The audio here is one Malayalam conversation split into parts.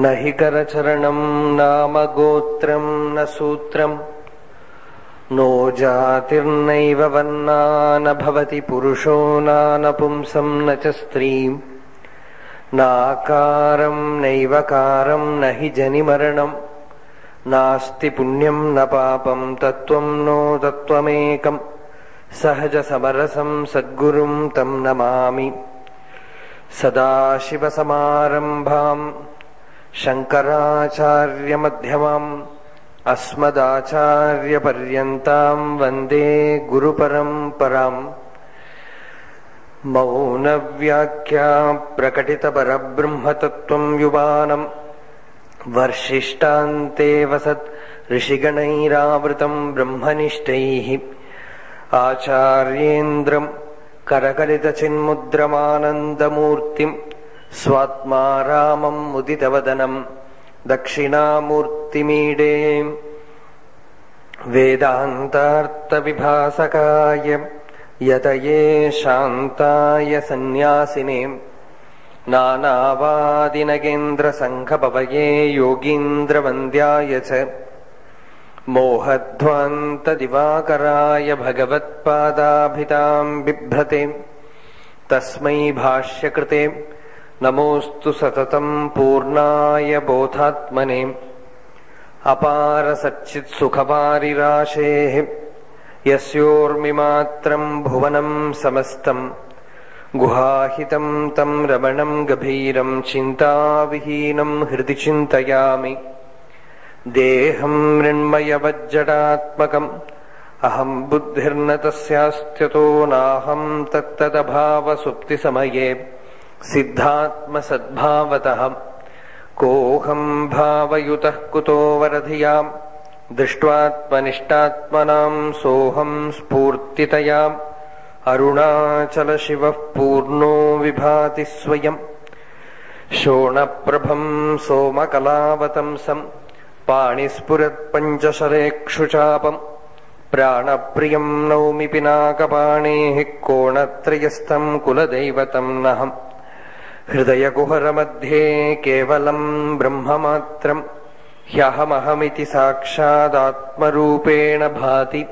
न हि करचरणम् नाम गोत्रम् न सूत्रम् नो जातिर्नैव वर्णा न भवति पुरुषो नानपुंसम् न च स्त्रीम् नाकारम् नैवकारम् न हि जनिमरणम् नास्ति पुण्यम् न पापम् तत्त्वम् नो तत्त्वमेकम् सहजसमरसम् सद्गुरुम् तम् नमामि। सदाशिवसमारम्भाम् शङ्कराचार्यमध्यमाम् अस्मदाचार्यपर्यन्ताम् वन्दे गुरुपरम्पराम्। मौनव्याख्या प्रकटितपरब्रह्मतत्त्वम् युवानम्। वर्षिष्टान्ते वसत् ऋषिगणैरावृतम् ब्रह्मनिष्ठैः। आचार्येन्द्रम् करकलितचिन्मुद्रमानन्दमूर्तिम् स्वात्मा रामम् मुदितवदनम् दक्षिणामूर्तिमीडे। वेदान्तार्थविभासकाय यतये शान्ताय सन्न्यासिने। नानावादिनगेन्द्रसङ्घपवये योगीन्द्रवन्द्याय च। मोहध्वान्तदिवाकराय भगवत्पादाभिताम् बिभ्रते। तस्मै भाष्यकृते नमोऽस्तु सततम् पूर्णाय बोधात्मने अपारसच्चित्सुखपारिराशेः यस्योर्मिमात्रम् भुवनम् समस्तम् गुहाहितम् तम् रमणम् गभीरम् चिन्ताविहीनम् हृदि चिन्तयामि देहम् मृण्मयवज्जडात्मकम् अहम् बुद्धिर्न तस्यास्त्यतो नाहम् तत्तदभावसुप्तिसमये सिद्धात्मसद्भावतः कोऽहम् भावयुतः कुतो वरधियाम् दृष्ट्वात्मनिष्टात्मनाम् सोऽहम् स्फूर्तितयाम् अरुणाचलशिवः पूर्णो विभाति स्वयम् शोणप्रभम् सोमकलावतंसम् पाणिस्फुरत्पञ्चशरेक्षुचापम् प्राणप्रियम् नौमि पिनाकपाणेः कोणत्रयस्थम् कुलदैवतम् नहम् हृदयकुहरमध्ये केवलम् ब्रह्ममात्रम् ह्यहमहमिति साक्षादात्मरूपेण भाति।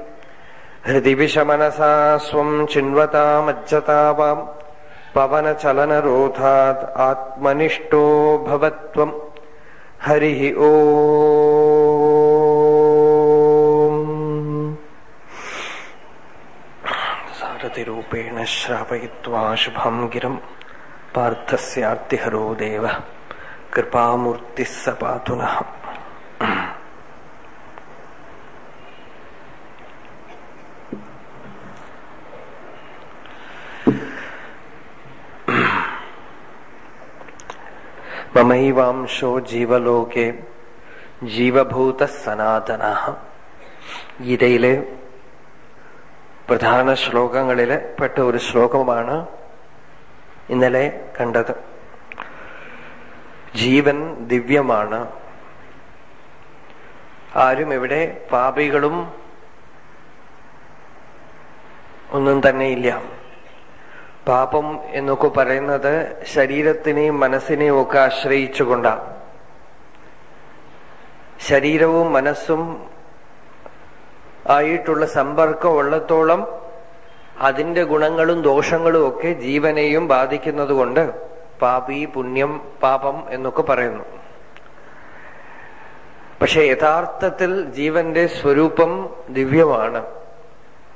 हृदि विषमनसा स्वम् चिन्वतामज्जतावाम् पवनचलनरोधात् आत्मनिष्ठो भवत्वम्। हरिः ओ सारथिरूपेण श्रावयित्वा शुभम् गिरम्। पार्थस्यार्तिहरो देव कृपामूर्तिः स पातु नः മമൈവാംശോ ജീവലോകെ ജീവഭൂത സനാതന ഗീതയിലെ പ്രധാന ശ്ലോകങ്ങളിലെ പെട്ട ഒരു ശ്ലോകമാണ് ഇന്നലെ കണ്ടത്. ജീവൻ ദിവ്യമാണ്. ആരും ഇവിടെ പാപികളും ഒന്നും തന്നെയില്ല പാപം എന്നൊക്കെ പറയുന്നത് ശരീരത്തിനെയും മനസ്സിനെയും ഒക്കെ ആശ്രയിച്ചുകൊണ്ടാണ് ശരീരവും മനസ്സും ആയിട്ടുള്ള സമ്പർക്കം ഉള്ളത്തോളം അതിന്റെ ഗുണങ്ങളും ദോഷങ്ങളും ഒക്കെ ജീവനെയും ബാധിക്കുന്നതുകൊണ്ട് പാപി പുണ്യം പാപം എന്നൊക്കെ പറയുന്നു. പക്ഷെ യഥാർത്ഥത്തിൽ ജീവന്റെ സ്വരൂപം ദിവ്യമാണ്.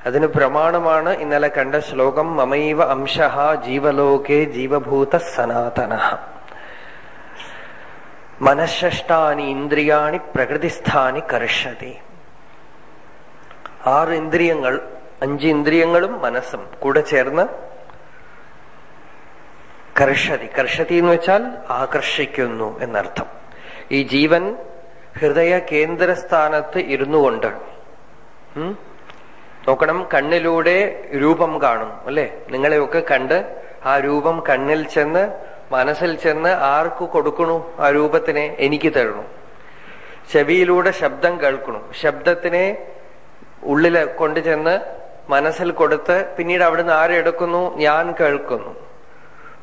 അതിന് പ്രമാണമാണ് ഇന്നലെ കണ്ട ശ്ലോകം മമൈവ അംശ ജീവലോകെ ജീവഭൂത സനാതന. മനഃഷ്ടാനി ഇന്ദ്രിയാണി പ്രകൃതിസ്ഥാനി കർഷതി. ആറ് ഇന്ദ്രിയങ്ങൾ അഞ്ച് ഇന്ദ്രിയങ്ങളും മനസ്സും കൂടെ ചേർന്ന് കർഷതി. കർഷതി എന്ന് വെച്ചാൽ ആകർഷിക്കുന്നു എന്നർത്ഥം. ഈ ജീവൻ ഹൃദയ കേന്ദ്രസ്ഥാനത്ത് ഇരുന്നു കൊണ്ട് നോക്കണം കണ്ണിലൂടെ രൂപം കാണും അല്ലെ? നിങ്ങളെയൊക്കെ കണ്ട് ആ രൂപം കണ്ണിൽ ചെന്ന് മനസ്സിൽ ചെന്ന് ആർക്ക് കൊടുക്കണു ആ രൂപത്തിനെ? എനിക്ക് തരണു. ചെവിയിലൂടെ ശബ്ദം കേൾക്കണു. ശബ്ദത്തിനെ ഉള്ളിൽ കൊണ്ടുചെന്ന് മനസ്സിൽ കൊടുത്ത് പിന്നീട് അവിടുന്ന് ആരെടുക്കുന്നു ഞാൻ കേൾക്കുന്നു.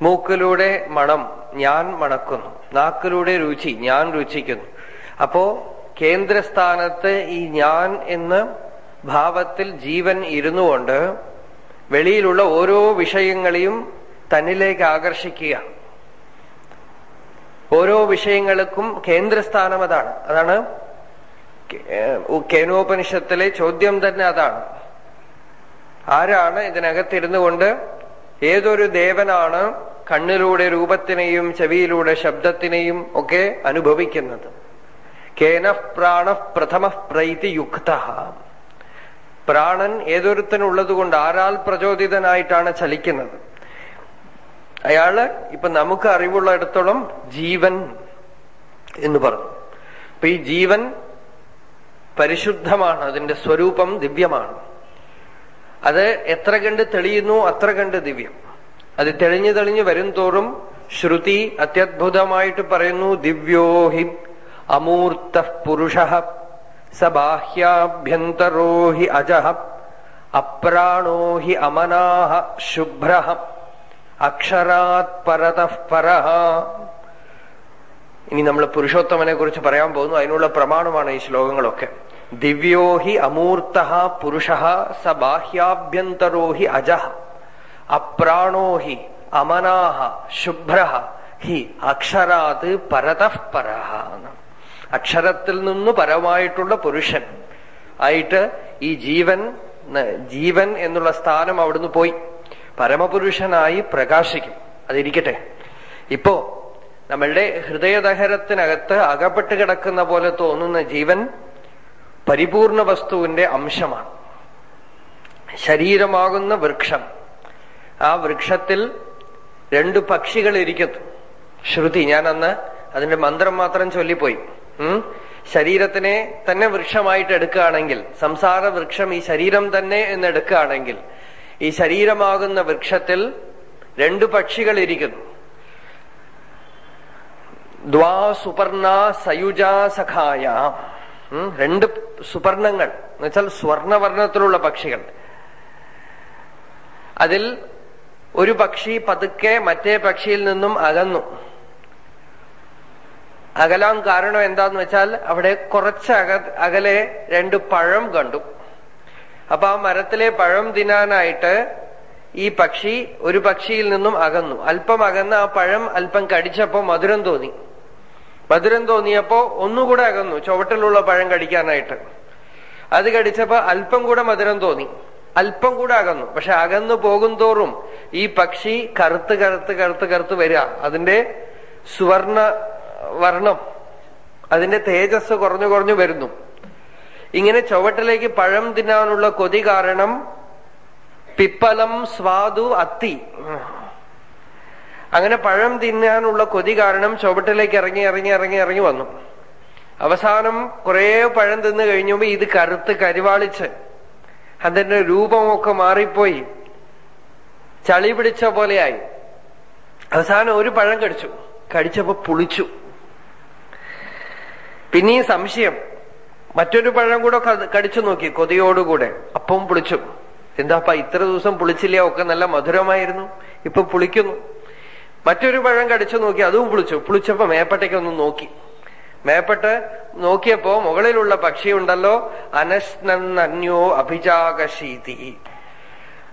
മൂക്കിലൂടെ മണം ഞാൻ മണക്കുന്നു. നാക്കിലൂടെ രുചി ഞാൻ രുചിക്കുന്നു. അപ്പോ കേന്ദ്രസ്ഥാനത്ത് ഈ ഞാൻ എന്ന ഭാവത്തിൽ ജീവൻ ഇരുന്നു കൊണ്ട് വെളിയിലുള്ള ഓരോ വിഷയങ്ങളെയും തന്നിലേക്ക് ആകർഷിക്കുക. ഓരോ വിഷയങ്ങൾക്കും കേന്ദ്രസ്ഥാനം അതാണ്. അതാണ് കേനോപനിഷത്തിലെ ചോദ്യം തന്നെ അതാണ്. ആരാണ് ഇതിനകത്തിരുന്നു കൊണ്ട് ഏതൊരു ദേവനാണ് കണ്ണിലൂടെ രൂപത്തിനെയും ചെവിയിലൂടെ ശബ്ദത്തിനെയും ഒക്കെ അനുഭവിക്കുന്നത്? കേന പ്രാണ പ്രഥമ പ്രൈതി യുക്ത. പ്രാണൻ ഏതൊരുത്തനുള്ളതുകൊണ്ട് ആരാൽ പ്രചോദിതനായിട്ടാണ് ചലിക്കുന്നത്? അയാൾ ഇപ്പൊ നമുക്ക് അറിവുള്ളിടത്തോളം ജീവൻ എന്ന് പറഞ്ഞു. അപ്പൊ ഈ ജീവൻ പരിശുദ്ധമാണ് അതിന്റെ സ്വരൂപം ദിവ്യമാണ്. അത് എത്ര കണ്ട് തെളിയുന്നു അത്ര കണ്ട് ദിവ്യം. അത് തെളിഞ്ഞു തെളിഞ്ഞു വരും തോറും ശ്രുതി അത്യത്ഭുതമായിട്ട് പറയുന്നു ദിവ്യോഹി അമൂർത്ത പുരുഷ സബാഹ്യാഭ്യന്തരോ ഹി അജഹ അപ്രാണോ ഹി അമനാഹ ശുഭ്ര അക്ഷരാത് പരതഃ പര. ഇനി നമ്മൾ പുരുഷോത്തമനെ കുറിച്ച് പറയാൻ പോകുന്നു അതിനുള്ള പ്രമാണമാണ് ഈ ശ്ലോകങ്ങളൊക്കെ. ദിവ്യോ ഹി അമൂർത്ത പുരുഷ സ ബാഹ്യാഭ്യന്തരോ ഹി അജ അപ്രാണോ ഹി അമനാഹ ശുഭ്ര ഹി അക്ഷരാത് പരതഃ പരഹ അക്ഷരത്തിൽ നിന്ന് പരമായിട്ടുള്ള പുരുഷൻ ആയിട്ട് ഈ ജീവൻ ജീവൻ എന്നുള്ള സ്ഥാനം അവിടുന്ന് പോയി. പരമപുരുഷനായി പ്രകാശിക്കും. അതിരിക്കട്ടെ. ഇപ്പോ നമ്മളുടെ ഹൃദയദഹരത്തിനകത്ത് അകപ്പെട്ട് കിടക്കുന്ന പോലെ തോന്നുന്ന ജീവൻ പരിപൂർണ വസ്തുവിന്റെ അംശമാണ്. ശരീരമാകുന്ന വൃക്ഷം. ആ വൃക്ഷത്തിൽ രണ്ട് പക്ഷികൾ ഇരിക്കുന്നു. ശ്രുതി ഞാൻ അന്ന് അതിന്റെ മന്ത്രം മാത്രം ചൊല്ലിപ്പോയി. ഉം? ശരീരത്തിനെ തന്നെ വൃക്ഷമായിട്ട് എടുക്കുകയാണെങ്കിൽ സംസാര വൃക്ഷം ഈ ശരീരം തന്നെ എന്ന് എടുക്കുകയാണെങ്കിൽ ഈ ശരീരമാകുന്ന വൃക്ഷത്തിൽ രണ്ടു പക്ഷികൾ ഇരിക്കുന്നു. ദ്വാ സുപർണ സയുജാ സഖായ. രണ്ട് സുവർണങ്ങൾ. എന്നുവെച്ചാൽ സ്വർണവർണത്തിലുള്ള പക്ഷികൾ. അതിൽ ഒരു പക്ഷി പതുക്കെ മറ്റേ പക്ഷിയിൽ നിന്നും അകന്നു. അകലാൻ കാരണം എന്താന്ന് വെച്ചാൽ അവിടെ കുറച്ച് അക അകലെ രണ്ട് പഴം കണ്ടു. അപ്പൊ ആ മരത്തിലെ പഴം തിന്നാനായിട്ട് ഈ പക്ഷി ഒരു പക്ഷിയിൽ നിന്നും അകന്നു. അല്പം അകന്ന് ആ പഴം അല്പം കടിച്ചപ്പോ മധുരം തോന്നി. മധുരം തോന്നിയപ്പോ ഒന്നുകൂടെ അകന്നു. ചുവട്ടിലുള്ള പഴം കടിക്കാനായിട്ട്. അത് കടിച്ചപ്പോ അല്പം കൂടെ മധുരം തോന്നി. അല്പം കൂടെ അകന്നു. പക്ഷെ അകന്നു പോകും തോറും ഈ പക്ഷി കറുത്ത് കറുത്ത് കറുത്ത് കറുത്ത് വരിക. അതിന്റെ സുവർണ വർണം അതിന്റെ തേജസ് കുറഞ്ഞു കുറഞ്ഞു വരുന്നു. ഇങ്ങനെ ചുവട്ടിലേക്ക് പഴം തിന്നാനുള്ള കൊതി കാരണം പിപ്പലം സ്വാദു അത്തി. അങ്ങനെ പഴം തിന്നാനുള്ള കൊതി കാരണം ചുവട്ടിലേക്ക് ഇറങ്ങി ഇറങ്ങി ഇറങ്ങി ഇറങ്ങി വന്നു. അവസാനം കുറേ പഴം തിന്നു കഴിഞ്ഞുമ്പോൾ ഇത് കറുത്ത് കരിവാളിച്ച് അതിന്റെ രൂപമൊക്കെ മാറിപ്പോയി. ചളി പിടിച്ച പോലെയായി. അവസാനം ഒരു പഴം കടിച്ചു. കടിച്ചപ്പോ പുളിച്ചു. പിന്നെ ഈ സംശയം. മറ്റൊരു പഴം കൂടെ കടിച്ചു നോക്കി കൊതിയോടുകൂടെ. അപ്പം പുളിച്ചു. എന്താപ്പാ ഇത്ര ദിവസം പുളിച്ചില്ല? ഒക്കെ നല്ല മധുരമായിരുന്നു. ഇപ്പൊ പുളിക്കുന്നു. മറ്റൊരു പഴം കടിച്ചു നോക്കി അതും പുളിച്ചു. പുളിച്ചപ്പോ മേപ്പട്ടയ്ക്കൊന്ന് നോക്കി. മേപ്പെട്ട് നോക്കിയപ്പോ മുകളിലുള്ള പക്ഷിയുണ്ടല്ലോ. അനശ്നന്യോ അഭിജാകശീതി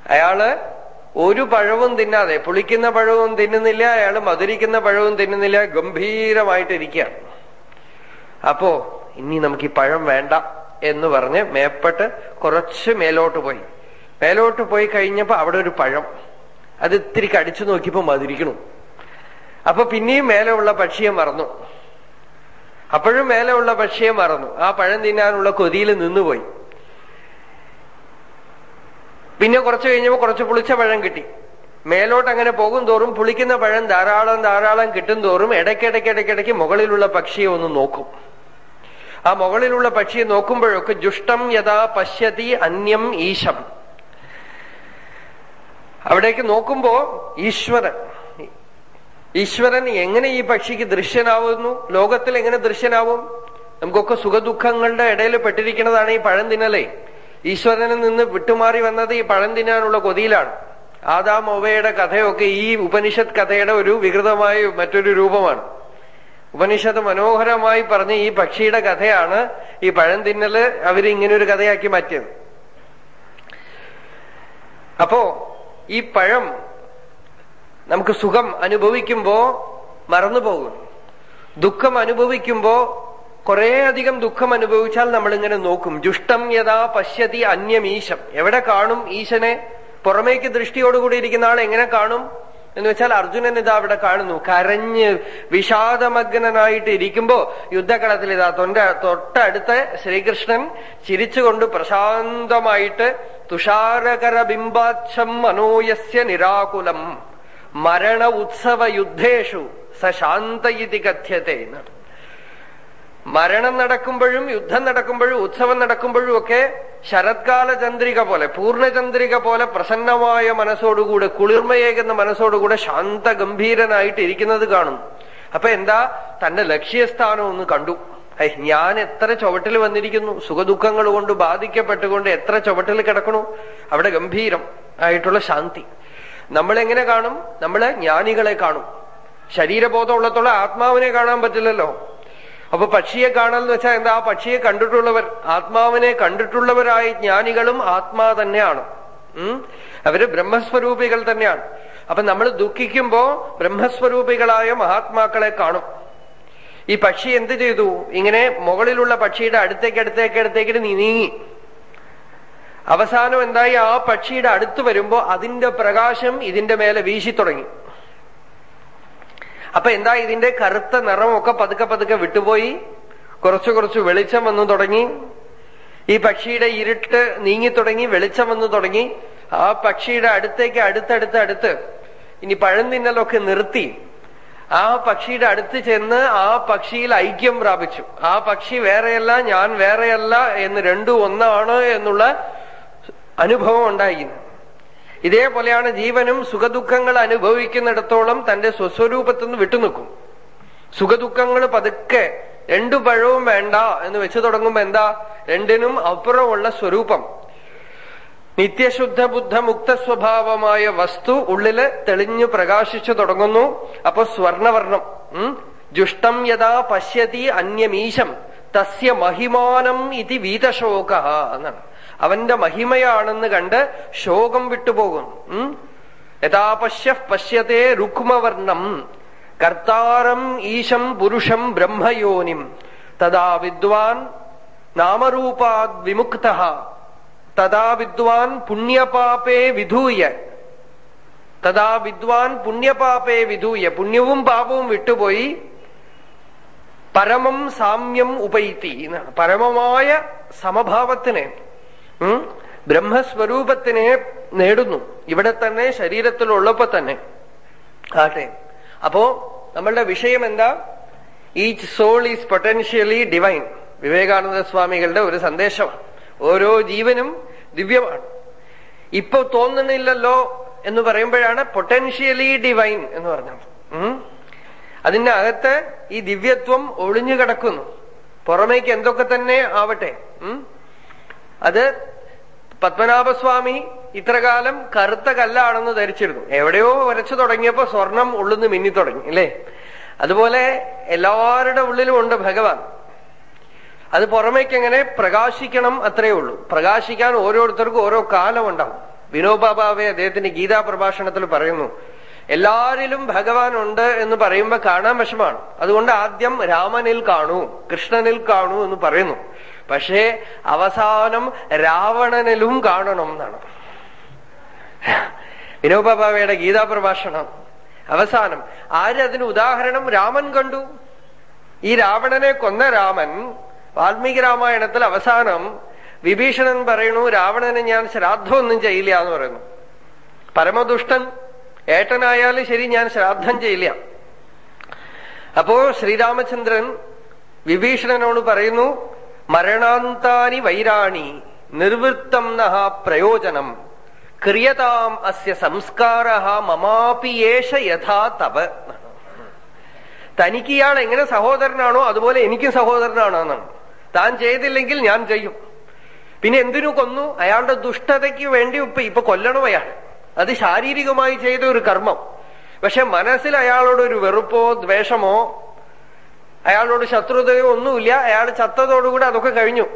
അയാൾ ഒരു പഴവും തിന്നാതെ പുളിക്കുന്ന പഴവും തിന്നുന്നില്ല അയാൾ മധുരിക്കുന്ന പഴവും തിന്നുന്നില്ല ഗംഭീരമായിട്ടിരിക്കുകയാണ് അപ്പോ ഇനി നമുക്ക് ഈ പഴം വേണ്ട എന്ന് പറഞ്ഞ് മേപ്പെട്ട് കുറച്ച് മേലോട്ട് പോയി. മേലോട്ട് പോയി കഴിഞ്ഞപ്പോ അവിടെ ഒരു പഴം. അത് ഇത്തിരി കടിച്ചു നോക്കിയപ്പോ മധുരിക്കണു അപ്പൊ പിന്നെയും മേലെ ഉള്ള പക്ഷിയെ മറന്നു. അപ്പോഴും മേലെ ഉള്ള പക്ഷിയെ മറന്നു. ആ പഴം തിന്നാനുള്ള കൊതിയിൽ നിന്നുപോയി. പിന്നെ കുറച്ച് കഴിഞ്ഞപ്പോ കുറച്ച് പുളിച്ച പഴം കിട്ടി. മേലോട്ട് അങ്ങനെ പോകും തോറും പുളിക്കുന്ന പഴം ധാരാളം ധാരാളം കിട്ടും തോറും ഇടയ്ക്കിടയ്ക്ക് ഇടയ്ക്കിടയ്ക്ക് മുകളിലുള്ള പക്ഷിയെ ഒന്ന് നോക്കും. ആ മുകളിലുള്ള പക്ഷിയെ നോക്കുമ്പോഴൊക്കെ ജുഷ്ടം യഥാ പശ്യതി അന്യം ഈശം. അവിടേക്ക് നോക്കുമ്പോ ഈശ്വരൻ ഈശ്വരൻ എങ്ങനെ ഈ പക്ഷിക്ക് ദൃശ്യനാവുന്നു? ലോകത്തിൽ എങ്ങനെ ദൃശ്യനാവും? നമുക്കൊക്കെ സുഖദുഃഖങ്ങളുടെ ഇടയിൽ പെട്ടിരിക്കുന്നതാണ് ഈ പഴം തിന്നലേ ഈശ്വരനിൽ നിന്ന് വിട്ടുമാറി വന്നത് ഈ പഴം തിന്നാനുള്ള കൊതിയിലാണ്. ആദാം ഒവയുടെ കഥയൊക്കെ ഈ ഉപനിഷത്ത് കഥയുടെ ഒരു വികൃതമായ മറ്റൊരു രൂപമാണ്. ഉപനിഷത്ത് മനോഹരമായി പറഞ്ഞ ഈ പക്ഷിയുടെ കഥയാണ് ഈ പഴം തിന്നൽ അവരിങ്ങനെ ഒരു കഥയാക്കി മാറ്റിയത്. അപ്പോ ഈ പഴം നമുക്ക് സുഖം അനുഭവിക്കുമ്പോ മറന്നുപോകും ദുഃഖം അനുഭവിക്കുമ്പോ കുറേയധികം ദുഃഖം അനുഭവിച്ചാൽ നമ്മൾ ഇങ്ങനെ നോക്കും. ജുഷ്ടം യഥാ പശ്യതി അന്യം അന്യമീശം. എവിടെ കാണും ഈശനെ? പുറമേക്ക് ദൃഷ്ടിയോടുകൂടി ഇരിക്കുന്ന ആൾ എങ്ങനെ കാണും? എന്ന് വെച്ചാൽ അർജുനൻ ഇതാ അവിടെ കാണുന്നു. കരഞ്ഞ് വിഷാദമഗ്നനായിട്ട് ഇരിക്കുമ്പോ യുദ്ധകളത്തിൽ ഇതാ തൊണ്ട തൊട്ടടുത്ത് ശ്രീകൃഷ്ണൻ ചിരിച്ചുകൊണ്ട് പ്രശാന്തമായിട്ട് തുഷാരകര ബിംബാക്ഷം മനോയസ്യ നിരാകുലം. മരണ ഉത്സവ യുദ്ധേഷു സശാന്ത ഇതി കഥ്യത്തെ മരണം നടക്കുമ്പോഴും യുദ്ധം നടക്കുമ്പോഴും ഉത്സവം നടക്കുമ്പോഴും ഒക്കെ ശരത്കാല ചന്ദ്രിക പോലെ പൂർണചന്ദ്രിക പോലെ പ്രസന്നമായ മനസ്സോടുകൂടെ കുളിർമയേകുന്ന മനസ്സോടുകൂടെ ശാന്ത ഗംഭീരനായിട്ട് ഇരിക്കുന്നത് കാണും. അപ്പൊ എന്താ? തന്റെ ലക്ഷ്യസ്ഥാനം ഒന്ന് കണ്ടു. ഞാൻ എത്ര ചുവട്ടിൽ വന്നിരിക്കുന്നു? സുഖദുഃഖങ്ങൾ കൊണ്ട് ബാധിക്കപ്പെട്ടുകൊണ്ട് എത്ര ചുവട്ടിൽ കിടക്കണു? അവിടെ ഗംഭീരം ആയിട്ടുള്ള ശാന്തി. നമ്മളെങ്ങനെ കാണും? നമ്മൾ ജ്ഞാനികളെ കാണും. ശരീരബോധം ഉള്ളത്തോളം ആത്മാവിനെ കാണാൻ പറ്റില്ലല്ലോ. അപ്പൊ പക്ഷിയെ കാണാന്ന് വെച്ചാൽ എന്താ? ആ പക്ഷിയെ കണ്ടിട്ടുള്ളവർ ആത്മാവിനെ കണ്ടിട്ടുള്ളവരായ ജ്ഞാനികളും ആത്മാ തന്നെയാണ്. അവർ ബ്രഹ്മസ്വരൂപികൾ തന്നെയാണ്. അപ്പൊ നമ്മൾ ദുഃഖിക്കുമ്പോ ബ്രഹ്മസ്വരൂപികളായ മഹാത്മാക്കളെ കാണും. ഈ പക്ഷി എന്ത് ചെയ്തു? ഇങ്ങനെ മുകളിലുള്ള പക്ഷിയുടെ അടുത്തേക്ക് അടുത്തേക്ക് അടുത്തേക്ക് നീങ്ങി. അവസാനം എന്തായി? ആ പക്ഷിയുടെ അടുത്ത് വരുമ്പോ അതിന്റെ പ്രകാശം ഇതിന്റെ മേലെ വീശി തുടങ്ങി. അപ്പൊ എന്താ ഇതിന്റെ കറുത്ത നിറമൊക്കെ പതുക്കെ പതുക്കെ വിട്ടുപോയി. കുറച്ചു കുറച്ച് വെളിച്ചം വന്നു തുടങ്ങി. ഈ പക്ഷിയുടെ ഇരുട്ട് നീങ്ങി തുടങ്ങി വെളിച്ചം വന്നു തുടങ്ങി. ആ പക്ഷിയുടെ അടുത്തേക്ക് അടുത്തടുത്ത് അടുത്ത് ഇനി പഴം തിന്നലൊക്കെ നിർത്തി. ആ പക്ഷിയുടെ അടുത്ത് ചെന്ന് ആ പക്ഷിയിൽ ഐക്യം പ്രാപിച്ചു. ആ പക്ഷി വേറെയല്ല ഞാൻ വേറെയല്ല എന്ന് രണ്ടും ഒന്നാണ് എന്നുള്ള അനുഭവം ഉണ്ടായി ഇതേപോലെയാണ് ജീവനും സുഖദുഃഖങ്ങൾ അനുഭവിക്കുന്നിടത്തോളം തന്റെ സ്വസ്വരൂപത്തിൽ നിന്ന് വിട്ടുനിൽക്കും. സുഖദുഃഖങ്ങൾ പതുക്കെ രണ്ടു പഴവും വേണ്ട എന്ന് വെച്ചു തുടങ്ങുമ്പോ എന്താ? രണ്ടിനും അപ്പുറമുള്ള സ്വരൂപം. നിത്യശുദ്ധ ബുദ്ധ മുക്ത സ്വഭാവമായ വസ്തു ഉള്ളിൽ തെളിഞ്ഞു പ്രകാശിച്ചു തുടങ്ങുന്നു. അപ്പൊ സ്വർണവർണം ജുഷ്ടം യഥാ പശ്യതി അന്യമീശം തസ്യ മഹിമാനം ഇതി വീതശോക എന്നാണ്. അവന്റെ മഹിമയാണെന്ന് കണ്ട് ശോകം വിട്ടുപോകും ഉം? യഥാപശ്യ പശ്യത്തെ രുക്മവർണം കർത്താരം ഈശം പുരുഷം ബ്രഹ്മയോനിം. തഥാ വിദ്വാൻ നാമരൂപാദ് വിമുക്ത. തഥാ വിദ്വാൻ പുണ്യപാപേ വിധൂയ. തഥാ വിദ്വാൻ പുണ്യപാപേ വിധൂയ. പുണ്യവും പാപവും വിട്ടുപോയി പരമം സാമ്യം ഉപൈത്തി. പരമമായ സമഭാവത്തിനെ ബ്രഹ്മസ്വരൂപത്തിനെ നേടുന്നു. ഇവിടെ തന്നെ ശരീരത്തിലുള്ളപ്പോ തന്നെ. ആട്ടെ. അപ്പോ നമ്മളുടെ വിഷയം എന്താ? Each soul is potentially divine Vivekananda സ്വാമികളുടെ ഒരു സന്ദേശമാണ്. ഓരോ ജീവനും ദിവ്യമാണ്. ഇപ്പൊ തോന്നുന്നില്ലല്ലോ എന്ന് പറയുമ്പോഴാണ് പൊട്ടൻഷ്യലി ഡിവൈൻ എന്ന് പറഞ്ഞത്. അതിന്റെ അകത്ത് ഈ ദിവ്യത്വം ഒളിഞ്ഞു കിടക്കുന്നു. പുറമേക്ക് എന്തൊക്കെ തന്നെ ആവട്ടെ. അത് പത്മനാഭസ്വാമി ഇത്രകാലം കറുത്ത കല്ലാണെന്ന് ധരിച്ചിരുന്നു. എവിടെയോ വരച്ചു തുടങ്ങിയപ്പോ സ്വർണം ഉള്ളുന്ന് മിന്നി തുടങ്ങി അല്ലേ? അതുപോലെ എല്ലാവരുടെ ഉള്ളിലും ഉണ്ട് ഭഗവാൻ. അത് പുറമേക്ക് എങ്ങനെ പ്രകാശിക്കണം അത്രയേ ഉള്ളൂ. പ്രകാശിക്കാൻ ഓരോരുത്തർക്കും ഓരോ കാലം ഉണ്ടാവും. വിനോബാബാവെ അദ്ദേഹത്തിന്റെ ഗീതാ പ്രഭാഷണത്തിൽ പറയുന്നു എല്ലാരിലും ഭഗവാൻ ഉണ്ട് എന്ന് പറയുമ്പോ കാണാൻ വിഷമാണ് അതുകൊണ്ട് ആദ്യം രാമനിൽ കാണൂ കൃഷ്ണനിൽ കാണൂ എന്ന് പറയുന്നു. പക്ഷേ അവസാനം രാവണനിലും കാണണം എന്നാണ്. വിനോബാബാവയുടെ ഗീതാ പ്രഭാഷണം അവസാനം. ആരതിന് ഉദാഹരണം? രാമൻ കണ്ടു. ഈ രാവണനെ കൊന്ന രാമൻ വാൽമീകി രാമായണത്തിൽ അവസാനം വിഭീഷണൻ പറയുന്നു രാവണന് ഞാൻ ശ്രാദ്ധമൊന്നും ചെയ്യില്ല എന്ന് പറയുന്നു. പരമദുഷ്ടൻ ഏട്ടനായാലും ശരി ഞാൻ ശ്രാദ്ധം ചെയ്യില്ല. അപ്പോ ശ്രീരാമചന്ദ്രൻ വിഭീഷണനോട് പറയുന്നു മരണാന്താനി വൈരാണി നിർവൃത്തം നഹ പ്രയോജനം. ക്രിയതാം അസ്യ സംസ്കാര മമാപി യേശ യഥാ തവ. തനിക്ക് ഇയാൾ എങ്ങനെ സഹോദരനാണോ അതുപോലെ എനിക്കും സഹോദരനാണോ എന്നാണ് താൻ ചെയ്തില്ലെങ്കിൽ ഞാൻ ചെയ്യും. പിന്നെ എന്തിനു കൊന്നു? അയാളുടെ ദുഷ്ടതയ്ക്ക് വേണ്ടി ഇപ്പൊ ഇപ്പൊ കൊല്ലണം അയാൾ അത് ശാരീരികമായി ചെയ്ത ഒരു കർമ്മം. പക്ഷെ മനസ്സിൽ അയാളോട് ഒരു വെറുപ്പോ ദ്വേഷമോ അയാളോട് ശത്രുതയോ ഒന്നുമില്ല. അയാൾ ചത്തതോടുകൂടി അതൊക്കെ കഴിഞ്ഞു.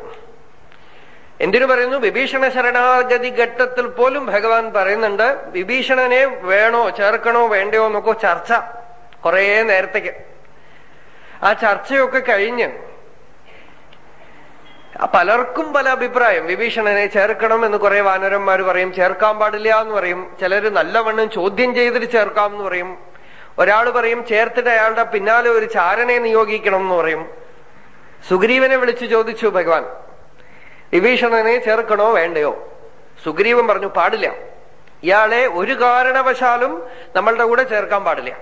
എന്തിനു പറയുന്നു? വിഭീഷണ ശരണാഗതി ഘട്ടത്തിൽ പോലും ഭഗവാൻ പറയുന്നുണ്ട് വിഭീഷണനെ വേണോ ചേർക്കണോ വേണ്ടയോ എന്നൊക്കെ ചർച്ച കുറേ നേരത്തേക്ക്. ആ ചർച്ചയൊക്കെ കഴിഞ്ഞ് പലർക്കും പല അഭിപ്രായം. വിഭീഷണനെ ചേർക്കണം എന്ന് കുറെ വാനരന്മാർ പറയും ചേർക്കാൻ പാടില്ല എന്ന് പറയും. ചിലര് നല്ലവണ്ണം ചോദ്യം ചെയ്തിട്ട് ചേർക്കാം എന്ന് പറയും. ഒരാൾ പറയും ചേർത്തിട്ട് അയാളുടെ പിന്നാലെ ഒരു ചാരനെ നിയോഗിക്കണം എന്ന് പറയും. സുഗ്രീവനെ വിളിച്ചു ചോദിച്ചു ഭഗവാൻ വിഭീഷണനെ ചേർക്കണോ വേണ്ടയോ? സുഗ്രീവൻ പറഞ്ഞു പാടില്ല. ഇയാളെ ഒരു കാരണവശാലും നമ്മളുടെ കൂടെ ചേർക്കാൻ പാടില്ല.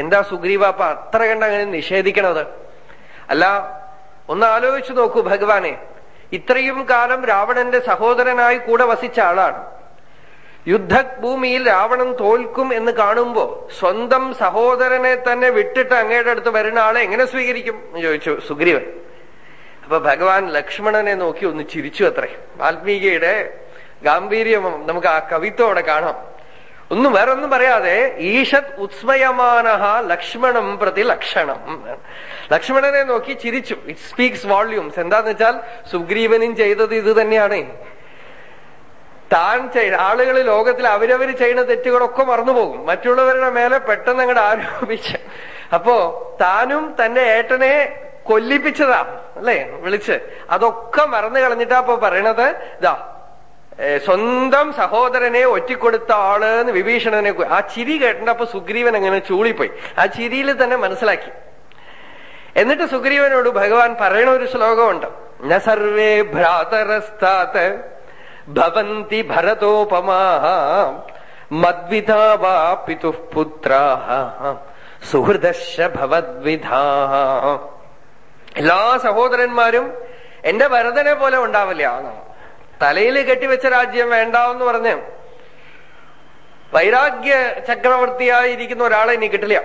എന്താ സുഗ്രീവ അപ്പൊ അത്ര കണ്ട അങ്ങനെ നിഷേധിക്കണത്? അല്ല ഒന്ന് ആലോചിച്ചു നോക്കൂ ഭഗവാനെ. ഇത്രയും കാലം രാവണന്റെ സഹോദരനായി കൂടെ വസിച്ച ആളാണ്. യുദ്ധഭൂമിയിൽ രാവണൻ തോൽക്കും എന്ന് കാണുമ്പോ സ്വന്തം സഹോദരനെ തന്നെ വിട്ടിട്ട് അങ്ങയുടെ അടുത്ത് വരുന്ന ആളെ എങ്ങനെ സ്വീകരിക്കും എന്ന് ചോദിച്ചു സുഗ്രീവൻ. അപ്പൊ ഭഗവാൻ ലക്ഷ്മണനെ നോക്കി ഒന്ന് ചിരിച്ചു അത്രേ. വാൽമീകിയുടെ ഗാംഭീര്യം നമുക്ക് ആ കവിത്വടെ കാണാം. ഒന്നും വേറെ ഒന്നും പറയാതെ ഈഷത് ഉത്സ്മയമാനഹ ലക്ഷ്മണം പ്രതി ലക്ഷണം. ലക്ഷ്മണനെ നോക്കി ചിരിച്ചു. ഇറ്റ് സ്പീക്സ് വോള്യൂംസ് എന്താന്ന് വെച്ചാൽ സുഗ്രീവനും ചെയ്തത് ഇത് തന്നെയാണ്. താൻ ചെയ് ആളുകൾ ലോകത്തിൽ അവരവര് ചെയ്യുന്ന തെറ്റുകളൊക്കെ മറന്നുപോകും. മറ്റുള്ളവരുടെ മേലെ പെട്ടെന്ന് അങ്ങോട്ട് ആരോപിച്ച്. അപ്പോ താനും തന്റെ ഏട്ടനെ കൊല്ലിപ്പിച്ചതാ അല്ലേ? വിളിച്ച്. അതൊക്കെ മറന്നു കളഞ്ഞിട്ടാ അപ്പൊ പറയണത്. ഇതാ സ്വന്തം സഹോദരനെ ഒറ്റിക്കൊടുത്ത ആൾ എന്ന് വിഭീഷണനെ ആ ചിരി കേട്ടപ്പോ സുഗ്രീവൻ അങ്ങനെ ചൂളിപ്പോയി. ആ ചിരിയിൽ തന്നെ മനസ്സിലാക്കി. എന്നിട്ട് സുഗ്രീവനോട് ഭഗവാൻ പറയണ ഒരു ശ്ലോകമുണ്ട്. ന സർവേ ഭ്രാതരസ്ഥാത് ഭവന്തി ഭരതോപമാ മദ്വിധാ വാ പിതുഃ സുഹൃദശ ഭവദ്വിധാ എല്ലാ സഹോദരന്മാരും എന്റെ ഭരതനെ പോലെ ഉണ്ടാവില്ല. തലയിൽ കെട്ടിവെച്ച രാജ്യം വേണ്ടാന്ന് പറഞ്ഞ് വൈരാഗ്യ ചക്രവർത്തിയായിരിക്കുന്ന ഒരാളെ ഇനി കിട്ടില്ല.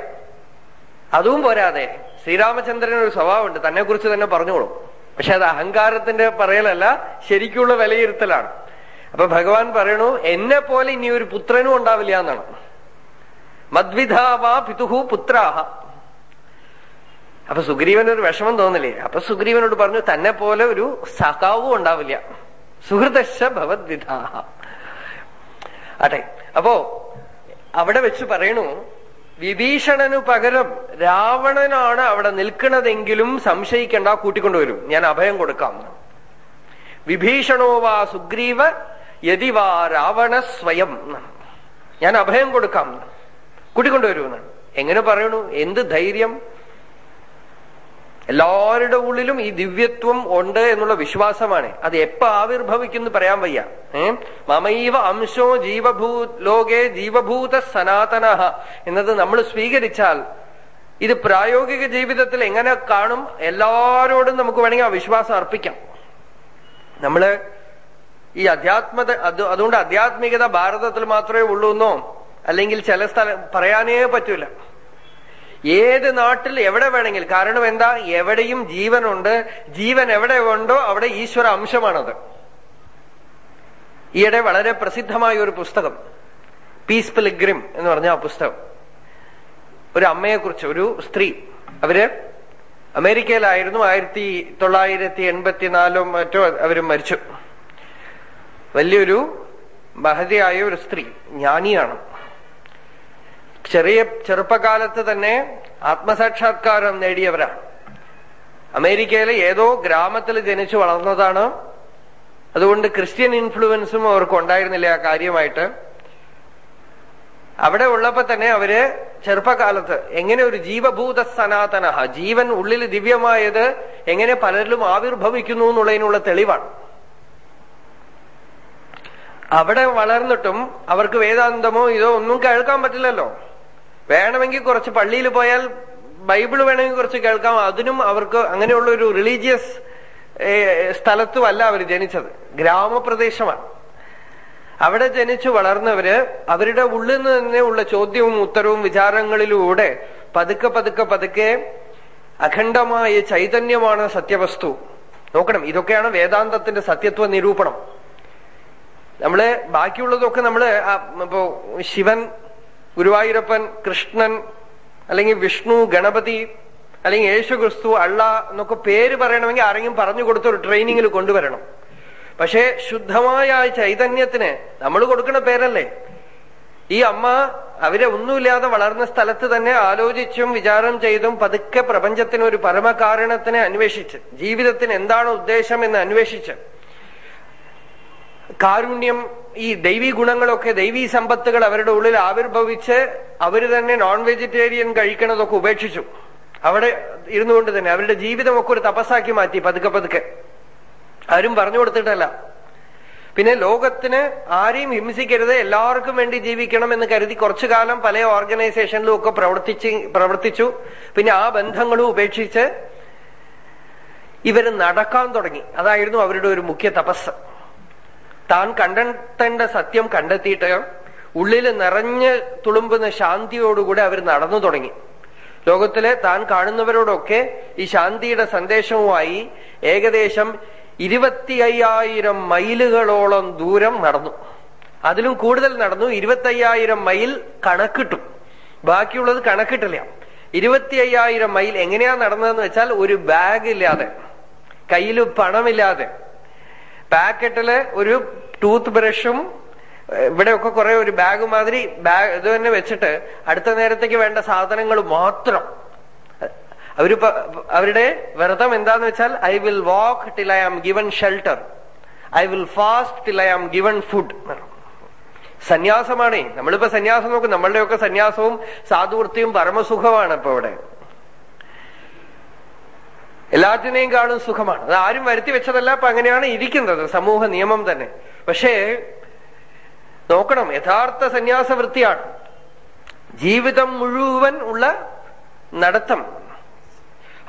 അതും പോരാതെ ശ്രീരാമചന്ദ്രൻ ഒരു സ്വഭാവമുണ്ട്. തന്നെ കുറിച്ച് തന്നെ പറഞ്ഞോളും. പക്ഷെ അത് അഹങ്കാരത്തിന്റെ പറയലല്ല ശരിക്കുള്ള വിലയിരുത്തലാണ്. അപ്പൊ ഭഗവാൻ പറയണു എന്നെ പോലെ ഇനി ഒരു പുത്രനും ഉണ്ടാവില്ല എന്നാണ്. മദ്വിധാവാ പിതുഹു പുത്രാഹ. അപ്പൊ സുഗ്രീവൻ ഒരു വിഷമം തോന്നില്ലേ? അപ്പൊ സുഗ്രീവനോട് പറഞ്ഞു തന്നെ പോലെ ഒരു സഖാവും ഉണ്ടാവില്ല. സുഹൃദശ ഭവദ്വിധാഹ. അതെ. അപ്പോ അവിടെ വെച്ച് പറയണു വിഭീഷണനു പകരം രാവണനാണ് അവിടെ നിൽക്കുന്നതെങ്കിലും സംശയിക്കേണ്ട കൂട്ടിക്കൊണ്ടുവരും. ഞാൻ അഭയം കൊടുക്കാം. വിഭീഷണോ വാ സുഗ്രീവ യതി വാ രാവണ സ്വയം. ഞാൻ അഭയം കൊടുക്കാം. കൂട്ടിക്കൊണ്ടുവരുമെന്നാണ് എങ്ങനെ പറയണു? എന്ത് ധൈര്യം? എല്ലാവരുടെ ഉള്ളിലും ഈ ദിവ്യത്വം ഉണ്ട് എന്നുള്ള വിശ്വാസമാണ്. അത് എപ്പോ ആവിർഭവിക്കുന്നു പറയാൻ വയ്യ. ഏ? മമൈവ അംശോ ജീവഭൂ ലോകെ ജീവഭൂത സനാതന എന്നത് നമ്മൾ സ്വീകരിച്ചാൽ ഇത് പ്രായോഗിക ജീവിതത്തിൽ എങ്ങനെ കാണും? എല്ലാരോടും നമുക്ക് വേണമെങ്കിൽ ആ വിശ്വാസം അർപ്പിക്കാം. നമ്മൾ ഈ അധ്യാത്മത അത് അതുകൊണ്ട് അധ്യാത്മികത ഭാരതത്തിൽ മാത്രമേ ഉള്ളൂ എന്നോ അല്ലെങ്കിൽ ചില സ്ഥലം പറയാനേ പറ്റൂല. ഏത് നാട്ടിൽ എവിടെ വേണമെങ്കിൽ കാരണം എന്താ? എവിടെയും ജീവനുണ്ട്. ജീവൻ എവിടെ ഉണ്ടോ അവിടെ ഈശ്വര അംശമാണത്. ഈയിടെ വളരെ പ്രസിദ്ധമായ ഒരു പുസ്തകം പീസ് പിലിഗ്രിം എന്ന് പറഞ്ഞ ആ പുസ്തകം. ഒരു അമ്മയെ കുറിച്ച് ഒരു സ്ത്രീ. അവർ അമേരിക്കയിലായിരുന്നു. ആയിരത്തി തൊള്ളായിരത്തി എൺപത്തിനാലോ മറ്റോ അവർ മരിച്ചു. വലിയൊരു മഹതിയായ ഒരു സ്ത്രീ ജ്ഞാനിയാണ്. ചെറിയ ചെറുപ്പകാലത്ത് തന്നെ ആത്മസാക്ഷാത്കാരം നേടിയവരാണ്. അമേരിക്കയിലെ ഏതോ ഗ്രാമത്തിൽ ജനിച്ചു വളർന്നതാണ്. അതുകൊണ്ട് ക്രിസ്ത്യൻ ഇൻഫ്ലുവൻസും അവർക്ക് ഉണ്ടായിരുന്നില്ല ആ കാര്യമായിട്ട്. അവിടെ ഉള്ളപ്പോ തന്നെ അവർ ചെറുപ്പകാലത്ത് എങ്ങനെ ഒരു ജീവഭൂത സനാതന ജീവൻ ഉള്ളിൽ ദിവ്യമായത് എങ്ങനെ പലരിലും ആവിർഭവിക്കുന്നു എന്നുള്ളതിനുള്ള തെളിവാണ്. അവിടെ വളർന്നിട്ടും അവർക്ക് വേദാന്തമോ ഇതോ ഒന്നും കേൾക്കാൻ പറ്റില്ലല്ലോ. വേണമെങ്കിൽ കുറച്ച് പള്ളിയിൽ പോയാൽ ബൈബിൾ വേണമെങ്കിൽ കുറച്ച് കേൾക്കാം. അതിനും അവർക്ക് അങ്ങനെയുള്ള ഒരു റിലീജിയസ് സ്ഥലത്തുമല്ല അവർ ജനിച്ചത്. ഗ്രാമപ്രദേശമാണ്. അവിടെ ജനിച്ചു വളർന്നവര് അവരുടെ ഉള്ളിൽ നിന്ന് തന്നെ ഉള്ള ചോദ്യവും ഉത്തരവും വിചാരങ്ങളിലൂടെ പതുക്കെ പതുക്കെ പതുക്കെ അഖണ്ഡമായ ചൈതന്യമാണ് സത്യവസ്തു. നോക്കണം ഇതൊക്കെയാണ് വേദാന്തത്തിന്റെ സത്യത്വ നിരൂപണം. നമ്മൾ ബാക്കിയുള്ളതൊക്കെ നമ്മൾ ഇപ്പോ ശിവൻ ഗുരുവായൂരപ്പൻ കൃഷ്ണൻ അല്ലെങ്കിൽ വിഷ്ണു ഗണപതി അല്ലെങ്കിൽ യേശു ക്രിസ്തു അള്ള എന്നൊക്കെ പേര് പറയണമെങ്കിൽ ആരെങ്കിലും പറഞ്ഞു കൊടുത്ത ഒരു ട്രെയിനിങ്ങിൽ കൊണ്ടുവരണം. പക്ഷേ ശുദ്ധമായ ചൈതന്യത്തിന് നമ്മൾ കൊടുക്കുന്ന പേരല്ലേ? ഈ അമ്മ അവരെ ഒന്നുമില്ലാതെ വളർന്ന സ്ഥലത്ത് തന്നെ ആലോചിച്ചും വിചാരം ചെയ്തും പതുക്കെ പ്രപഞ്ചത്തിന് ഒരു പരമകാരണത്തിനെ അന്വേഷിച്ച് ജീവിതത്തിന് എന്താണ് ഉദ്ദേശം എന്ന് അന്വേഷിച്ച് കാരുണ്യം ഈ ദൈവീ ഗുണങ്ങളൊക്കെ ദൈവീ സമ്പത്തുകൾ അവരുടെ ഉള്ളിൽ ആവിർഭവിച്ച് അവർ തന്നെ നോൺ വെജിറ്റേറിയൻ കഴിക്കണതൊക്കെ ഉപേക്ഷിച്ചു. അവിടെ ഇരുന്നുകൊണ്ട് തന്നെ അവരുടെ ജീവിതമൊക്കെ ഒരു തപസ്സാക്കി മാറ്റി പതുക്കെ പതുക്കെ. ആരും പറഞ്ഞു കൊടുത്തിട്ടല്ല. പിന്നെ ലോകത്തിന് ആരെയും ഹിംസിക്കരുത് എല്ലാവർക്കും വേണ്ടി ജീവിക്കണം എന്ന് കരുതി കുറച്ചു കാലം പല ഓർഗനൈസേഷനിലും ഒക്കെ പ്രവർത്തിച്ച് പ്രവർത്തിച്ചു. പിന്നെ ആ ബന്ധങ്ങളും ഉപേക്ഷിച്ച് ഇവർ നടക്കാൻ തുടങ്ങി. അതായിരുന്നു അവരുടെ ഒരു മുഖ്യ തപസ്. താൻ കണ്ടെത്തേണ്ട സത്യം കണ്ടെത്തിയിട്ട് ഉള്ളിൽ നിറഞ്ഞ് തുളുമ്പുന്ന ശാന്തിയോടുകൂടെ അവർ നടന്നു തുടങ്ങി. ലോകത്തിലെ താൻ കാണുന്നവരോടൊക്കെ ഈ ശാന്തിയുടെ സന്ദേശവുമായി ഏകദേശം ഇരുപത്തി അയ്യായിരം മൈലുകളോളം ദൂരം നടന്നു. അതിലും കൂടുതൽ നടന്നു. ഇരുപത്തി അയ്യായിരം മൈൽ കണക്കിട്ടു. ബാക്കിയുള്ളത് കണക്കിട്ടില്ല. ഇരുപത്തി അയ്യായിരം മൈൽ എങ്ങനെയാ നടന്നതെന്ന് വെച്ചാൽ ഒരു ബാഗ് ഇല്ലാതെ കയ്യിൽ പണമില്ലാതെ പാക്കറ്റിൽ ഒരു ടൂത്ത് ബ്രഷും ഇവിടെയൊക്കെ കുറെ ഒരു ബാഗ് മാതിരി ബാഗ് ഇത് തന്നെ വെച്ചിട്ട് അടുത്ത നേരത്തേക്ക് വേണ്ട സാധനങ്ങൾ മാത്രം. അവർ അവരുടെ വ്രതം എന്താന്ന് വെച്ചാൽ I will walk till I am given shelter I will fast till I am given food സന്യാസമാണേ. നമ്മളിപ്പോ സന്യാസം നോക്കും നമ്മളുടെയൊക്കെ സന്യാസവും സാധുവൃത്തിയും പരമസുഖമാണ് ഇപ്പൊ ഇവിടെ. എല്ലാത്തിനെയും കാണും സുഖമാണ്. അത് ആരും വരുത്തി വെച്ചതല്ല അപ്പൊ അങ്ങനെയാണ് ഇരിക്കുന്നത്. സമൂഹ നിയമം തന്നെ. പക്ഷേ നോക്കണം യഥാർത്ഥ സന്യാസ വൃത്തിയാണ് ജീവിതം മുഴുവൻ ഉള്ള നടത്തം.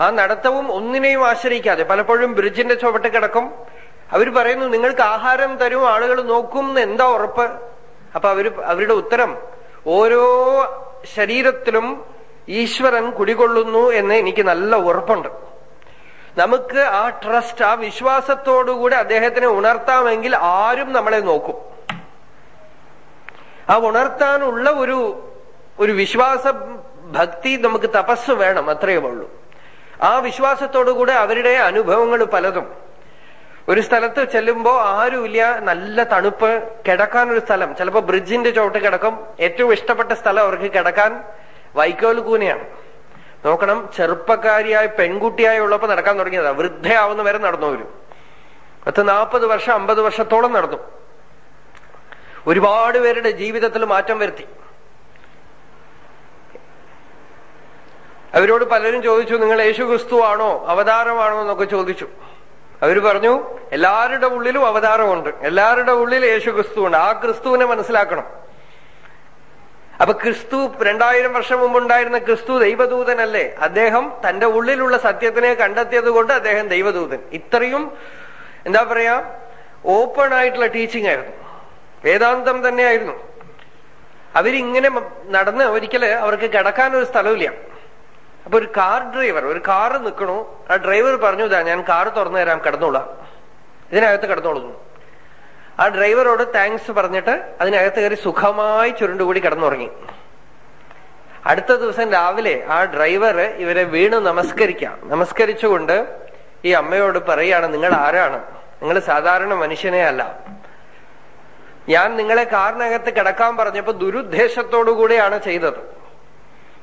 ആ നടത്തവും ഒന്നിനെയും ആശ്രയിക്കാതെ. പലപ്പോഴും ബ്രിഡ്ജിന്റെ ചുവട്ട് കിടക്കും. അവർ പറയുന്നു നിങ്ങൾക്ക് ആഹാരം തരും ആളുകൾ നോക്കും എന്താ ഉറപ്പ്? അപ്പൊ അവർ അവരുടെ ഉത്തരം ഓരോ ശരീരത്തിലും ഈശ്വരൻ കുടികൊള്ളുന്നു എന്ന് എനിക്ക് നല്ല ഉറപ്പുണ്ട്. നമുക്ക് ആ ട്രസ്റ്റ് ആ വിശ്വാസത്തോടുകൂടി അദ്ദേഹത്തിനെ ഉണർത്താമെങ്കിൽ ആരും നമ്മളെ നോക്കും. ആ ഉണർത്താനുള്ള ഒരു ഒരു വിശ്വാസ ഭക്തി നമുക്ക് തപസ് വേണം അത്രയേ ഉള്ളൂ. ആ വിശ്വാസത്തോടുകൂടെ അവരുടെ അനുഭവങ്ങൾ പലതും. ഒരു സ്ഥലത്ത് ചെല്ലുമ്പോ ആരുമില്ല നല്ല തണുപ്പ് കിടക്കാൻ ഒരു സ്ഥലം. ചിലപ്പോ ബ്രിഡ്ജിന്റെ ചോട്ട് കിടക്കും. ഏറ്റവും ഇഷ്ടപ്പെട്ട സ്ഥലം അവർക്ക് കിടക്കാൻ വൈക്കോൽ കൂനയാണ്. നോക്കണം ചെറുപ്പക്കാരിയായ പെൺകുട്ടിയായി ഉള്ളപ്പോ നടക്കാൻ തുടങ്ങിയതാ. വൃദ്ധയാവുന്ന വരെ നടന്നു വരും പത്ത് നാൽപ്പത് വർഷം അമ്പത് വർഷത്തോളം നടന്നു. ഒരുപാട് പേരുടെ ജീവിതത്തിൽ മാറ്റം വരുത്തി. അവരോട് പലരും ചോദിച്ചു നിങ്ങൾ യേശു ക്രിസ്തു ആണോ അവതാരമാണോ? എന്നൊക്കെ ചോദിച്ചു. അവർ പറഞ്ഞു എല്ലാവരുടെ ഉള്ളിലും അവതാരമുണ്ട്. എല്ലാവരുടെ ഉള്ളിൽ യേശു ക്രിസ്തു ഉണ്ട് ആ ക്രിസ്തുവിനെ മനസ്സിലാക്കണം. അപ്പൊ ക്രിസ്തു രണ്ടായിരം വർഷം മുമ്പ് ഉണ്ടായിരുന്ന ക്രിസ്തു ദൈവദൂതനല്ലേ? അദ്ദേഹം തന്റെ ഉള്ളിലുള്ള സത്യത്തിനെ കണ്ടെത്തിയത് കൊണ്ട് അദ്ദേഹം ദൈവദൂതൻ. ഇത്രയും എന്താ പറയാ ഓപ്പൺ ആയിട്ടുള്ള ടീച്ചിങ് ആയിരുന്നു. വേദാന്തം തന്നെയായിരുന്നു. അവരിങ്ങനെ നടന്ന് ഒരിക്കൽ അവർക്ക് കിടക്കാൻ ഒരു സ്ഥലമില്ല അപ്പൊ ഒരു കാർ ഡ്രൈവർ ഒരു കാറ് നിൽക്കണു ആ ഡ്രൈവർ പറഞ്ഞു ഇതാ ഞാൻ കാർ തുറന്നു തരാം കിടന്നോളാം. ഇതിനകത്ത് കിടന്നോളുന്നു ആ ഡ്രൈവറോട് താങ്ക്സ് പറഞ്ഞിട്ട് അതിനകത്ത് കയറി സുഖമായി ചുരുണ്ടുകൂടി കിടന്നുറങ്ങി. അടുത്ത ദിവസം രാവിലെ ആ ഡ്രൈവർ ഇവരെ വീണ് നമസ്കരിക്കാം. നമസ്കരിച്ചുകൊണ്ട് ഈ അമ്മയോട് പറയാണ് നിങ്ങൾ ആരാണ്? നിങ്ങൾ സാധാരണ മനുഷ്യനെ അല്ല. ഞാൻ നിങ്ങളെ കാറിനകത്ത് കിടക്കാൻ പറഞ്ഞപ്പോ ദുരുദ്ദേശത്തോടു കൂടെയാണ് ചെയ്തത്.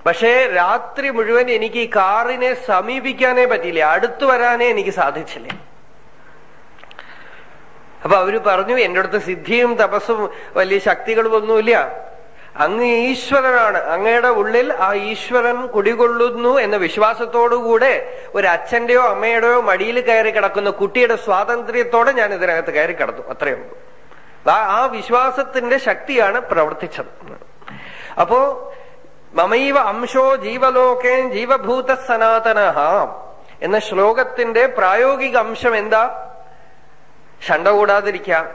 പക്ഷേ രാത്രി മുഴുവൻ എനിക്ക് ഈ കാറിനെ സമീപിക്കാനേ പറ്റിയില്ല. അടുത്തു വരാനേ എനിക്ക് സാധിച്ചില്ല. അപ്പൊ അവർ പറഞ്ഞു എന്റെ അടുത്ത് സിദ്ധിയും തപസ്സും വലിയ ശക്തികളും ഒന്നുമില്ല അങ്ങ് ഈശ്വരനാണ്. അങ്ങയുടെ ഉള്ളിൽ ആ ഈശ്വരൻ കുടികൊള്ളുന്നു എന്ന വിശ്വാസത്തോടുകൂടെ ഒരു അച്ഛന്റെയോ അമ്മയുടെയോ മടിയിൽ കയറി കിടക്കുന്ന കുട്ടിയുടെ സ്വാതന്ത്ര്യത്തോടെ ഞാൻ ഇതിനകത്ത് കയറി കിടന്നു. അത്രയേ ഉള്ളൂ. ആ- വിശ്വാസത്തിന്റെ ശക്തിയാണ് പ്രവർത്തിച്ചത്. അപ്പോ മമൈവ അംശോ ജീവലോകേ ജീവഭൂത സനാതന എന്ന ശ്ലോകത്തിന്റെ പ്രായോഗിക അംശം എന്താ? ശണ്ട കൂടാതിരിക്കാം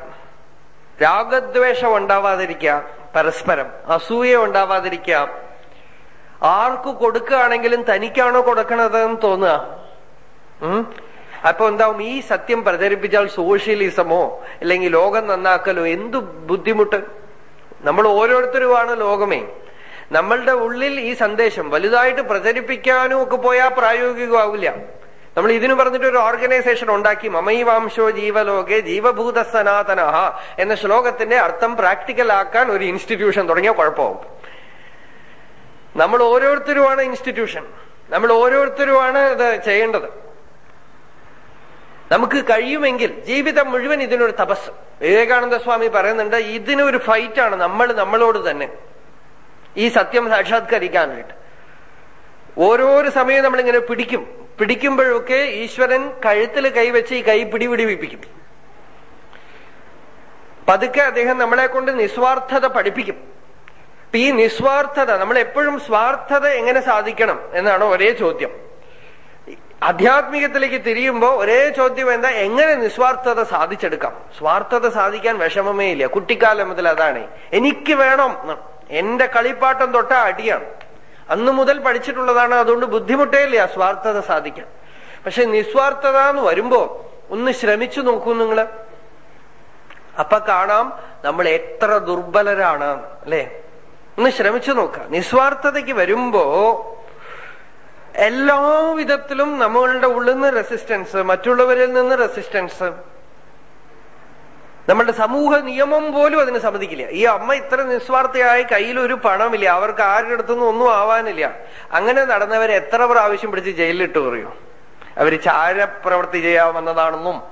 രാഗദ്വേഷം ഉണ്ടാവാതിരിക്കാം പരസ്പരം അസൂയ ഉണ്ടാവാതിരിക്കാം ആർക്ക് കൊടുക്കുകയാണെങ്കിലും തനിക്കാണോ കൊടുക്കണത് എന്ന് തോന്നുക? അപ്പൊ എന്താവും? ഈ സത്യം പ്രചരിപ്പിച്ചാൽ സോഷ്യലിസമോ അല്ലെങ്കിൽ ലോകം നന്നാക്കലോ എന്തു ബുദ്ധിമുട്ട്? നമ്മൾ ഓരോരുത്തരുമാണ് ലോകമേ. നമ്മളുടെ ഉള്ളിൽ ഈ സന്ദേശം വലുതായിട്ട് പ്രചരിപ്പിക്കാനും ഒക്കെ പോയാൽ പ്രായോഗികമാവില്ല. നമ്മൾ ഇതിനു പറഞ്ഞിട്ട് ഒരു ഓർഗനൈസേഷൻ ഉണ്ടാക്കി. മമൈവാംശോ ജീവലോകെ ജീവഭൂത സനാതന എന്ന ശ്ലോകത്തിന്റെ അർത്ഥം പ്രാക്ടിക്കൽ ആക്കാൻ ഒരു ഇൻസ്റ്റിറ്റ്യൂഷൻ തുടങ്ങിയ കുഴപ്പമാവും. നമ്മൾ ഓരോരുത്തരുമാണ് ഇൻസ്റ്റിറ്റ്യൂഷൻ നമ്മൾ ഓരോരുത്തരുമാണ് ഇത് ചെയ്യേണ്ടത്. നമുക്ക് കഴിയുമെങ്കിൽ ജീവിതം മുഴുവൻ ഇതിനൊരു തപസ്. വിവേകാനന്ദ സ്വാമി പറയുന്നുണ്ട് ഇതിനൊരു ഫൈറ്റാണ് നമ്മൾ നമ്മളോട് തന്നെ. ഈ സത്യം സാക്ഷാത്കരിക്കാനായിട്ട്. ഓരോരോ സമയം നമ്മളിങ്ങനെ പിടിക്കും. പിടിക്കുമ്പോഴൊക്കെ ഈശ്വരൻ കഴുത്തിൽ കൈവച്ച് ഈ കൈ പിടിപിടിപ്പിക്കും. പതുക്കെ അദ്ദേഹം നമ്മളെ കൊണ്ട് നിസ്വാർത്ഥത പഠിപ്പിക്കും. ഈ നിസ്വാർത്ഥത നമ്മൾ എപ്പോഴും സ്വാർത്ഥത എങ്ങനെ സാധിക്കണം എന്നാണ് ഒരേ ചോദ്യം. ആധ്യാത്മികത്തിലേക്ക് തിരിയുമ്പോ ഒരേ ചോദ്യം എന്താ? എങ്ങനെ നിസ്വാർത്ഥത സാധിച്ചെടുക്കാം? സ്വാർത്ഥത സാധിക്കാൻ വിഷമമേ ഇല്ല. കുട്ടിക്കാലം മുതൽ അതാണ്. എനിക്ക് വേണം. എന്റെ കളിപ്പാട്ടം തൊട്ട അടിയാണ്. അന്നു മുതൽ പഠിച്ചിട്ടുള്ളതാണ്. അതുകൊണ്ട് ബുദ്ധിമുട്ടേ ഇല്ല സ്വാർത്ഥത സാധിക്കാൻ പക്ഷെ നിസ്വാർത്ഥത എന്ന് വരുമ്പോ ഒന്ന് ശ്രമിച്ചു നോക്കൂ നിങ്ങൾ. അപ്പൊ കാണാം നമ്മൾ എത്ര ദുർബലരാണ് അല്ലെ? ഒന്ന് ശ്രമിച്ചു നോക്കാം നിസ്വാർത്ഥതയ്ക്ക് വരുമ്പോ എല്ലാ വിധത്തിലും നമ്മളുടെ ഉള്ളിൽ നിന്ന് റെസിസ്റ്റൻസ് മറ്റുള്ളവരിൽ നിന്ന് റെസിസ്റ്റൻസ് നമ്മളുടെ സമൂഹ നിയമം പോലും അതിന് സമ്മതിക്കില്ല. ഈ അമ്മ ഇത്ര നിസ്വാർത്ഥയായി കയ്യിലൊരു പണമില്ല. അവർക്ക് ആരുടെ അടുത്തൊന്നും ഒന്നും ആവാനില്ല. അങ്ങനെ നടന്നവരെ എത്ര പ്രാവശ്യം പിടിച്ച് ജയിലിലിട്ട് പറയും. അവർ ചാരപ്രവൃത്തി ചെയ്യാൻ വന്നതാണെന്നും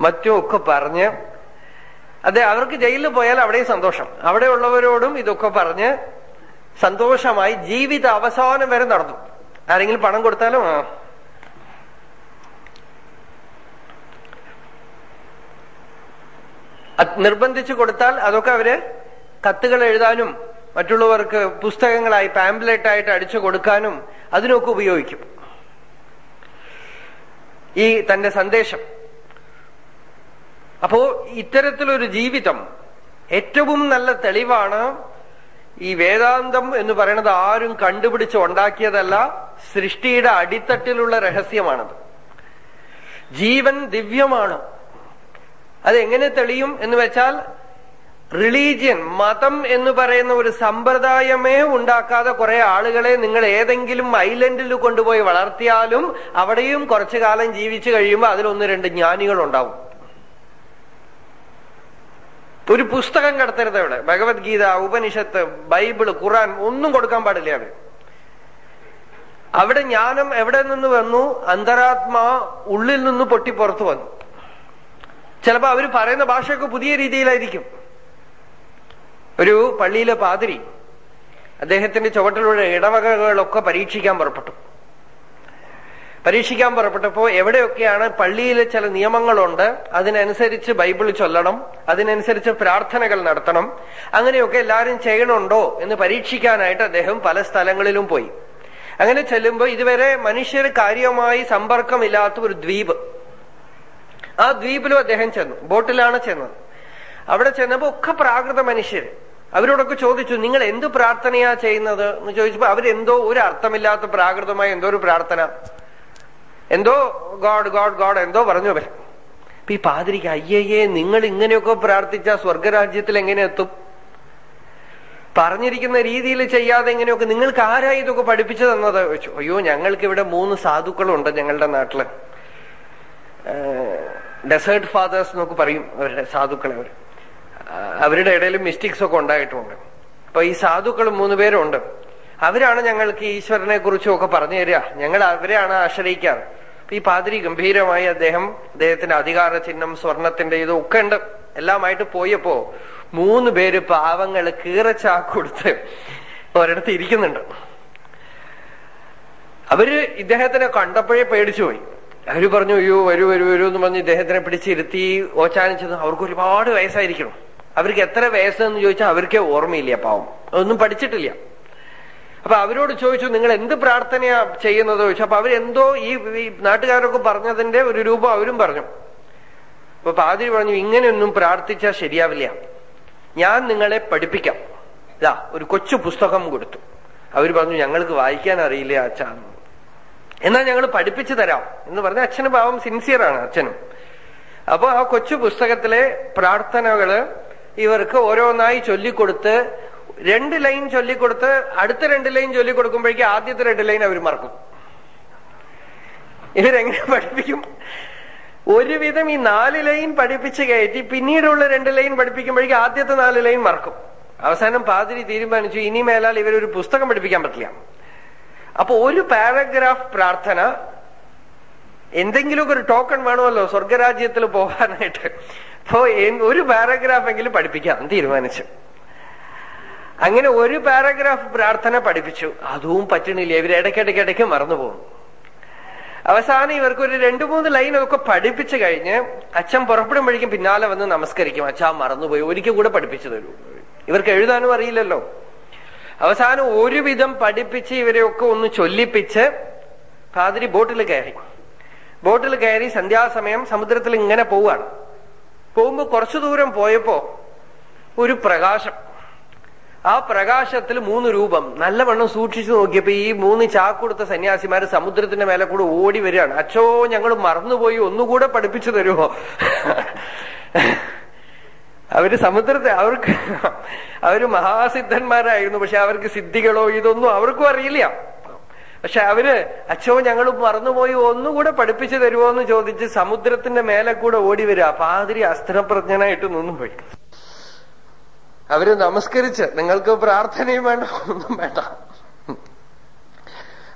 മറ്റും ഒക്കെ പറഞ്ഞ് അതെ അവർക്ക് ജയിലിൽ പോയാൽ അവിടെയും സന്തോഷം. അവിടെ ഉള്ളവരോടും ഇതൊക്കെ പറഞ്ഞ് സന്തോഷമായി ജീവിത അവസാനം വരെ നടന്നു. ആരെങ്കിലും പണം കൊടുത്താലും നിർബന്ധിച്ചു കൊടുത്താൽ അതൊക്കെ അവർ കത്തുകൾ എഴുതാനും മറ്റുള്ളവർക്ക് പുസ്തകങ്ങളായി പാംപ്ലെറ്റ് ആയിട്ട് അടിച്ചു കൊടുക്കാനും അതിനൊക്കെ ഉപയോഗിക്കും. ഈ തന്റെ സന്ദേശം. അപ്പോ ഇത്തരത്തിലൊരു ജീവിതം ഏറ്റവും നല്ല തെളിവാണ് ഈ വേദാന്തം എന്ന് പറയുന്നത് ആരും കണ്ടുപിടിച്ച് ഉണ്ടാക്കിയതല്ല സൃഷ്ടിയുടെ അടിത്തട്ടിലുള്ള രഹസ്യമാണത്. ജീവൻ ദിവ്യമാണ്. അതെങ്ങനെ തെളിയും എന്ന് വെച്ചാൽ റിലീജിയൻ മതം എന്ന് പറയുന്ന ഒരു സമ്പ്രദായമേ ഉണ്ടാക്കാതെ കുറെ ആളുകളെ നിങ്ങൾ ഏതെങ്കിലും ഐലൻഡിൽ കൊണ്ടുപോയി വളർത്തിയാലും അവിടെയും കുറച്ചു കാലം ജീവിച്ചു കഴിയുമ്പോൾ അതിലൊന്ന് രണ്ട് ജ്ഞാനികൾ ഉണ്ടാവും ഒരു പുസ്തകം കടത്തരുത് അവിടെ. ഭഗവത്ഗീത ഉപനിഷത്ത് ബൈബിൾ ഖുറാൻ ഒന്നും കൊടുക്കാൻ പാടില്ല അവർ അവിടെ ജ്ഞാനം എവിടെ നിന്ന് വന്നു? അന്തരാത്മാ ഉള്ളിൽ നിന്ന് പൊട്ടി പുറത്തു വന്നു. ചിലപ്പോ അവർ പറയുന്ന ഭാഷയൊക്കെ പുതിയ രീതിയിലായിരിക്കും. ഒരു പള്ളിയിലെ പാതിരി അദ്ദേഹത്തിന്റെ ചുവട്ടിലൂടെ ഇടവകകളൊക്കെ പരീക്ഷിക്കാൻ പുറപ്പെട്ടു. പരീക്ഷിക്കാൻ പുറപ്പെട്ടപ്പോ എവിടെയൊക്കെയാണ് പള്ളിയിലെ ചില നിയമങ്ങളുണ്ട് അതിനനുസരിച്ച് ബൈബിൾ ചൊല്ലണം അതിനനുസരിച്ച് പ്രാർത്ഥനകൾ നടത്തണം അങ്ങനെയൊക്കെ എല്ലാവരും ചെയ്യണുണ്ടോ എന്ന് പരീക്ഷിക്കാനായിട്ട് അദ്ദേഹം പല സ്ഥലങ്ങളിലും പോയി. അങ്ങനെ ചെല്ലുമ്പോൾ ഇതുവരെ മനുഷ്യർ കാര്യമായി സമ്പർക്കമില്ലാത്ത ഒരു ദ്വീപ്. ആ ദ്വീപിലും അദ്ദേഹം ചെന്നു. ബോട്ടിലാണ് ചെന്നത്. അവിടെ ചെന്നപ്പോ ഒക്കെ പ്രാകൃത മനുഷ്യർ അവരോടൊക്കെ ചോദിച്ചു നിങ്ങൾ എന്ത് പ്രാർത്ഥനയാ ചെയ്യുന്നത്? എന്ന് ചോദിച്ചപ്പോ അവരെന്തോ ഒരു അർത്ഥമില്ലാത്ത പ്രാകൃതമായ എന്തോ ഒരു പ്രാർത്ഥന. എന്തോ? ഗോഡ് ഗോഡ് ഗോഡ് എന്തോ പറഞ്ഞു അവർ അപ്പൊ ഈ പാതിരിക്ക് അയ്യയ്യേ നിങ്ങൾ ഇങ്ങനെയൊക്കെ പ്രാർത്ഥിച്ച സ്വർഗരാജ്യത്തിൽ എങ്ങനെ എത്തും? പറഞ്ഞിരിക്കുന്ന രീതിയിൽ ചെയ്യാതെ എങ്ങനെയൊക്കെ നിങ്ങൾക്ക് ആരായി ഇതൊക്കെ പഠിപ്പിച്ചു തന്നത്? അയ്യോ ഞങ്ങൾക്ക് ഇവിടെ മൂന്ന് സാധുക്കളുണ്ട് ഞങ്ങളുടെ നാട്ടിൽ. ഡെസേർട്ട് ഫാദേഴ്സ് എന്നൊക്കെ പറയും അവരുടെ സാധുക്കളെ അവർ അവരുടെ ഇടയിൽ മിസ്റ്റേക്സ് ഒക്കെ ഉണ്ടായിട്ടുണ്ട്. അപ്പൊ ഈ സാധുക്കൾ മൂന്ന് പേരുണ്ട്. അവരാണ് ഞങ്ങൾക്ക് ഈശ്വരനെ കുറിച്ചും ഒക്കെ പറഞ്ഞു തരിക. ഞങ്ങൾ അവരെയാണ് ആശ്രയിക്കാറ്. ഈ പാതിരി ഗംഭീരമായി അദ്ദേഹം അദ്ദേഹത്തിന്റെ അധികാര ചിഹ്നം സ്വർണത്തിന്റെ ഇതും ഒക്കെ ഉണ്ട്. എല്ലാമായിട്ട് പോയപ്പോ മൂന്ന് പേര് പാവങ്ങൾ കീറച്ചാ കൊടുത്ത് ഒരിടത്ത് ഇരിക്കുന്നുണ്ട്. അവർ ഇദ്ദേഹത്തിനെ കണ്ടപ്പോഴേ പേടിച്ചുപോയി. അവർ പറഞ്ഞു അയ്യോ വരൂ വരൂ വരൂ എന്ന് പറഞ്ഞ് ഇദ്ദേഹത്തിനെ പിടിച്ചിരുത്തി ഓച്ചാനിച്ചത് അവർക്ക് ഒരുപാട് വയസ്സായിരിക്കണം. അവർക്ക് എത്ര വയസ്സെന്ന് ചോദിച്ചാൽ അവർക്ക് ഓർമ്മയില്ല പാവം. ഒന്നും പഠിച്ചിട്ടില്ല. അപ്പൊ അവരോട് ചോദിച്ചു നിങ്ങൾ എന്ത് പ്രാർത്ഥനയാ ചെയ്യുന്നത്? ചോദിച്ചു. അപ്പൊ അവരെന്തോ ഈ നാട്ടുകാരൊക്കെ പറഞ്ഞതിന്റെ ഒരു രൂപം അവരും പറഞ്ഞു. അപ്പൊ പാതിരി പറഞ്ഞു ഇങ്ങനെയൊന്നും പ്രാർത്ഥിച്ചാൽ ശരിയാവില്ല. ഞാൻ നിങ്ങളെ പഠിപ്പിക്കാം. ഇതാ ഒരു കൊച്ചു പുസ്തകം കൊടുത്തു. അവർ പറഞ്ഞു ഞങ്ങൾക്ക് വായിക്കാൻ അറിയില്ല അച്ഛാ. എന്നാൽ ഞങ്ങൾ പഠിപ്പിച്ചു തരാം എന്ന് പറഞ്ഞ അച്ഛന് പാവം സിൻസിയറാണ് അച്ഛനും. അപ്പൊ ആ കൊച്ചു പുസ്തകത്തിലെ പ്രാർത്ഥനകൾ ഇവർക്ക് ഓരോന്നായി ചൊല്ലിക്കൊടുത്ത് രണ്ട് ലൈൻ ചൊല്ലിക്കൊടുത്ത് അടുത്ത രണ്ട് ലൈൻ ചൊല്ലിക്കൊടുക്കുമ്പോഴേക്കും ആദ്യത്തെ രണ്ട് ലൈൻ അവർ മറക്കും. ഇവരെങ്ങനെ പഠിപ്പിക്കും? ഒരുവിധം ഈ നാല് ലൈൻ പഠിപ്പിച്ച് കയറ്റി പിന്നീടുള്ള രണ്ട് ലൈൻ പഠിപ്പിക്കുമ്പോഴേക്കും ആദ്യത്തെ നാല് ലൈൻ മറക്കും. അവസാനം പാതിരി തീരുമാനിച്ചു ഇനി മേലാൽ ഇവരൊരു പുസ്തകം പഠിപ്പിക്കാൻ പറ്റില്ല. അപ്പൊ ഒരു പാരഗ്രാഫ് പ്രാർത്ഥന എന്തെങ്കിലുമൊക്കെ ഒരു ടോക്കൺ വേണമല്ലോ സ്വർഗരാജ്യത്തിൽ പോകാനായിട്ട്. അപ്പോ ഒരു പാരഗ്രാഫ് എങ്കിലും പഠിപ്പിക്കാം തീരുമാനിച്ചു. അങ്ങനെ ഒരു പാരഗ്രാഫ് പ്രാർത്ഥന പഠിപ്പിച്ചു. അതും പറ്റണില്ല. ഇവർ ഇടയ്ക്കിടയ്ക്ക് ഇടയ്ക്ക് മറന്നുപോകും അവസാനം ഇവർക്ക് ഒരു രണ്ടു മൂന്ന് ലൈനൊക്കെ പഠിപ്പിച്ചു കഴിഞ്ഞ് അച്ഛൻ പുറപ്പെടുമ്പോഴേക്കും പിന്നാലെ വന്ന് നമസ്കരിക്കും. അച്ഛാ മറന്നുപോയി. ഒരിക്കൽ കൂടെ പഠിപ്പിച്ചു തരൂ ഇവർക്ക് എഴുതാനും അറിയില്ലല്ലോ. അവസാനം ഒരുവിധം പഠിപ്പിച്ച് ഇവരെയൊക്കെ ഒന്ന് ചൊല്ലിപ്പിച്ച് പാതിരി ബോട്ടിൽ കയറി. ബോട്ടിൽ കയറി സന്ധ്യാസമയം സമുദ്രത്തിൽ ഇങ്ങനെ പോവുകയാണ്. പോകുമ്പോ കുറച്ചു ദൂരം പോയപ്പോ ഒരു പ്രകാശം. ആ പ്രകാശത്തിൽ മൂന്ന് രൂപം. നല്ലവണ്ണം സൂക്ഷിച്ചു നോക്കിയപ്പോ ഈ മൂന്ന് ചാക്കൊടുത്ത സന്യാസിമാർ സമുദ്രത്തിന്റെ മേലെ കൂടെ ഓടി വരികയാണ്. അച്ഛോ ഞങ്ങൾ മറന്നുപോയി. ഒന്നുകൂടെ പഠിപ്പിച്ചു തരുമോ? അവർ സമുദ്രത്തെ അവർക്ക് അവർ മഹാസിദ്ധന്മാരായിരുന്നു. പക്ഷെ അവർക്ക് സിദ്ധികളോ ഇതൊന്നും അവർക്കും അറിയില്ല. പക്ഷെ അവർ അച്ഛോ ഞങ്ങൾ മറന്നുപോയി ഒന്നുകൂടെ പഠിപ്പിച്ചു തരുമോ എന്ന് ചോദിച്ച് സമുദ്രത്തിന്റെ മേലെ കൂടെ ഓടി വരിക. പാതിരി അസ്ത്രപ്രജ്ഞനായിട്ട് നിന്നും പോയി. അവർ നമസ്കരിച്ച് നിങ്ങൾക്ക് പ്രാർത്ഥനയും വേണ്ട ഒന്നും വേണ്ട.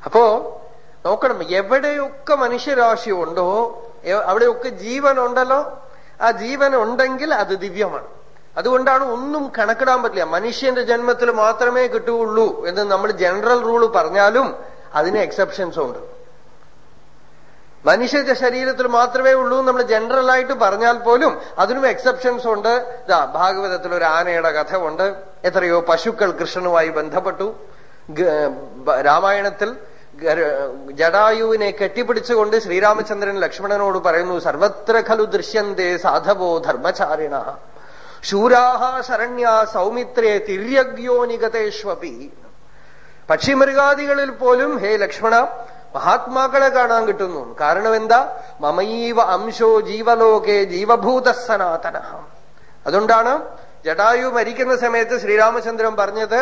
അപ്പോ നോക്കണം എവിടെയൊക്കെ മനുഷ്യരാശി ഉണ്ടോ അവിടെയൊക്കെ ജീവൻ ഉണ്ടല്ലോ ആ ജീവൻ ഉണ്ടെങ്കിൽ അത് ദിവ്യമാണ്. അതുകൊണ്ടാണ് ഒന്നും കണക്കിടാൻ പറ്റില്ല. മനുഷ്യന്റെ ജന്മത്തിൽ മാത്രമേ കിട്ടുകയുള്ളൂ എന്ന് നമ്മൾ ജനറൽ റൂൾ പറഞ്ഞാലും അതിന് എക്സെപ്ഷൻസ് ഉണ്ട്. മനുഷ്യന്റെ ശരീരത്തിൽ മാത്രമേ ഉള്ളൂ നമ്മൾ ജനറൽ ആയിട്ട് പറഞ്ഞാൽ പോലും അതിനും എക്സെപ്ഷൻസ് ഉണ്ട്. ഇതാ ഭാഗവതത്തിൽ ഒരു ആനയുടെ കഥ ഉണ്ട്. എത്രയോ പശുക്കൾ കൃഷ്ണനുമായി ബന്ധപ്പെട്ടു. രാമായണത്തിൽ ജടായുവിനെ കെട്ടിപ്പിടിച്ചുകൊണ്ട് ശ്രീരാമചന്ദ്രൻ ലക്ഷ്മണനോട് പറയുന്നു സർവത്ര ഖലു ദൃശ്യന്തേ സാധവോ ധർമ്മചാരിണ. ശൂരാഹ ശരണ്യ സൗമിത്രേ തിര്യഗ്യോനിഗതേഷ്വപി പക്ഷിമൃഗാദികളിൽ പോലും ഹേ ലക്ഷ്മണ മഹാത്മാക്കളെ കാണാൻ കിട്ടുന്നു. കാരണം എന്താ? മമൈവ അംശോ ജീവലോകെ ജീവഭൂത സനാതന അതുകൊണ്ടാണ് ജടായു മരിക്കുന്ന സമയത്ത് ശ്രീരാമചന്ദ്രൻ പറഞ്ഞത്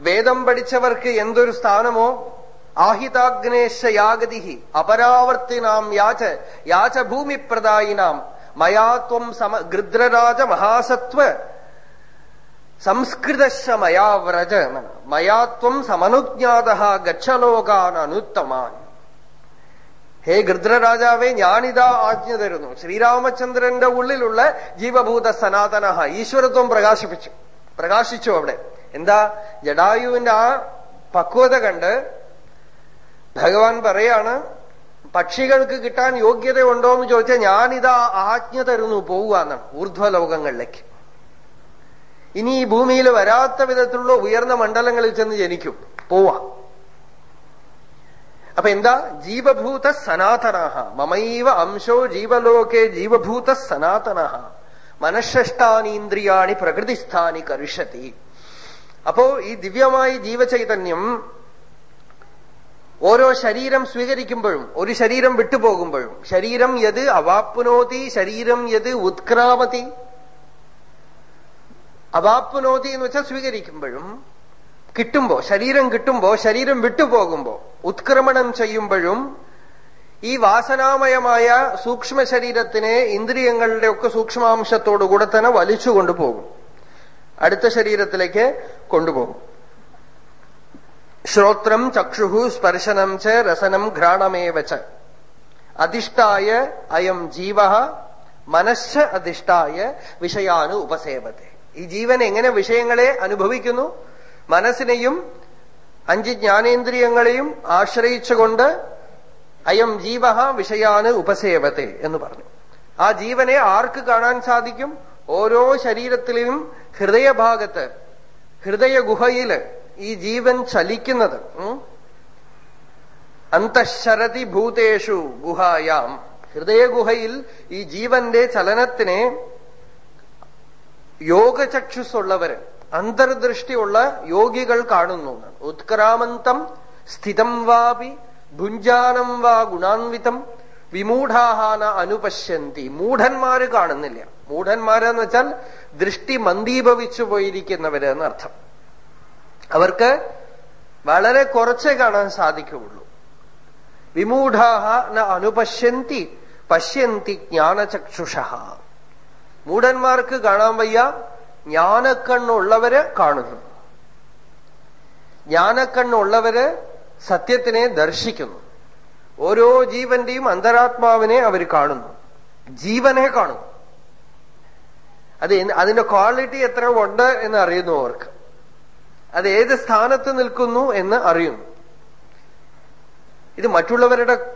വേദം പഠിച്ചവർക്ക് എന്തൊരു സ്ഥാനമോ? ആഹിതാഗ്നേശ യാഗതി അപരാവർത്തിനാം യാച യാച ഭൂമിപ്രദായിനാം മയാത്വം സമ ഗൃദ്രരാജ മഹാസത്വ സംസ്കൃതശമയാവ്രജ മയാത്വം സമനുജ്ഞാത ഗച്ഛലോകാൻ അനുത്തമാൻ. ഹേ ഗൃദ്രരാജാവേ ഞാനിതാ ആജ്ഞ തരുന്നു. ശ്രീരാമചന്ദ്രന്റെ ഉള്ളിലുള്ള ജീവഭൂത സനാതന ഈശ്വരത്വം പ്രകാശിപ്പിച്ചു. പ്രകാശിച്ചു അവിടെ. എന്താ? ജഡായുവിന്റെ ആ പക്വത കണ്ട് ഭഗവാൻ പറയാണ് പക്ഷികൾക്ക് കിട്ടാൻ യോഗ്യതയുണ്ടോ എന്ന് ചോദിച്ചാൽ ഞാനിതാ ആജ്ഞ തരുന്നു പോവുക എന്നാണ് ഊർധ്വലോകങ്ങളിലേക്ക്. ഇനി ഈ ഭൂമിയിൽ വരാത്ത വിധത്തിലുള്ള ഉയർന്ന മണ്ഡലങ്ങളിൽ ചെന്ന് ജനിക്കും. പോവാം. അപ്പൊ എന്താ? ജീവഭൂത സനാതനാഹ. മമൈവ അംശോ ജീവലോകെ ജീവഭൂത സനാതനഃ മനഃഷ്ടാനീന്ദ്രിയാണി പ്രകൃതിസ്ഥാനി കരുഷത്തി അപ്പോ ഈ ദിവ്യമായ ജീവചൈതന്യം ഓരോ ശരീരം സ്വീകരിക്കുമ്പോഴും ഒരു ശരീരം വിട്ടുപോകുമ്പോഴും ശരീരം യത് അവാപ്നോതി ശരീരം യത് ഉത്ക്രാമതി അവാപ്നോതി എന്ന് വെച്ചാൽ സ്വീകരിക്കുമ്പോഴും കിട്ടുമ്പോ ശരീരം കിട്ടുമ്പോ ശരീരം വിട്ടുപോകുമ്പോ ഉത്ക്രമണം ചെയ്യുമ്പോഴും ഈ വാസനാമയമായ സൂക്ഷ്മ ശരീരത്തിനെ ഇന്ദ്രിയങ്ങളുടെ ഒക്കെ സൂക്ഷ്മാംശത്തോടുകൂടെ തന്നെ വലിച്ചു കൊണ്ടുപോകും അടുത്ത ശരീരത്തിലേക്ക് കൊണ്ടുപോകും. ശ്രോത്രം ചക്ഷുഹു സ്പർശനം ച രസനം ഘ്രാണമേവച്ച അധിഷ്ഠായ അയം ജീവ മനശ്ച അധിഷ്ഠായ വിഷയാണ് ഉപസേവത്തെ. ഈ ജീവൻ എങ്ങനെ വിഷയങ്ങളെ അനുഭവിക്കുന്നു? മനസ്സിനെയും അഞ്ച് ജ്ഞാനേന്ദ്രിയങ്ങളെയും ആശ്രയിച്ചുകൊണ്ട് അയം ജീവ വിഷയാണ് ഉപസേവത്തെ എന്ന് പറഞ്ഞു. ആ ജീവനെ ആർക്ക് കാണാൻ സാധിക്കും? ഓരോ ശരീരത്തിലെയും ഹൃദയഭാഗത്ത് ഹൃദയഗുഹയിൽ ഈ ജീവൻ ചലിക്കുന്നത് അന്തഃശരതി ഭൂതേഷു ഗുഹായാം. ഹൃദയഗുഹയിൽ ഈ ജീവന്റെ ചലനത്തിനെ യോഗചക്ഷുസ്സുള്ളവര് അന്തർദൃഷ്ടിയുള്ള യോഗികൾ കാണുന്നു. ഉത്ക്രാമന്തം സ്ഥിതം വാപി ഭുഞ്ചാനം വാ ഗുണാൻവിതം വിമൂഢാഹാന അനുപശ്യന്തി. മൂഢന്മാര് കാണുന്നില്ല. മൂഢന്മാരെന്ന് വെച്ചാൽ ദൃഷ്ടി മന്ദീഭവിച്ചു പോയിരിക്കുന്നവര് എന്നർത്ഥം. അവർക്ക് വളരെ കുറച്ചേ കാണാൻ സാധിക്കുകയുള്ളൂ. വിമൂഢാഹ ന അനുപശ്യന്തി പശ്യന്തി ജ്ഞാനചക്ഷുഷ. മൂഢന്മാർക്ക് കാണാൻ വയ്യ ജ്ഞാനക്കണ്ണുള്ളവര് കാണുന്നു. ജ്ഞാനക്കണ്ണുള്ളവര് സത്യത്തിനെ ദർശിക്കുന്നു. ഓരോ ജീവന്റെയും അന്തരാത്മാവിനെ അവർ കാണുന്നു. ജീവനെ കാണുന്നു. അത് അതിന്റെ ക്വാളിറ്റി എത്ര ഉണ്ട് എന്ന് അറിയുന്നു അവർക്ക്. അത് ഏത് സ്ഥാനത്ത് നിൽക്കുന്നു എന്ന് അറിയുന്നു. ഇത് മറ്റുള്ളവരുടെ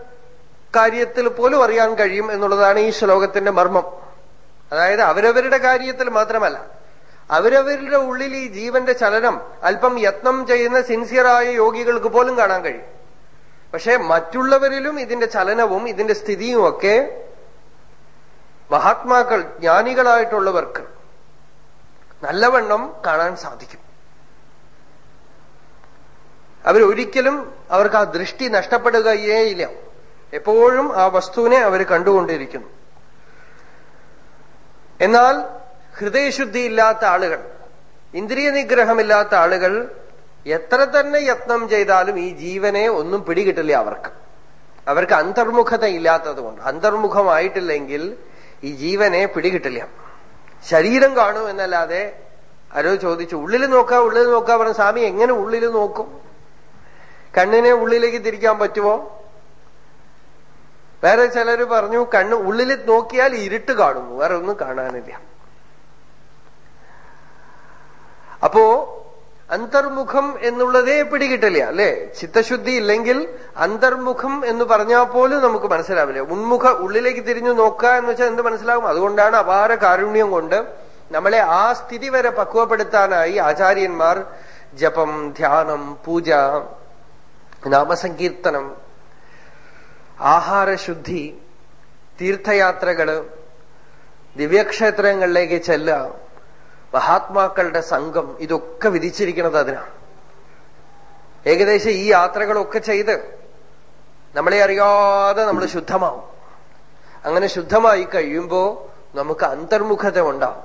കാര്യത്തിൽ പോലും അറിയാൻ കഴിയും എന്നുള്ളതാണ് ഈ ശ്ലോകത്തിന്റെ മർമ്മം. അതായത് അവരവരുടെ കാര്യത്തിൽ മാത്രമല്ല. അവരവരുടെ ഉള്ളിൽ ഈ ജീവന്റെ ചലനം അല്പം യത്നം ചെയ്യുന്ന സിൻസിയറായ യോഗികൾക്ക് പോലും കാണാൻ കഴിയും. പക്ഷെ മറ്റുള്ളവരിലും ഇതിന്റെ ചലനവും ഇതിന്റെ സ്ഥിതിയും ഒക്കെ മഹാത്മാക്കൾ ജ്ഞാനികളായിട്ടുള്ളവർക്ക് നല്ലവണ്ണം കാണാൻ സാധിക്കും. അവരൊരിക്കലും അവർക്ക് ആ ദൃഷ്ടി നഷ്ടപ്പെടുകയേയില്ല എപ്പോഴും ആ വസ്തുവിനെ അവർ കണ്ടുകൊണ്ടിരിക്കുന്നു. എന്നാൽ ഹൃദയശുദ്ധി ഇല്ലാത്ത ആളുകൾ ഇന്ദ്രിയ നിഗ്രഹമില്ലാത്ത ആളുകൾ എത്ര തന്നെ യത്നം ചെയ്താലും ഈ ജീവനെ ഒന്നും പിടികിട്ടില്ല അവർക്ക്. അവർക്ക് അന്തർമുഖത ഇല്ലാത്തതുകൊണ്ട് അന്തർമുഖമായിട്ടില്ലെങ്കിൽ ഈ ജീവനെ പിടികിട്ടില്ല. ശരീരം കാണും എന്നല്ലാതെ ആരോ ചോദിച്ചു ഉള്ളിൽ നോക്കാ ഉള്ളിൽ നോക്കാ പറഞ്ഞ സ്വാമി എങ്ങനെ ഉള്ളിൽ നോക്കും? കണ്ണിനെ ഉള്ളിലേക്ക് തിരിക്കാൻ പറ്റുമോ? വേറെ ചിലര് പറഞ്ഞു കണ്ണ് ഉള്ളിൽ നോക്കിയാൽ ഇരുട്ട് കാണുന്നു വേറെ ഒന്നും കാണാനില്ല അപ്പോ അന്തർമുഖം എന്നുള്ളതേ പിടികിട്ടില്ല അല്ലെ? ചിത്തശുദ്ധി ഇല്ലെങ്കിൽ അന്തർമുഖം എന്ന് പറഞ്ഞാൽ പോലും നമുക്ക് മനസ്സിലാവില്ല. ഉന്മുഖ ഉള്ളിലേക്ക് തിരിഞ്ഞു നോക്കുക എന്ന് വെച്ചാൽ എന്ത് മനസ്സിലാകും അതുകൊണ്ടാണ് അപാര കാരുണ്യം കൊണ്ട് നമ്മളെ ആ സ്ഥിതി വരെ പക്വപ്പെടുത്താനായി ആചാര്യന്മാർ ജപം ധ്യാനം പൂജ നാമസങ്കീർത്തനം ആഹാരശുദ്ധി തീർത്ഥയാത്രകൾ ദിവ്യക്ഷേത്രങ്ങളിലേക്ക് ചെല്ലുക മഹാത്മാക്കളുടെ സംഘം ഇതൊക്കെ വിധിച്ചിരിക്കുന്നത് അതിനാണ്. ഏകദേശം ഈ യാത്രകളൊക്കെ ചെയ്ത് നമ്മളെ അറിയാതെ നമ്മൾ ശുദ്ധമാവും. അങ്ങനെ ശുദ്ധമായി കഴിയുമ്പോ നമുക്ക് അന്തർമുഖത ഉണ്ടാവും.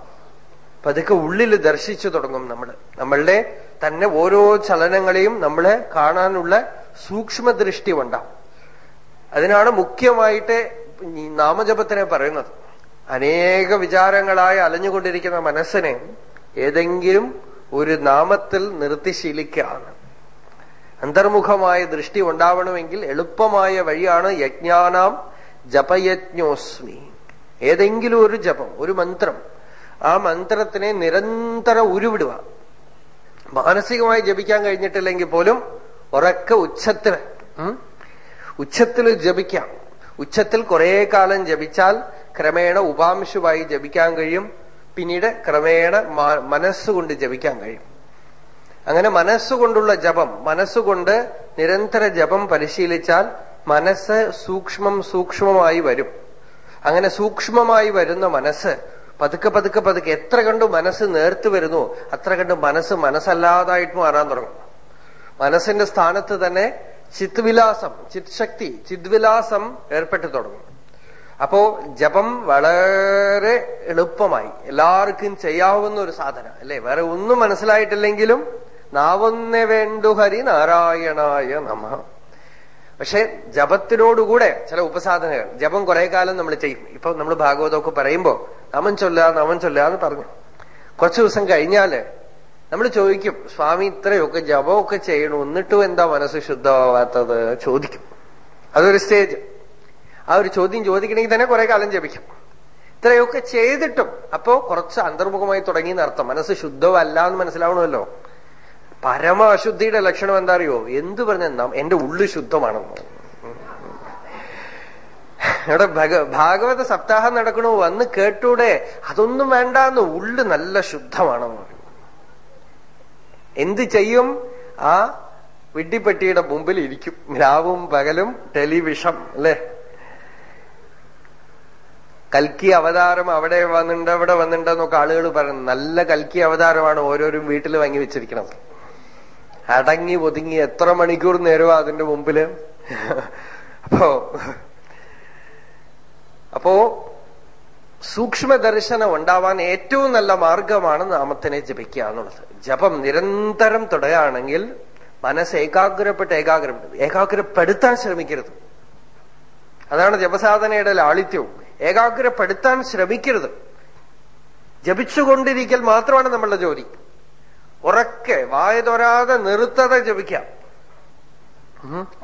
പതുക്കെ ഉള്ളിൽ ദർശിച്ചു തുടങ്ങും നമ്മൾ നമ്മളുടെ തന്നെ ഓരോ ചലനങ്ങളെയും നമ്മളെ കാണാനുള്ള സൂക്ഷ്മദൃഷ്ടി ഉണ്ടാവും. അതിനാണ് മുഖ്യമായിട്ട് നാമജപത്തിനെ പറയുന്നത്. അനേക വിചാരങ്ങളായി അലഞ്ഞുകൊണ്ടിരിക്കുന്ന മനസ്സിനെ ഏതെങ്കിലും ഒരു നാമത്തിൽ നിർത്തി ശീലിക്കുകയാണ്. അന്തർമുഖമായ ദൃഷ്ടി ഉണ്ടാവണമെങ്കിൽ എളുപ്പമായ വഴിയാണ് യജ്ഞാനാം ജപയജ്ഞോസ്മി. ഏതെങ്കിലും ഒരു ജപം ഒരു മന്ത്രം ആ മന്ത്രത്തിനെ നിരന്തരം ഉരുവിടുക. മാനസികമായി ജപിക്കാൻ കഴിഞ്ഞിട്ടില്ലെങ്കിൽ പോലും ഉറക്ക ഉച്ചത്തിന് ഉച്ചത്തിൽ ജപിക്കാം. ഉച്ചത്തിൽ കുറെ കാലം ജപിച്ചാൽ ക്രമേണ ഉപാംശുവായി ജപിക്കാൻ കഴിയും. പിന്നീട് ക്രമേണ മനസ്സുകൊണ്ട് ജപിക്കാൻ കഴിയും. അങ്ങനെ മനസ്സുകൊണ്ടുള്ള ജപം മനസ്സുകൊണ്ട് നിരന്തര ജപം പരിശീലിച്ചാൽ മനസ്സ് സൂക്ഷ്മം സൂക്ഷ്മമായി വരും. അങ്ങനെ സൂക്ഷ്മമായി വരുന്ന മനസ്സ് പതുക്കെ പതുക്കെ പതുക്കെ എത്ര കണ്ടു മനസ്സ് നേർത്തു വരുന്നു അത്ര കണ്ട് മനസ്സ് മനസ്സല്ലാതായിട്ട് മാറാൻ തുടങ്ങും. മനസ്സിന്റെ സ്ഥാനത്ത് തന്നെ ചിത്വിലാസം ചിത് ശക്തി ചിദ്വിലാസം ഏർപ്പെട്ടു തുടങ്ങും. അപ്പോ ജപം വളരെ എളുപ്പമായി. എല്ലാവർക്കും ചെയ്യാവുന്ന ഒരു സാധന അല്ലെ? വേറെ ഒന്നും മനസ്സിലായിട്ടില്ലെങ്കിലും നാവൊന്നെ വേണ്ടു ഹരി നാരായണായ നമ. പക്ഷെ ജപത്തിനോടുകൂടെ ചില ഉപസാധനകൾ ജപം കുറെ കാലം നമ്മൾ ചെയ്യും. ഇപ്പൊ നമ്മൾ ഭാഗവതമൊക്കെ പറയുമ്പോ നമൻ ചൊല്ല നമൻ ചൊല്ല എന്ന് പറഞ്ഞു. കുറച്ചു ദിവസം കഴിഞ്ഞാൽ നമ്മൾ ചോദിക്കും സ്വാമി ഇത്രയൊക്കെ ജപമൊക്കെ ചെയ്യണു എന്നിട്ടും എന്താ മനസ്സ് ശുദ്ധമാവാത്തത്? ചോദിക്കും. അതൊരു സ്റ്റേജ്. ആ ഒരു ചോദ്യം ചോദിക്കണമെങ്കിൽ തന്നെ കുറെ കാലം ജപിക്കാം. ഇത്രയൊക്കെ ചെയ്തിട്ടും അപ്പോ കുറച്ച് അന്തർമുഖമായി തുടങ്ങി എന്നർത്ഥം. മനസ്സ് ശുദ്ധമല്ല എന്ന് മനസ്സിലാവണമല്ലോ. പരമ അശുദ്ധിയുടെ ലക്ഷണം എന്താ അറിയോ എന്തു പറഞ്ഞെന്നാ എന്റെ ഉള്ളു ശുദ്ധമാണെന്ന്. ഇവിടെ ഭാഗവത സപ്താഹം നടക്കണോ? വന്ന് കേട്ടൂടെ. അതൊന്നും വേണ്ട എന്ന് ഉള്ളു നല്ല ശുദ്ധമാണെന്ന്. പറയും എന്ത് ചെയ്യും? ആ വിഡ്ഡിപ്പെട്ടിയുടെ മുമ്പിൽ ഇരിക്കും. രാവും പകലും ടെലിവിഷൻ അല്ലെ? കൽക്കി അവതാരം അവിടെ വന്നിട്ടുണ്ട് അവിടെ വന്നിട്ടുണ്ട് എന്നൊക്കെ ആളുകൾ പറയുന്നു. നല്ല കൽക്കി അവതാരമാണ് ഓരോരും വീട്ടിൽ വാങ്ങി വെച്ചിരിക്കണം അടങ്ങി ഒതുങ്ങി എത്ര മണിക്കൂർ നേരവും അതിന്റെ മുമ്പിൽ അപ്പോ അപ്പോ സൂക്ഷ്മ ദർശനം ഉണ്ടാവാൻ ഏറ്റവും നല്ല മാർഗമാണ് നാമത്തിനെ ജപിക്കുക എന്നുള്ളത്. ജപം നിരന്തരം തുടരുകയാണെങ്കിൽ മനസ്സ് ഏകാഗ്രപ്പെട്ട് ഏകാഗ്രപ്പെട്ട് ഏകാഗ്രപ്പെടുത്താൻ ശ്രമിക്കരുത്. അതാണ് ജപസാധനയുടെ ലാളിത്യവും. ഏകാഗ്രപ്പെടുത്താൻ ശ്രമിക്കരുത്. ജപിച്ചുകൊണ്ടിരിക്കൽ മാത്രമാണ് നമ്മളുടെ ജോലി. ഉറക്കെ വായ തൊരാതെ ജപിക്കാം.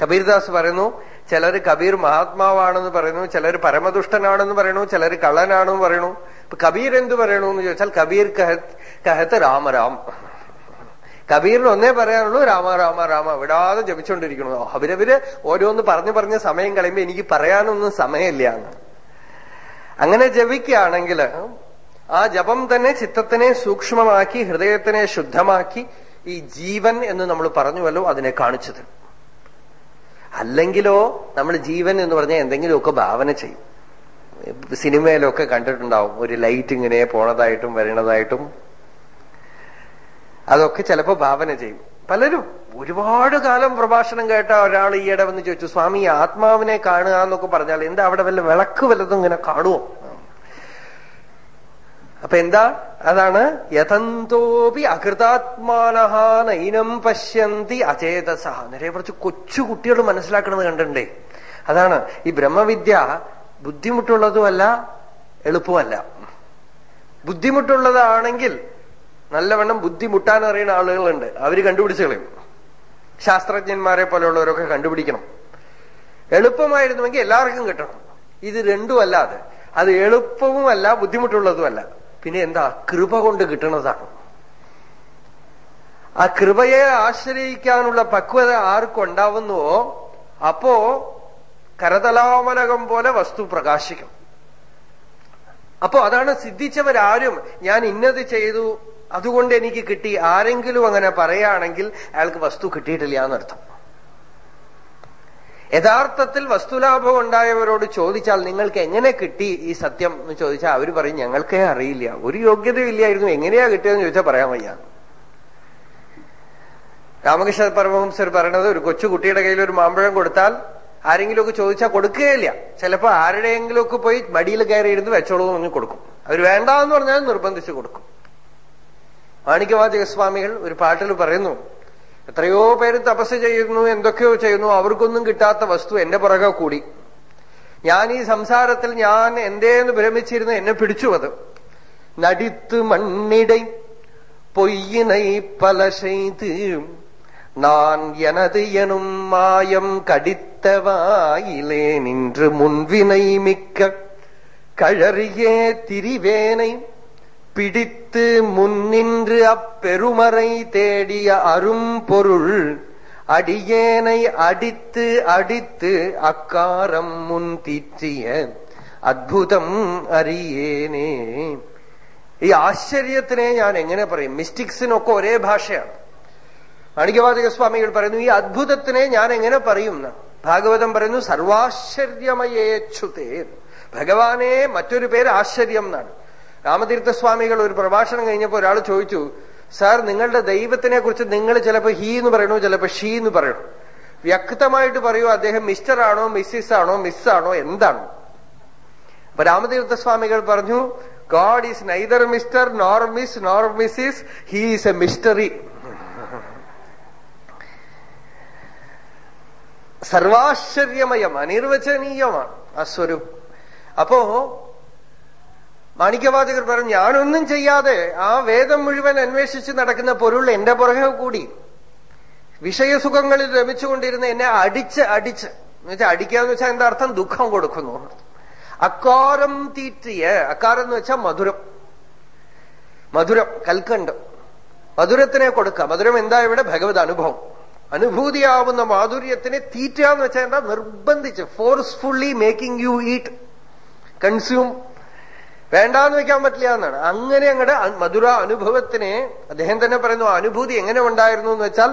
കബീർദാസ് പറയുന്നു ചിലർ കബീർ മഹാത്മാവാണെന്ന് പറയുന്നു ചിലർ പരമദുഷ്ടനാണെന്ന് പറയുന്നു ചിലർ കള്ളനാണെന്ന് പറയണു ഇപ്പൊ കബീർ എന്ത് പറയണു എന്ന് ചോദിച്ചാൽ കബീർ കഹത്ത് രാമരാം കബീറിന് ഒന്നേ പറയാനുള്ളൂ രാമ രാമ രാമ വിടാതെ ജപിച്ചുകൊണ്ടിരിക്കണു അവരവര് ഓരോന്ന് പറഞ്ഞു പറഞ്ഞ സമയം കളയുമ്പോ എനിക്ക് പറയാനൊന്നും സമയമില്ല എന്ന്. അങ്ങനെ ജപിക്കുകയാണെങ്കിൽ ആ ജപം തന്നെ ചിത്തത്തിനെ സൂക്ഷ്മമാക്കി ഹൃദയത്തിനെ ശുദ്ധമാക്കി ഈ ജീവൻ എന്ന് നമ്മൾ പറഞ്ഞുവല്ലോ അതിനെ കാണിച്ചത്. അല്ലെങ്കിലോ നമ്മൾ ജീവൻ എന്ന് പറഞ്ഞാൽ എന്തെങ്കിലുമൊക്കെ ഭാവന ചെയ്യും. സിനിമയിലൊക്കെ കണ്ടിട്ടുണ്ടാവും. ഒരു ലൈറ്റ് ഇങ്ങനെ പോണതായിട്ടും വരണതായിട്ടും. അതൊക്കെ ചിലപ്പോ ഭാവന ചെയ്യും. പലരും ഒരുപാട് കാലം പ്രഭാഷണം കേട്ട ഒരാൾ ഈയിടെ വന്ന് ചോദിച്ചു സ്വാമി ആത്മാവിനെ കാണുക എന്നൊക്കെ പറഞ്ഞാൽ എന്താ അവിടെ വല്ല വിളക്ക് വല്ലതും ഇങ്ങനെ കാണുമോ അപ്പൊ എന്താ? അതാണ് യഥന്തോപി അകൃതാത്മാനഹാനൈനം പശ്യന്തി അചേതസഹ. നിറയെ കുറച്ച് കൊച്ചു കുട്ടികൾ മനസ്സിലാക്കുന്നത് കണ്ടിട്ടുണ്ടേ. അതാണ് ഈ ബ്രഹ്മവിദ്യ ബുദ്ധിമുട്ടുള്ളതുമല്ല എളുപ്പമല്ല. ബുദ്ധിമുട്ടുള്ളതാണെങ്കിൽ നല്ലവണ്ണം ബുദ്ധിമുട്ടാൻ അറിയുന്ന ആളുകളുണ്ട്. അവർ കണ്ടുപിടിച്ചു കളയും. ശാസ്ത്രജ്ഞന്മാരെ പോലെയുള്ളവരൊക്കെ കണ്ടുപിടിക്കണം. എളുപ്പമായിരുന്നുവെങ്കിൽ എല്ലാവർക്കും കിട്ടണം. ഇത് രണ്ടും അല്ലാതെ അത് എളുപ്പവുമല്ല ബുദ്ധിമുട്ടുള്ളതുമല്ല. പിന്നെ എന്താ? കൃപ കൊണ്ട് കിട്ടുന്നതാണ് ആ കൃപയെ ആശ്രയിക്കാനുള്ള പക്വത ആർക്കുണ്ടാവുന്നുവോ അപ്പോ കരതലാമലകം പോലെ വസ്തു പ്രകാശിക്കും. അപ്പോ അതാണ് സിദ്ധിച്ചവരാരും ഞാൻ ഇന്നത് ചെയ്തു അതുകൊണ്ട് എനിക്ക് കിട്ടി ആരെങ്കിലും അങ്ങനെ പറയുകയാണെങ്കിൽ അയാൾക്ക് വസ്തു കിട്ടിയിട്ടില്ല എന്നർത്ഥം. യഥാർത്ഥത്തിൽ വസ്തുലാഭം ഉണ്ടായവരോട് ചോദിച്ചാൽ നിങ്ങൾക്ക് എങ്ങനെ കിട്ടി ഈ സത്യം എന്ന് ചോദിച്ചാൽ അവർ പറയും ഞങ്ങൾക്കേ അറിയില്ല. ഒരു യോഗ്യതയില്ലായിരുന്നു എങ്ങനെയാ കിട്ടിയതെന്ന് ചോദിച്ചാൽ പറയാൻ വയ്യ. രാമകൃഷ്ണ പരമഹംസർ പറയണത് ഒരു കൊച്ചുകുട്ടിയുടെ കയ്യിൽ ഒരു മാമ്പഴം കൊടുത്താൽ ആരെങ്കിലുമൊക്കെ ചോദിച്ചാൽ കൊടുക്കുകയില്ല. ചിലപ്പോ ആരുടെയെങ്കിലുമൊക്കെ പോയി മടിയിൽ കയറി ഇരുന്ന് വെച്ചോളൂ എന്ന് കൊടുക്കും. അവർ വേണ്ടെന്ന് പറഞ്ഞാൽ നിർബന്ധിച്ച് കൊടുക്കും. മാണിക്യവാചക സ്വാമികൾ ഒരു പാട്ടിൽ പറയുന്നു എത്രയോ പേര് തപസ് ചെയ്യുന്നു എന്തൊക്കെയോ ചെയ്യുന്നു അവർക്കൊന്നും കിട്ടാത്ത വസ്തു എന്റെ പുറകെ കൂടി ഞാൻ ഈ സംസാരത്തിൽ ഞാൻ എന്തേന്ന് ഭ്രമിച്ചിരുന്ന് എന്നെ പിടിച്ചു അത് നടിത്ത് മണ്ണിടை பொய்யினை பல செய்து நான் எனது எனும் மாயம் கடித்தவாயிலே நின்று முன்வினை மிக்க கழறியே திரிவேனை பிடித்து முன்னின்று அப்பெருமறை தேடிய அரும்பொருள் அடியேனை அடித்து அடித்து அக்காரம் முன் தீற்றிய അദ്ഭുതം അറിയേനേ ഈ ആശ്ചര്യത്തിനെ ഞാൻ എങ്ങനെ പറയും മിസ്റ്റിക്സിനൊക്കെ ഒരേ ഭാഷയാണ് മാണിക്യവാചക സ്വാമികൾ പറയുന്നു ഈ അദ്ഭുതത്തിനെ ഞാൻ എങ്ങനെ പറയും ഭാഗവതം പറയുന്നു സർവാശ്ചര്യമയേച്ഛുതേ ഭഗവാനെ മറ്റൊരു പേര് ആശ്ചര്യം എന്നാണ് രാമതീർത്ഥസ്വാമികൾ ഒരു പ്രഭാഷണം കഴിഞ്ഞപ്പോൾ ഒരാൾ ചോദിച്ചു സാർ നിങ്ങളുടെ ദൈവത്തിനെ കുറിച്ച് നിങ്ങൾ ചിലപ്പോ ഹീ എന്ന് പറയണു? ചിലപ്പോ ഷീ എന്ന് പറയണു? വ്യക്തമായിട്ട് പറയൂ അദ്ദേഹം മിസ്റ്റർ ആണോ മിസ്സിസ് ആണോ മിസ് ആണോ എന്താണോ? അപ്പൊ രാമതീർത്ഥസ്വാമികൾ പറഞ്ഞു God is neither Mr nor Miss nor Mrs he is a mystery. സർവാശ്ചര്യമയം അനിർവചനീയമാണ് ആ സ്വരൂപം. അപ്പോ മാണിക്യവാചകർ പറഞ്ഞു ഞാനൊന്നും ചെയ്യാതെ ആ വേദം മുഴുവൻ അന്വേഷിച്ച് നടക്കുന്ന പൊരുൾ എന്റെ പുറകെ കൂടി. വിഷയസുഖങ്ങളിൽ രമിച്ചുകൊണ്ടിരുന്ന എന്നെ അടിച്ച് അടിച്ച്. എന്നുവെച്ചാൽ അടിക്കാന്ന് വെച്ചാൽ എന്താ അർത്ഥം? ദുഃഖം കൊടുക്കുന്നു അക്കാരം തീറ്റിയ അക്കാരം എന്ന് വെച്ചാൽ മധുരം. മധുരം കൽക്കണ്ട്. മധുരത്തിനെ കൊടുക്കുക. മധുരം എന്താ ഇവിടെ? ഭഗവത് അനുഭവം. അനുഭൂതിയാവുന്ന മാധുര്യത്തിനെ തീറ്റ എന്ന് വെച്ചാൽ എന്താ? നിർബന്ധിച്ച് forcefully making you eat consume വേണ്ടാന്ന് വെക്കാൻ പറ്റില്ല എന്നാണ്. അങ്ങനെ അങ്ങടെ മധുര അനുഭവത്തിനെ അദ്ദേഹം തന്നെ പറയുന്നു അനുഭൂതി എങ്ങനെ ഉണ്ടായിരുന്നു എന്ന് വെച്ചാൽ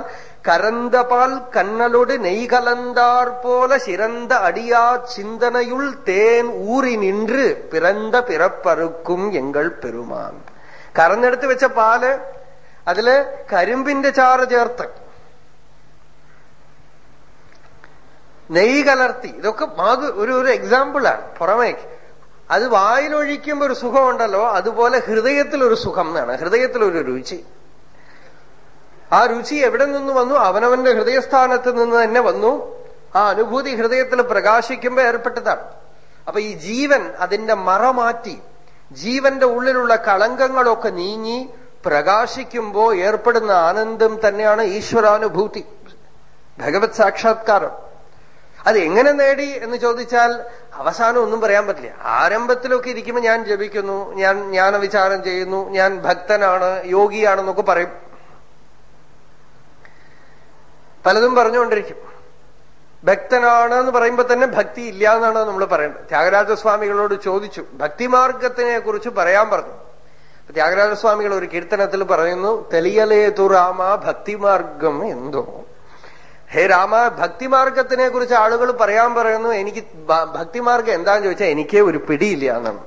കരന്തപാൽ കണ്ണലോട് നെയ് കലന്താർ പോലെ ശിരന്ത അടിയാ ചിന്തനയുൾ തേൻ ഊറി നിன்று പിറന്ത പിറപ്പറുക്കും എങ്കൾ പെരുമാൻ. കറന്നെടുത്ത് വെച്ച പാൽ അതിൽ കരിമ്പിന്റെ ചാറ് ചേർത്ത്. നെയ് കലർത്തി. ഇതൊക്കെ മാധു ഒരു ഒരു എക്സാമ്പിളാണ് പുറമേക്ക്. അത് വായിലൊഴിക്കുമ്പോ ഒരു സുഖമുണ്ടല്ലോ അതുപോലെ ഹൃദയത്തിൽ ഒരു സുഖം എന്നാണ് ഹൃദയത്തിൽ ഒരു രുചി. ആ രുചി എവിടെ നിന്ന് വന്നു? അവനവന്റെ ഹൃദയസ്ഥാനത്ത് നിന്ന് തന്നെ വന്നു. ആ അനുഭൂതി ഹൃദയത്തിൽ പ്രകാശിക്കുമ്പോ ഏർപ്പെട്ടതാണ്. അപ്പൊ ഈ ജീവൻ അതിന്റെ മറ മാറ്റി ജീവന്റെ ഉള്ളിലുള്ള കളങ്കങ്ങളൊക്കെ നീങ്ങി പ്രകാശിക്കുമ്പോ ഏർപ്പെടുന്ന ആനന്ദം തന്നെയാണ് ഈശ്വരാനുഭൂതി. ഭഗവത് സാക്ഷാത്കാരം. അത് എങ്ങനെ നേടി എന്ന് ചോദിച്ചാൽ അവസാനം ഒന്നും പറയാൻ പറ്റില്ല. ആരംഭത്തിലൊക്കെ ഇരിക്കുമ്പോൾ ഞാൻ ജപിക്കുന്നു ഞാൻ ജ്ഞാനവിചാരം ചെയ്യുന്നു ഞാൻ ഭക്തനാണ് യോഗിയാണെന്നൊക്കെ പറയും. പലതും പറഞ്ഞുകൊണ്ടിരിക്കും. ഭക്തനാണ് എന്ന് പറയുമ്പോൾ തന്നെ ഭക്തി ഇല്ല എന്നാണ് നമ്മൾ പറയേണ്ടത്. ത്യാഗരാജസ്വാമികളോട് ചോദിച്ചു. ഭക്തിമാർഗത്തിനെ കുറിച്ച് പറയാൻ പറഞ്ഞു. ത്യാഗരാജസ്വാമികൾ ഒരു കീർത്തനത്തിൽ പറയുന്നു തെളിയലേതു രാമ ഭക്തിമാർഗം എന്തോ? ഹേ രാമ ഭക്തിമാർഗത്തിനെ കുറിച്ച് ആളുകൾ പറയാൻ പറയുന്നു. എനിക്ക് ഭക്തിമാർഗം എന്താന്ന് ചോദിച്ചാൽ എനിക്ക് ഒരു പിടിയില്ല എന്നാണ്.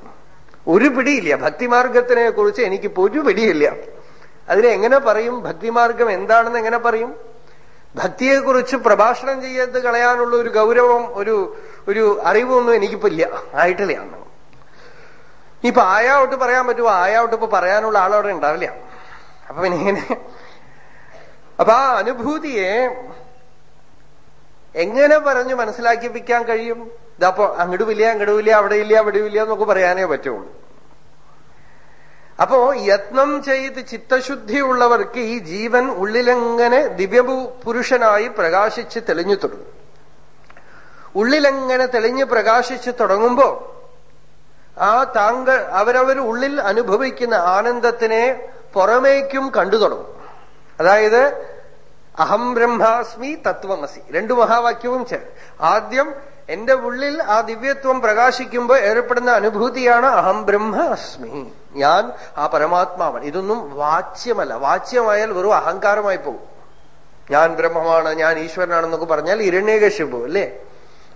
ഒരു പിടിയില്ല. ഭക്തിമാർഗത്തിനെ കുറിച്ച് എനിക്ക് ഒരു പിടിയില്ല. അതിനെ എങ്ങനെ പറയും? ഭക്തിമാർഗം എന്താണെന്ന് എങ്ങനെ പറയും? ഭക്തിയെക്കുറിച്ച് പ്രഭാഷണം ചെയ്ത് കളയാനുള്ള ഒരു ഗൗരവം ഒരു ഒരു അറിവൊന്നും എനിക്കിപ്പോ ഇല്ല. ആയിട്ടില്ല. ഇപ്പൊ ആയാവട്ട് പറയാൻ പറ്റുമോ? ആയാവട്ട് ഇപ്പൊ പറയാനുള്ള ആളവിടെ ഉണ്ടാവില്ല. അപ്പൊ പിന്നെ അപ്പൊ ആ അനുഭൂതിയെ എങ്ങനെ പറഞ്ഞ് മനസ്സിലാക്കിപ്പിക്കാൻ കഴിയും? ഇതപ്പോ അങ്ങോട്ട് ഇല്ല അവിടെ ഇല്ല അവിടെ ഇല്ല എന്നൊക്കെ പറയാനേ പറ്റുള്ളൂ. അപ്പോ യത്നം ചെയ്ത് ചിത്തശുദ്ധിയുള്ളവർക്ക് ഈ ജീവൻ ഉള്ളിലെങ്ങനെ ദിവ്യപു പുരുഷനായി പ്രകാശിച്ച് തെളിഞ്ഞു തുടങ്ങും. ഉള്ളിലെങ്ങനെ തെളിഞ്ഞ് പ്രകാശിച്ച് തുടങ്ങുമ്പോ ആ താങ്കൾ അവരവർ ഉള്ളിൽ അനുഭവിക്കുന്ന ആനന്ദത്തിനെ പുറമേക്കും കണ്ടു തുടങ്ങും. അതായത് അഹം ബ്രഹ്മാസ്മി തത്വമസി. രണ്ടു മഹാവാക്യവും ചേർ ആദ്യം എന്റെ ഉള്ളിൽ ആ ദിവ്യത്വം പ്രകാശിക്കുമ്പോൾ ഏർപ്പെടുന്ന അനുഭൂതിയാണ് അഹം ബ്രഹ്മ അസ്മി ഞാൻ ആ പരമാത്മാവാണ്. ഇതൊന്നും വാച്യമല്ല. വാച്യമായാൽ വെറും അഹങ്കാരമായി പോകും. ഞാൻ ബ്രഹ്മമാണ് ഞാൻ ഈശ്വരനാണെന്നൊക്കെ പറഞ്ഞാൽ ഇരണ്യകശിപു അല്ലേ?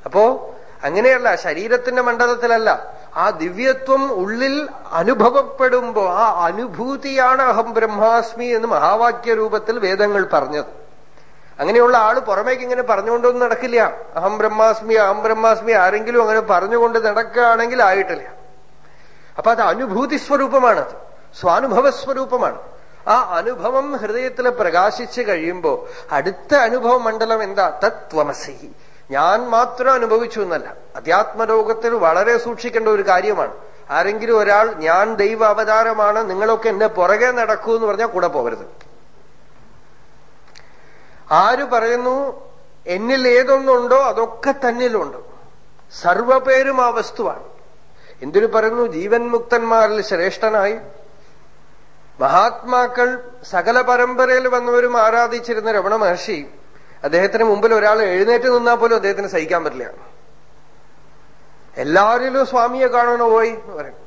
അപ്പോ അങ്ങനെയല്ല ശരീരത്തിന്റെ മണ്ഡലത്തിലല്ല. ആ ദിവ്യത്വം ഉള്ളിൽ അനുഭവപ്പെടുമ്പോ ആ അനുഭൂതിയാണ് അഹം ബ്രഹ്മാസ്മി എന്ന് മഹാവാക്യ രൂപത്തിൽ വേദങ്ങൾ പറഞ്ഞത്. അങ്ങനെയുള്ള ആൾ പുറമേക്ക് ഇങ്ങനെ പറഞ്ഞുകൊണ്ടൊന്നും നടക്കില്ല. അഹം ബ്രഹ്മാസ്മി അഹം ബ്രഹ്മാസ്മി ആരെങ്കിലും അങ്ങനെ പറഞ്ഞുകൊണ്ട് നടക്കുകയാണെങ്കിൽ ആയിട്ടില്ല. അപ്പൊ അത് അനുഭൂതി സ്വരൂപമാണത്. സ്വാനുഭവ സ്വരൂപമാണ്. ആ അനുഭവം ഹൃദയത്തിൽ പ്രകാശിച്ചു കഴിയുമ്പോ അടുത്ത അനുഭവ മണ്ഡലം എന്താ? തത്വമസി. ഞാൻ മാത്രം അനുഭവിച്ചു എന്നല്ല. അധ്യാത്മലോകത്തിൽ വളരെ സൂക്ഷിക്കേണ്ട ഒരു കാര്യമാണ്. ആരെങ്കിലും ഒരാൾ ഞാൻ ദൈവ അവതാരമാണ് നിങ്ങളൊക്കെ എന്നെ പുറകെ നടക്കൂ എന്ന് പറഞ്ഞാൽ കൂടെ പോകരുത്. ആര് പറയുന്നു? എന്നിൽ ഏതൊന്നുണ്ടോ അതൊക്കെ തന്നിലുണ്ട്. സർവപേരും ആ വസ്തുവാണ്. എന്തിനു പറയുന്നു? ജീവൻ മുക്തന്മാരിൽ ശ്രേഷ്ഠനായി. മഹാത്മാക്കൾ സകല പരമ്പരയിൽ വന്നവരും ആരാധിച്ചിരുന്ന രമണ മഹർഷി അദ്ദേഹത്തിന് മുമ്പിൽ ഒരാൾ എഴുന്നേറ്റ് നിന്നാൽ പോലും അദ്ദേഹത്തിന് സഹിക്കാൻ പറ്റില്ല. എല്ലാവരിലും സ്വാമിയെ കാണണോ പോയി പറയും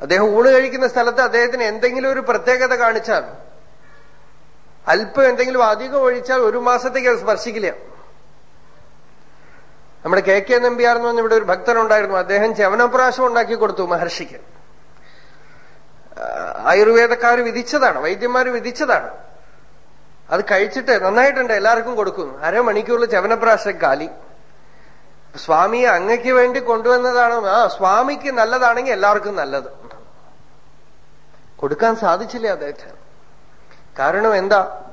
അദ്ദേഹം ഊണ് കഴിക്കുന്ന സ്ഥലത്ത് അദ്ദേഹത്തിന് എന്തെങ്കിലും ഒരു പ്രത്യേകത കാണിച്ചാൽ അല്പം എന്തെങ്കിലും അധികം ഒഴിച്ചാൽ ഒരു മാസത്തേക്ക് അത് സ്പർശിക്കില്ല. നമ്മുടെ കെ കെ നമ്പ്യാർ എന്ന് പറഞ്ഞ ഇവിടെ ഒരു ഭക്തനുണ്ടായിരുന്നു. അദ്ദേഹം ചവനപ്രാശം ഉണ്ടാക്കി കൊടുത്തു മഹർഷിക്ക്. ആയുർവേദക്കാർ വിധിച്ചതാണ് വൈദ്യന്മാർ വിധിച്ചതാണ്. അത് കഴിച്ചിട്ട് നന്നായിട്ടുണ്ട് എല്ലാവർക്കും കൊടുക്കുന്നു. അരമണിക്കൂറിൽ ചവനപ്രാശം കാലി. സ്വാമിയെ അങ്ങയ്ക്ക് വേണ്ടി കൊണ്ടുവന്നതാണ്. ആ സ്വാമിക്ക് നല്ലതാണെങ്കിൽ എല്ലാവർക്കും നല്ലത്. കൊടുക്കാൻ സാധിച്ചില്ല അദ്ദേഹത്തിന് കാരണം എന്താ?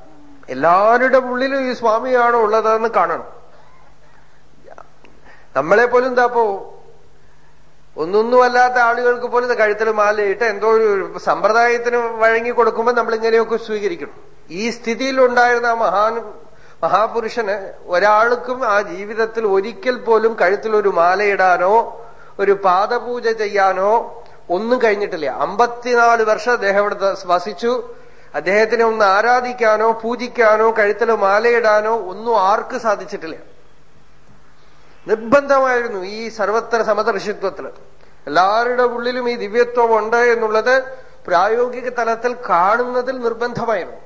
എല്ലാവരുടെ ഉള്ളിലും ഈ സ്വാമിയാണോ ഉള്ളതെന്ന് കാണണം. നമ്മളെ പോലും എന്താപ്പോ ഒന്നൊന്നുമല്ലാത്ത ആളുകൾക്ക് പോലും കഴുത്തിൽ മാലയിട്ട് എന്തോ ഒരു സമ്പ്രദായത്തിന് വഴങ്ങി കൊടുക്കുമ്പോൾ നമ്മൾ ഇങ്ങനെയൊക്കെ സ്വീകരിക്കണം. ഈ സ്ഥിതിയിലുണ്ടായിരുന്ന ആ മഹാൻ മഹാപുരുഷന് ഒരാൾക്കും ആ ജീവിതത്തിൽ ഒരിക്കൽ പോലും കഴുത്തിൽ ഒരു മാലയിടാനോ ഒരു പാദപൂജ ചെയ്യാനോ ഒന്നും കഴിഞ്ഞിട്ടില്ല. അമ്പത്തിനാല് വർഷം അദ്ദേഹം ഇവിടെ വസിച്ചു. അദ്ദേഹത്തിനെ ഒന്ന് ആരാധിക്കാനോ പൂജിക്കാനോ കഴുത്തിൽ മാലയിടാനോ ഒന്നും ആർക്ക് സാധിച്ചിട്ടില്ല. നിർബന്ധമായിരുന്നു ഈ സർവത്ര സമദർശിത്വത്തിൽ. എല്ലാവരുടെ ഉള്ളിലും ഈ ദിവ്യത്വം ഉണ്ട് എന്നുള്ളത് പ്രായോഗിക തലത്തിൽ കാണുന്നതിൽ നിർബന്ധമായിരുന്നു.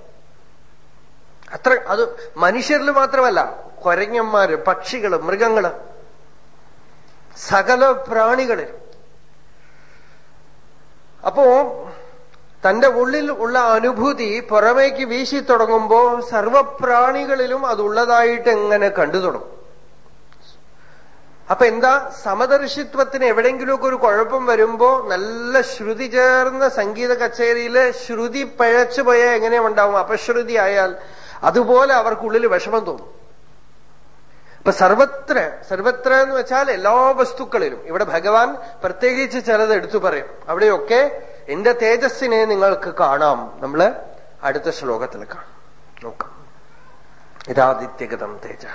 അത്ര അത് മനുഷ്യരിൽ മാത്രമല്ല കൊരങ്ങന്മാര് പക്ഷികൾ മൃഗങ്ങൾ സകല പ്രാണികളിൽ അപ്പോ തന്റെ ഉള്ളിൽ ഉള്ള അനുഭൂതി പുറമേക്ക് വീശി തുടങ്ങുമ്പോ സർവപ്രാണികളിലും അതുള്ളതായിട്ട് എങ്ങനെ കണ്ടു തുടങ്ങും? അപ്പൊ എന്താ സമദർശിത്വത്തിന് എവിടെയെങ്കിലുമൊക്കെ ഒരു കുഴപ്പം വരുമ്പോ നല്ല ശ്രുതി ചേർന്ന സംഗീത കച്ചേരിയിൽ ശ്രുതി പഴച്ചു പോയാൽ എങ്ങനെ ഉണ്ടാവും? അപശ്രുതി ആയാൽ അതുപോലെ അവർക്കുള്ളിൽ വിഷമം തോന്നും. ഇപ്പൊ സർവത്ര സർവത്ര എന്ന് വെച്ചാൽ എല്ലാ വസ്തുക്കളിലും. ഇവിടെ ഭഗവാൻ പ്രത്യേകിച്ച് ചിലത് എടുത്തു പറയും. അവിടെയൊക്കെ എന്റെ തേജസ്സിനെ നിങ്ങൾക്ക് കാണാം. നമ്മൾ അടുത്ത ശ്ലോകത്തിൽ കാണാം. നോക്കാം. യഥാദിത്യഗതം തേജ.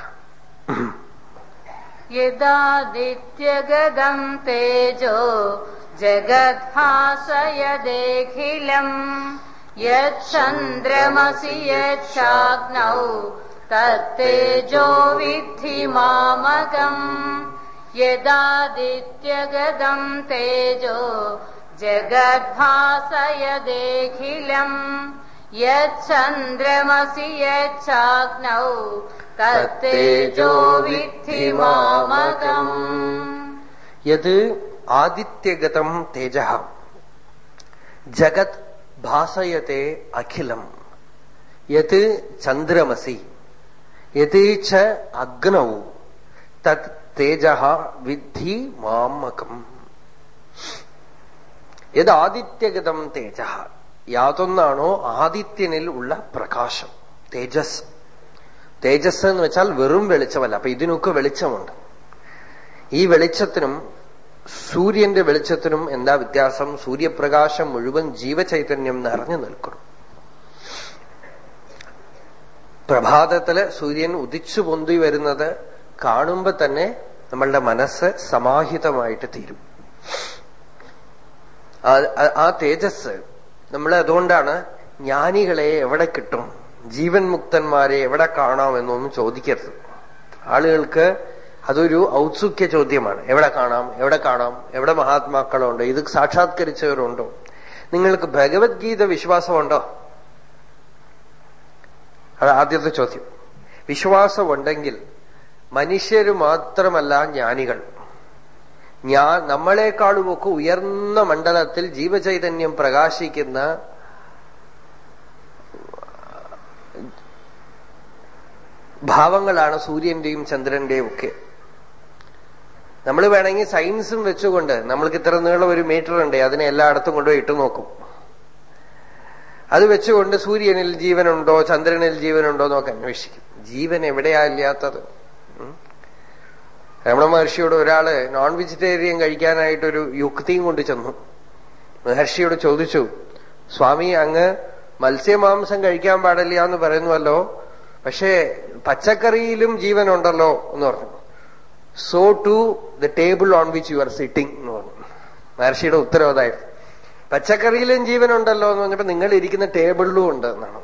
യഥാദിത്യഗതം തേജോ ജഗദ്ഭാസയദേഖിലം. യന്ദ്രമസി യാഗ്നൗ തത്തേജോ വിധി മാമകം. യഥാദിത്യഗതം തേജോ जगद्भासयदेखिलम् यच्चन्द्रमसि यच्चाग्नौ तत्तेजो विद्धि मामकम्। यद आदित्यगतम तेज, जगत भाषयते अखिलम्। यत् चन्द्रमसि, यति च अग्नौ, तत् तेजः विद्धि मामकम्। യത് ആദിത്യഗതം തേജ. യാതൊന്നാണോ ആദിത്യനിൽ ഉള്ള പ്രകാശം. തേജസ്. തേജസ് എന്ന് വെച്ചാൽ വെറും വെളിച്ചമല്ല. അപ്പൊ ഇതിനൊക്കെ വെളിച്ചമുണ്ട്. ഈ വെളിച്ചത്തിനും സൂര്യന്റെ വെളിച്ചത്തിനും എന്താ വ്യത്യാസം? സൂര്യപ്രകാശം മുഴുവൻ ജീവചൈതന്യം നിറഞ്ഞു നിൽക്കണം പ്രഭാതത്തിൽ സൂര്യൻ ഉദിച്ചു പൊന്തി വരുന്നത് കാണുമ്പോ തന്നെ നമ്മളുടെ മനസ്സ് സമാഹിതമായിട്ട് തീരും. ആ തേജസ് നമ്മൾ അതുകൊണ്ടാണ് ജ്ഞാനികളെ എവിടെ കിട്ടും? ജീവൻ മുക്തന്മാരെ എവിടെ കാണാം എന്നൊന്നും ചോദിക്കരുത്. ആളുകൾക്ക് അതൊരു ഔത്സുഖ്യ ചോദ്യമാണ്. എവിടെ കാണാം? എവിടെ കാണാം? എവിടെ മഹാത്മാക്കളുണ്ടോ? ഇത് സാക്ഷാത്കരിച്ചവരുണ്ടോ? നിങ്ങൾക്ക് ഭഗവത്ഗീത വിശ്വാസമുണ്ടോ? അത് ആദ്യത്തെ ചോദ്യം. വിശ്വാസമുണ്ടെങ്കിൽ മനുഷ്യര് മാത്രമല്ല ജ്ഞാനികൾ. ഞാൻ നമ്മളെക്കാളുമൊക്കെ ഉയർന്ന മണ്ഡലത്തിൽ ജീവചൈതന്യം പ്രകാശിക്കുന്ന ഭാവങ്ങളാണ് സൂര്യന്റെയും ചന്ദ്രന്റെയും ഒക്കെ. നമ്മൾ വേണമെങ്കിൽ സയൻസും വെച്ചുകൊണ്ട് നമ്മൾക്ക് ഇത്ര നീളം ഒരു മീറ്റർ ഉണ്ട് അതിനെ എല്ലായിടത്തും കൊണ്ടുപോയി ഇട്ടു നോക്കും. അത് വെച്ചുകൊണ്ട് സൂര്യനിൽ ജീവനുണ്ടോ ചന്ദ്രനിൽ ജീവനുണ്ടോ എന്നൊക്കെ അന്വേഷിക്കും. ജീവൻ എവിടെയാ ഇല്ലാത്തത്? രമണ മഹർഷിയോട് ഒരാൾ നോൺ വെജിറ്റേറിയൻ കഴിക്കാനായിട്ടൊരു യുക്തിയും കൊണ്ട് ചെന്നു. മഹർഷിയോട് ചോദിച്ചു സ്വാമി അങ്ങ് മത്സ്യമാംസം കഴിക്കാൻ പാടില്ല എന്ന് പറയുന്നുവല്ലോ പക്ഷേ പച്ചക്കറിയിലും ജീവനുണ്ടല്ലോ എന്ന് പറഞ്ഞു. So to the table on which you are sitting എന്ന് പറഞ്ഞു. മഹർഷിയുടെ ഉത്തരവ് അതായിരുന്നു പച്ചക്കറിയിലും ജീവനുണ്ടല്ലോ എന്ന് പറഞ്ഞപ്പോ നിങ്ങൾ ഇരിക്കുന്ന ടേബിളിലും ഉണ്ട് എന്നാണ്.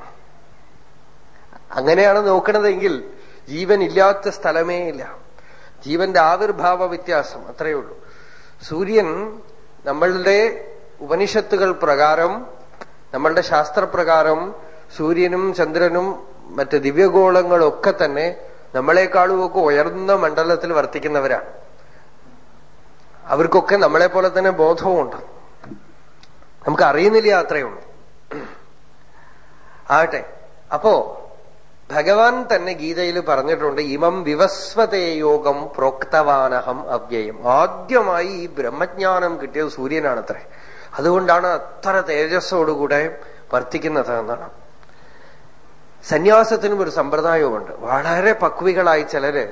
അങ്ങനെയാണ് നോക്കണതെങ്കിൽ ജീവൻ ഇല്ലാത്ത സ്ഥലമേ ഇല്ല. ജീവന്റെ ആവിർഭാവ വ്യത്യാസം അത്രയേ ഉള്ളൂ. സൂര്യൻ നമ്മളുടെ ഉപനിഷത്തുകൾ പ്രകാരം നമ്മളുടെ ശാസ്ത്രപ്രകാരം സൂര്യനും ചന്ദ്രനും മറ്റ് ദിവ്യഗോളങ്ങളൊക്കെ തന്നെ നമ്മളെക്കാളുമൊക്കെ ഉയർന്ന മണ്ഡലത്തിൽ വർത്തിക്കുന്നവരാണ് അവർക്കൊക്കെ നമ്മളെ പോലെ തന്നെ ബോധവുമുണ്ട്. നമുക്ക് അറിയുന്നില്ല അത്രയേ ഉള്ളൂ ആകട്ടെ. അപ്പോ ഭഗവാൻ തന്നെ ഗീതയിൽ പറഞ്ഞിട്ടുണ്ട് ഇമം വിവസ്വതേ യോഗം പ്രോക്തവാനഹം അവ്യയം. ആദ്യമായി ഈ ബ്രഹ്മജ്ഞാനം കിട്ടിയത് സൂര്യനാണത്രേ. അതുകൊണ്ടാണ് അത്ര തേജസ്സോടുകൂടെ വർത്തിക്കുന്നത് എന്നാണ്. സന്യാസത്തിനും ഒരു സമ്പ്രദായവുമുണ്ട്. വളരെ പക്വികളായി ചിലര്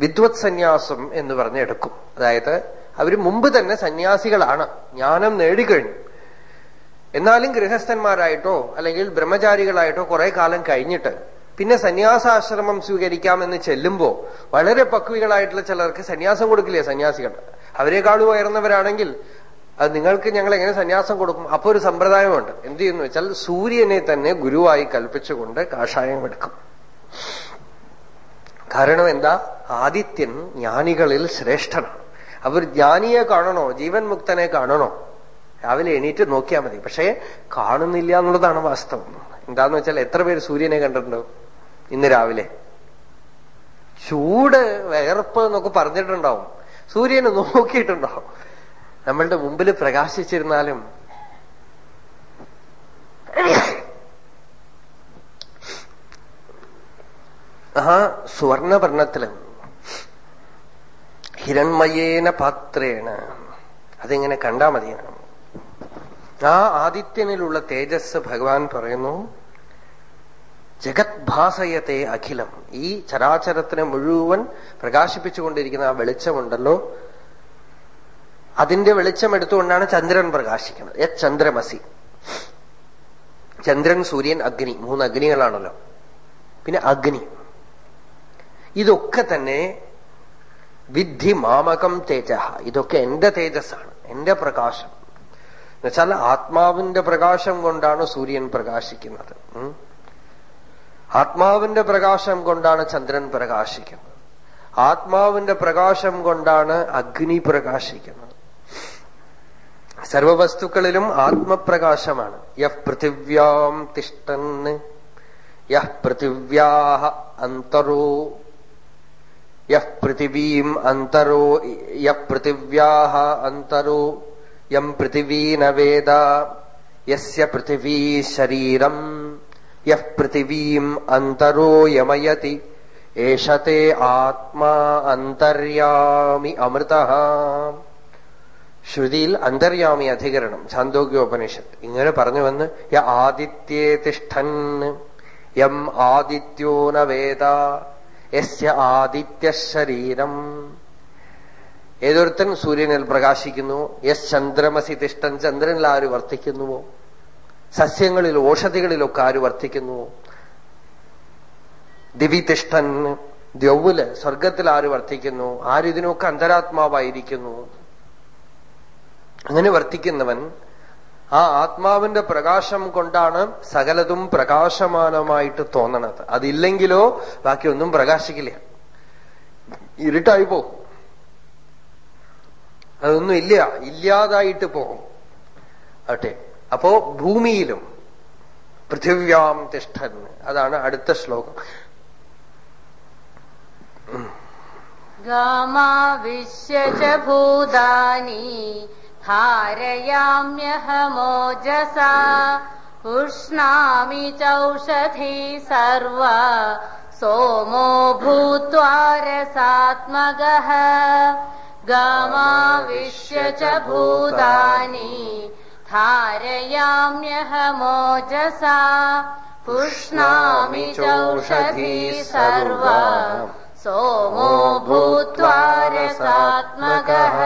വിദ്വത് സന്യാസം എന്ന് പറഞ്ഞെടുക്കും അതായത് അവർ മുമ്പ് തന്നെ സന്യാസികളാണ്. ജ്ഞാനം നേടിക്കഴിഞ്ഞു. എന്നാലും ഗൃഹസ്ഥന്മാരായിട്ടോ അല്ലെങ്കിൽ ബ്രഹ്മചാരികളായിട്ടോ കുറെ കാലം കഴിഞ്ഞിട്ട് പിന്നെ സന്യാസാശ്രമം സ്വീകരിക്കാമെന്ന് ചെല്ലുമ്പോ വളരെ പക്വികളായിട്ടുള്ള ചിലർക്ക് സന്യാസം കൊടുക്കില്ലേ സന്യാസികൾ? അവരെക്കാളും ഉയർന്നവരാണെങ്കിൽ അത് നിങ്ങൾക്ക് ഞങ്ങൾ എങ്ങനെ സന്യാസം കൊടുക്കും? അപ്പൊ ഒരു സമ്പ്രദായമുണ്ട്. എന്ത് ചെയ്യുന്നു വെച്ചാൽ സൂര്യനെ തന്നെ ഗുരുവായി കൽപ്പിച്ചുകൊണ്ട് കാഷായം എടുക്കും. കാരണം എന്താ? ആദിത്യൻ ജ്ഞാനികളിൽ ശ്രേഷ്ഠനാണ്. അവർ ജ്ഞാനിയെ കാണണോ? ജീവൻ മുക്തനെ കാണണോ? രാവിലെ എണീറ്റ് നോക്കിയാൽ മതി. പക്ഷേ കാണുന്നില്ല എന്നുള്ളതാണ് വാസ്തവം. എന്താന്ന് വെച്ചാൽ എത്ര പേര് സൂര്യനെ കണ്ടിട്ടുണ്ടോ? ഇന്ന് രാവിലെ. ചൂട് വയർപ്പ് എന്നൊക്കെ പറഞ്ഞിട്ടുണ്ടാവും. സൂര്യനെ നോക്കിയിട്ടുണ്ടാവും നമ്മളുടെ മുമ്പിൽ പ്രകാശിച്ചിരുന്നാലും. ആ സുവർണവർണത്തിൽ ഹിരൺമയേന പാത്രേണ. അതിങ്ങനെ കണ്ടാ മതിയാണ് ആ ആദിത്യനിലുള്ള തേജസ് ഭഗവാൻ പറയുന്നു ജഗത് ഭാസയത്തെ അഖിലം. ഈ ചരാചരത്തിനെ മുഴുവൻ പ്രകാശിപ്പിച്ചുകൊണ്ടിരിക്കുന്ന ആ വെളിച്ചമുണ്ടല്ലോ. അതിന്റെ വെളിച്ചം എടുത്തുകൊണ്ടാണ് ചന്ദ്രൻ പ്രകാശിക്കുന്നത്. എ ചന്ദ്രമസി. ചന്ദ്രൻ സൂര്യൻ അഗ്നി. മൂന്ന് അഗ്നികളാണല്ലോ. പിന്നെ അഗ്നി. ഇതൊക്കെ തന്നെ വിദ്ധി മാമകം തേജ ഇതൊക്കെ എന്റെ തേജസ്സാണ്. എന്റെ പ്രകാശം. എന്നുവെച്ചാൽ ആത്മാവിന്റെ പ്രകാശം കൊണ്ടാണ് സൂര്യൻ പ്രകാശിക്കുന്നത്. ആത്മാവിന്റെ പ്രകാശം കൊണ്ടാണ് ചന്ദ്രൻ പ്രകാശിക്കുന്നത്. ആത്മാവിന്റെ പ്രകാശം കൊണ്ടാണ് അഗ്നി പ്രകാശിക്കുന്നത്. സർവവസ്തുക്കളിലും ആത്മപ്രകാശമാണ്. യഹ് പൃഥിവ്യാം തിഷ്ടന് യഹ് പൃഥിവ്യാ അന്തരോ യഹ് പൃഥിവീം അന്തരോ യഹ് പൃഥിവ്യാ അന്തരോ. യം പൃഥിവീന വേദ യസ്യ പൃഥിവീ ശരീരം യഃ പൃഥിവീം അന്തരോ യമയതി ഏഷത്തെ ആത്മാ അന്തര്യാമി അമൃത ശ്രുതിയിൽ അന്തര്യാമി അധികരണം ഛാന്തോഗ്യോപനിഷത്ത് ഇങ്ങനെ പറഞ്ഞു വന്ന് യ ആദിത്യേ തിഷ്ഠൻ യം ആദിത്യോ ന വേദ യസ്യ ആദിത്യ ശരീരം. ഏതൊരുത്തൻ സൂര്യനിൽ പ്രകാശിക്കുന്നു? യസ് ചന്ദ്രമസി തിഷ്ടൻ ചന്ദ്രനിൽ ആര് വർത്തിക്കുന്നുവോ? സസ്യങ്ങളിൽ ഓഷധികളിലൊക്കെ ആര് വർത്തിക്കുന്നുവോ? ദിവിതിഷ്ഠൻ ദ്യൗവിൽ സ്വർഗത്തിൽ ആര് വർത്തിക്കുന്നു? ആരിതിനൊക്കെ അന്തരാത്മാവായിരിക്കുന്നു? അങ്ങനെ വർത്തിക്കുന്നവൻ ആ ആത്മാവിന്റെ പ്രകാശം കൊണ്ടാണ് സകലതും പ്രകാശമാനമായിട്ട് തോന്നണത്. അതില്ലെങ്കിലോ ബാക്കിയൊന്നും പ്രകാശിക്കില്ല. ഇരുട്ടായി പോകും അതൊന്നും ഇല്ല. ഇല്ലാതായിട്ട് പോകും. ആട്ടെ അപ്പോ ഭൂമിയിലും പൃഥിവ്യാം തിഷ്ഠൻ. അതാണ് അടുത്ത ശ്ലോകം. ഗാമാവിശ്യച ഹാരയാമ്യഹമോജസ ധാരയാമ്യഹമോജസ ഉഷ്ണാമി ചൗഷധി സർവ സോമോ ഭൂത്വാരസാത്മക गामाविश्य च भूतानि धारयाम्यहमोजसा पुष्णामि चौषधी सर्वा सोमो भूत्वा रसात्मकः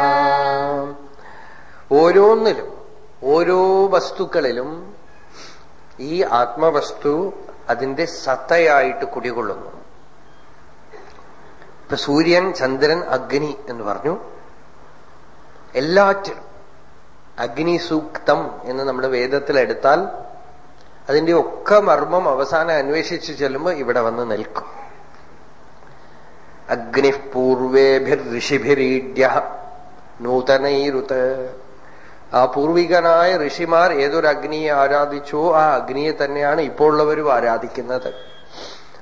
ഓരോന്നിലും ഓരോ വസ്തുക്കളിലും ഈ ആത്മവസ്തു അതിന്റെ സത്തയായിട്ട് കുടികൊള്ളുന്നു ഇപ്പൊ സൂര്യൻ ചന്ദ്രൻ അഗ്നി എന്ന് പറഞ്ഞു. എല്ലാറ്റിലും അഗ്നി സൂക്തം എന്ന് നമ്മൾ വേദത്തിൽ എടുത്താൽ അതിന്റെ ഒക്കെ മർമ്മം അവസാനം അന്വേഷിച്ചു ചെല്ലുമ്പോൾ ഇവിടെ വന്ന് നിൽക്കും. അഗ്നി പൂർവേഭിർ ഋഷിഭിരീഡ്യ നൂതനൈരുത്. ആ പൂർവികനായ ഋഷിമാർ ഏതൊരു അഗ്നിയെ ആരാധിച്ചോ ആ അഗ്നിയെ തന്നെയാണ് ഇപ്പോൾ ഉള്ളവരും ആരാധിക്കുന്നത്.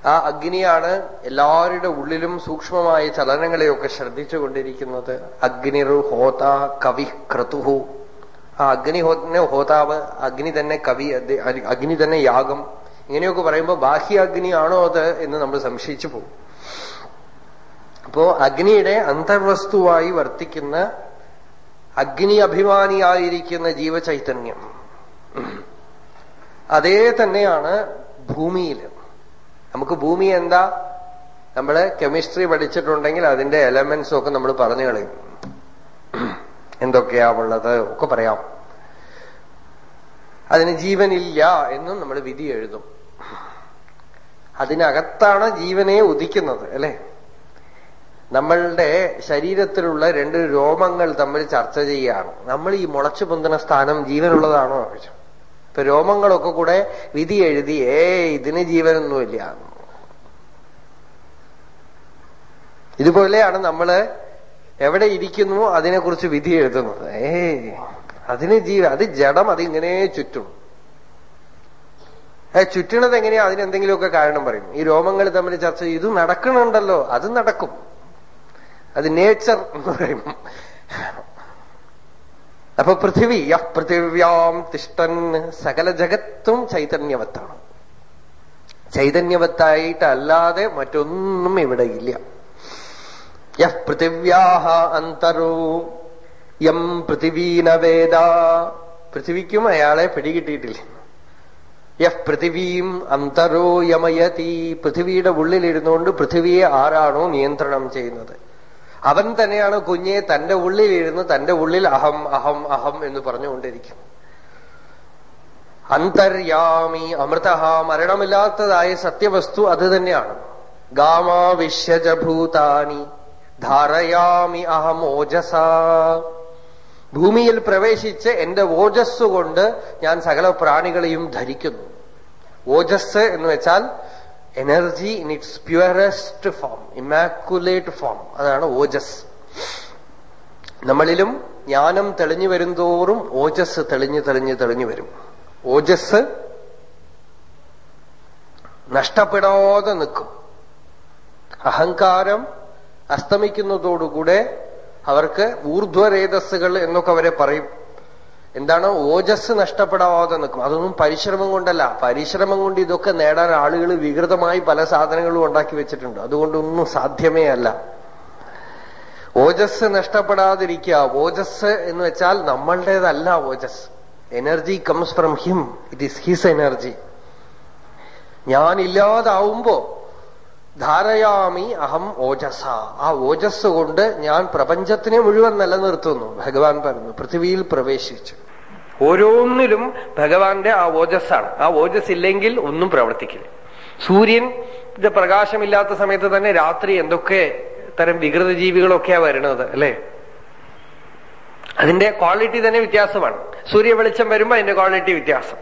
ആ അഗ്നിയാണ് എല്ലാവരുടെ ഉള്ളിലും സൂക്ഷ്മമായ ചലനങ്ങളെയൊക്കെ ശ്രദ്ധിച്ചുകൊണ്ടിരിക്കുന്നത്. അഗ്നിർ ഹോത കവി ക്രതുഹു ആ അഗ്നി ഹോതാവ് അഗ്നി തന്നെ കവി അഗ്നി തന്നെ യാഗം. ഇങ്ങനെയൊക്കെ പറയുമ്പോൾ ബാഹ്യ അഗ്നിയാണോ അത് എന്ന് നമ്മൾ സംശയിച്ചു പോകും. അപ്പോ അഗ്നിയുടെ അന്തർവസ്തുവായി വർത്തിക്കുന്ന അഗ്നി അഭിമാനിയായിരിക്കുന്ന ജീവചൈതന്യം. അതേ തന്നെയാണ് ഭൂമിയിൽ നമുക്ക് ഭൂമി എന്താ? നമ്മൾ കെമിസ്ട്രി പഠിച്ചിട്ടുണ്ടെങ്കിൽ അതിന്റെ എലമെന്റ്സ് ഒക്കെ നമ്മൾ പറഞ്ഞു കളയും. എന്തൊക്കെയാ ഉള്ളത്? ഒക്കെ പറയാം. അതിന് ജീവനില്ല എന്നും നമ്മൾ വിധി എഴുതും. അതിനകത്താണ് ജീവനെ ഉദിക്കുന്നത് അല്ലെ? നമ്മളുടെ ശരീരത്തിലുള്ള രണ്ട് രോമങ്ങൾ തമ്മിൽ ചർച്ച ചെയ്യുകയാണ്. നമ്മൾ ഈ മുളച്ചു പൊന്തുന്ന സ്ഥാനം ജീവനുള്ളതാണോ? ചോദിച്ചു ഇപ്പൊ രോമങ്ങളൊക്കെ കൂടെ വിധി എഴുതി ഏ ഇതിന് ജീവനൊന്നുമില്ല. ഇതുപോലെയാണ് നമ്മൾ എവിടെ ഇരിക്കുന്നു അതിനെക്കുറിച്ച് വിധി എഴുതുന്നത്. ഏ അതിന് ജീവ അത് ജഡം അതിങ്ങനെ ചുറ്റും. ചുറ്റണത് എങ്ങനെയാ? അതിനെന്തെങ്കിലുമൊക്കെ കാരണം പറയും. ഈ രോമങ്ങൾ തമ്മിൽ ചർച്ച ഇത് നടക്കണുണ്ടല്ലോ അത് നടക്കും. അത് നേച്ചർ എന്ന് പറയും. അപ്പൊ പൃഥിവി യഹ് പൃഥിവ്യാം തിഷ്ടൻ സകല ജഗത്തും ചൈതന്യവത്താണ്. ചൈതന്യവത്തായിട്ടല്ലാതെ മറ്റൊന്നും ഇവിടെ ഇല്ല. യഹ് പൃഥിവ്യാഹ അന്തരോ യം പൃഥിവീന വേദ. പൃഥിവിക്കും അയാളെ പിടികിട്ടിയിട്ടില്ല. യഹ് പൃഥിവീം അന്തരോ യമയതി. പൃഥിവിയുടെ ഉള്ളിലിരുന്നുകൊണ്ട് പൃഥിവിയെ ആരാണോ നിയന്ത്രണം ചെയ്യുന്നത്. അവൻ തന്നെയാണ് കുഞ്ഞെ തന്റെ ഉള്ളിൽ ഇരുന്ന് തന്റെ ഉള്ളിൽ അഹം അഹം അഹം എന്ന് പറഞ്ഞുകൊണ്ടിരിക്കും. അന്തര്യാമി അമൃത മരണമില്ലാത്തതായ സത്യവസ്തു അത് തന്നെയാണ്. ഗാമാവിശ്യജഭൂതാനി ധാരയാമി അഹം ഓജസ. ഭൂമിയിൽ പ്രവേശിച്ച് എന്റെ ഓജസ്സുകൊണ്ട് ഞാൻ സകല പ്രാണികളെയും ധരിക്കുന്നു. ഓജസ് എന്ന് വെച്ചാൽ energy in its purest form immaculate form അതാണ് ഓജസ്. നമ്മളിലും ജ്ഞാനം തെളിഞ്ഞു വരുംതോറും ഓജസ് തെളിഞ്ഞു തെളിഞ്ഞു തെളിഞ്ഞു വരും. ഓജസ് നഷ്ടപ്പെടാതെ നിൽക്കും. അഹങ്കാരം അസ്തമിക്കുന്നതോടുകൂടെ അവർക്ക് ഊർധ്വരേതസ്സുകൾ എന്നൊക്കെ അവരെ പറയും. എന്താണ്? ഓജസ് നഷ്ടപ്പെടാതെ നിൽക്കും. അതൊന്നും പരിശ്രമം കൊണ്ടല്ല. പരിശ്രമം കൊണ്ട് ഇതൊക്കെ നേടാൻ ആളുകൾ വികൃതമായി പല സാധനങ്ങളും ഉണ്ടാക്കി വെച്ചിട്ടുണ്ട്. അതുകൊണ്ടൊന്നും സാധ്യമേ അല്ല. ഓജസ് നഷ്ടപ്പെടാതിരിക്കുക. ഓജസ് എന്ന് വെച്ചാൽ നമ്മളുടേതല്ല ഓജസ്. Energy comes from him it is his energy ഞാൻ ഇല്ലാതാവുമ്പോ ധാരയാമി അഹം ഓജസ. ആ ഓജസ് കൊണ്ട് ഞാൻ പ്രപഞ്ചത്തിനെ മുഴുവൻ നിലനിർത്തുന്നു. ഭഗവാൻ പറഞ്ഞു പൃഥ്വിയിൽ പ്രവേശിച്ചു. ഓരോന്നിലും ഭഗവാന്റെ ആ ഓജസ്സാണ്. ആ ഓജസ് ഇല്ലെങ്കിൽ ഒന്നും പ്രവർത്തിക്കില്ല. സൂര്യൻ പ്രകാശമില്ലാത്ത സമയത്ത് തന്നെ രാത്രി എന്തൊക്കെ തരം വികൃത ജീവികളൊക്കെയാ വരുന്നത് അല്ലെ? അതിന്റെ ക്വാളിറ്റി തന്നെ വ്യത്യാസമാണ്. സൂര്യ വെളിച്ചം വരുമ്പോ അതിന്റെ ക്വാളിറ്റി വ്യത്യാസം.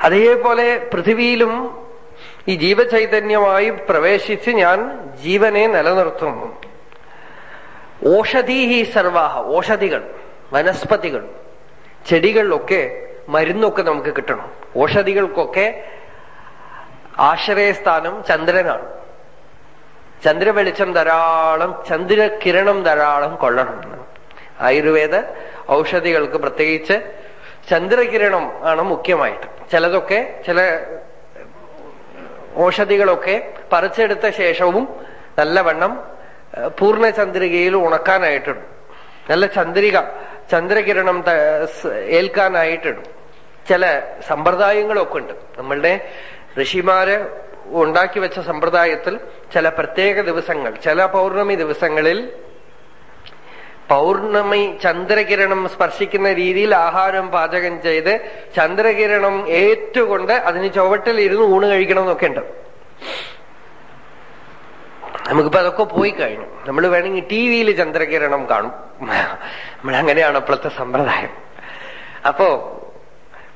അതേപോലെ പൃഥിവിയിലും ഈ ജീവചൈതന്യമായി പ്രവേശിച്ച് ഞാൻ ജീവനെ നിലനിർത്തുന്നു ഓഷധി സർവാഹ ഓഷധികൾ വനസ്പതികൾ. ചെടികളിലൊക്കെ മരുന്നൊക്കെ നമുക്ക് കിട്ടണം. ഓഷധികൾക്കൊക്കെ ആശ്രയസ്ഥാനം ചന്ദ്രനാണ്. ചന്ദ്രവെളിച്ചം ധാരാളം ചന്ദ്രകിരണം ധാരാളം കൊള്ളണം. ആയുർവേദ ഔഷധികൾക്ക് പ്രത്യേകിച്ച് ചന്ദ്രകിരണം ആണ് മുഖ്യമായിട്ട്. ചിലതൊക്കെ ചില ഔഷധികളൊക്കെ പറിച്ചെടുത്ത ശേഷവും നല്ലവണ്ണം പൂർണ ചന്ദ്രികയിൽ ഉണക്കാനായിട്ടുണ്ട്. നല്ല ചന്ദ്രിക ചന്ദ്രകിരണം ഏൽക്കാനായിട്ടിടും. ചില സമ്പ്രദായങ്ങളൊക്കെ ഉണ്ട്. നമ്മളുടെ ഋഷിമാര് ഉണ്ടാക്കി വെച്ച സമ്പ്രദായത്തിൽ ചില പ്രത്യേക ദിവസങ്ങൾ ചില പൗർണമി ദിവസങ്ങളിൽ പൗർണമി ചന്ദ്രകിരണം സ്പർശിക്കുന്ന രീതിയിൽ ആഹാരം പാചകം ചെയ്ത് ചന്ദ്രകിരണം ഏറ്റുകൊണ്ട് അതിന് ചുവട്ടിൽ ഇരുന്ന് ഊണ് കഴിക്കണം എന്നൊക്കെ ഉണ്ട്. നമുക്കിപ്പോ അതൊക്കെ പോയി കഴിഞ്ഞു. നമ്മൾ വേണമെങ്കിൽ ടി വിയിൽ ചന്ദ്രകിരണം കാണും. നമ്മൾ അങ്ങനെയാണ് അപ്പോഴത്തെ സമ്പ്രദായം. അപ്പോ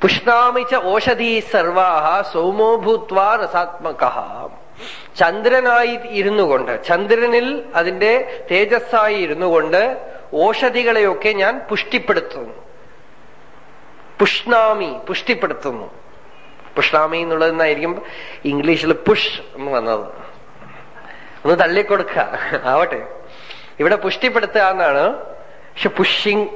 പുഷ്ണാമിച്ച ഓഷധി സർവാഹ സൗമോഭൂത്വ രസാത്മക ചന്ദ്രനായി ഇരുന്നു കൊണ്ട് ചന്ദ്രനിൽ അതിന്റെ തേജസ്സായി ഇരുന്നു കൊണ്ട് ഓഷധികളെയൊക്കെ ഞാൻ പുഷ്ടിപ്പെടുത്തുന്നു. പുഷ്ണാമി പുഷ്ടിപ്പെടുത്തുന്നു. പുഷ്ണാമി എന്നുള്ളതെന്നായിരിക്കും ഇംഗ്ലീഷിൽ പുഷ് എന്ന് വന്നത്. ഒന്ന് തള്ളിക്കൊടുക്ക. ആവട്ടെ. ഇവിടെ പുഷ്ടിപ്പെടുത്തുക എന്നാണ്. പക്ഷെ പുഷിങ്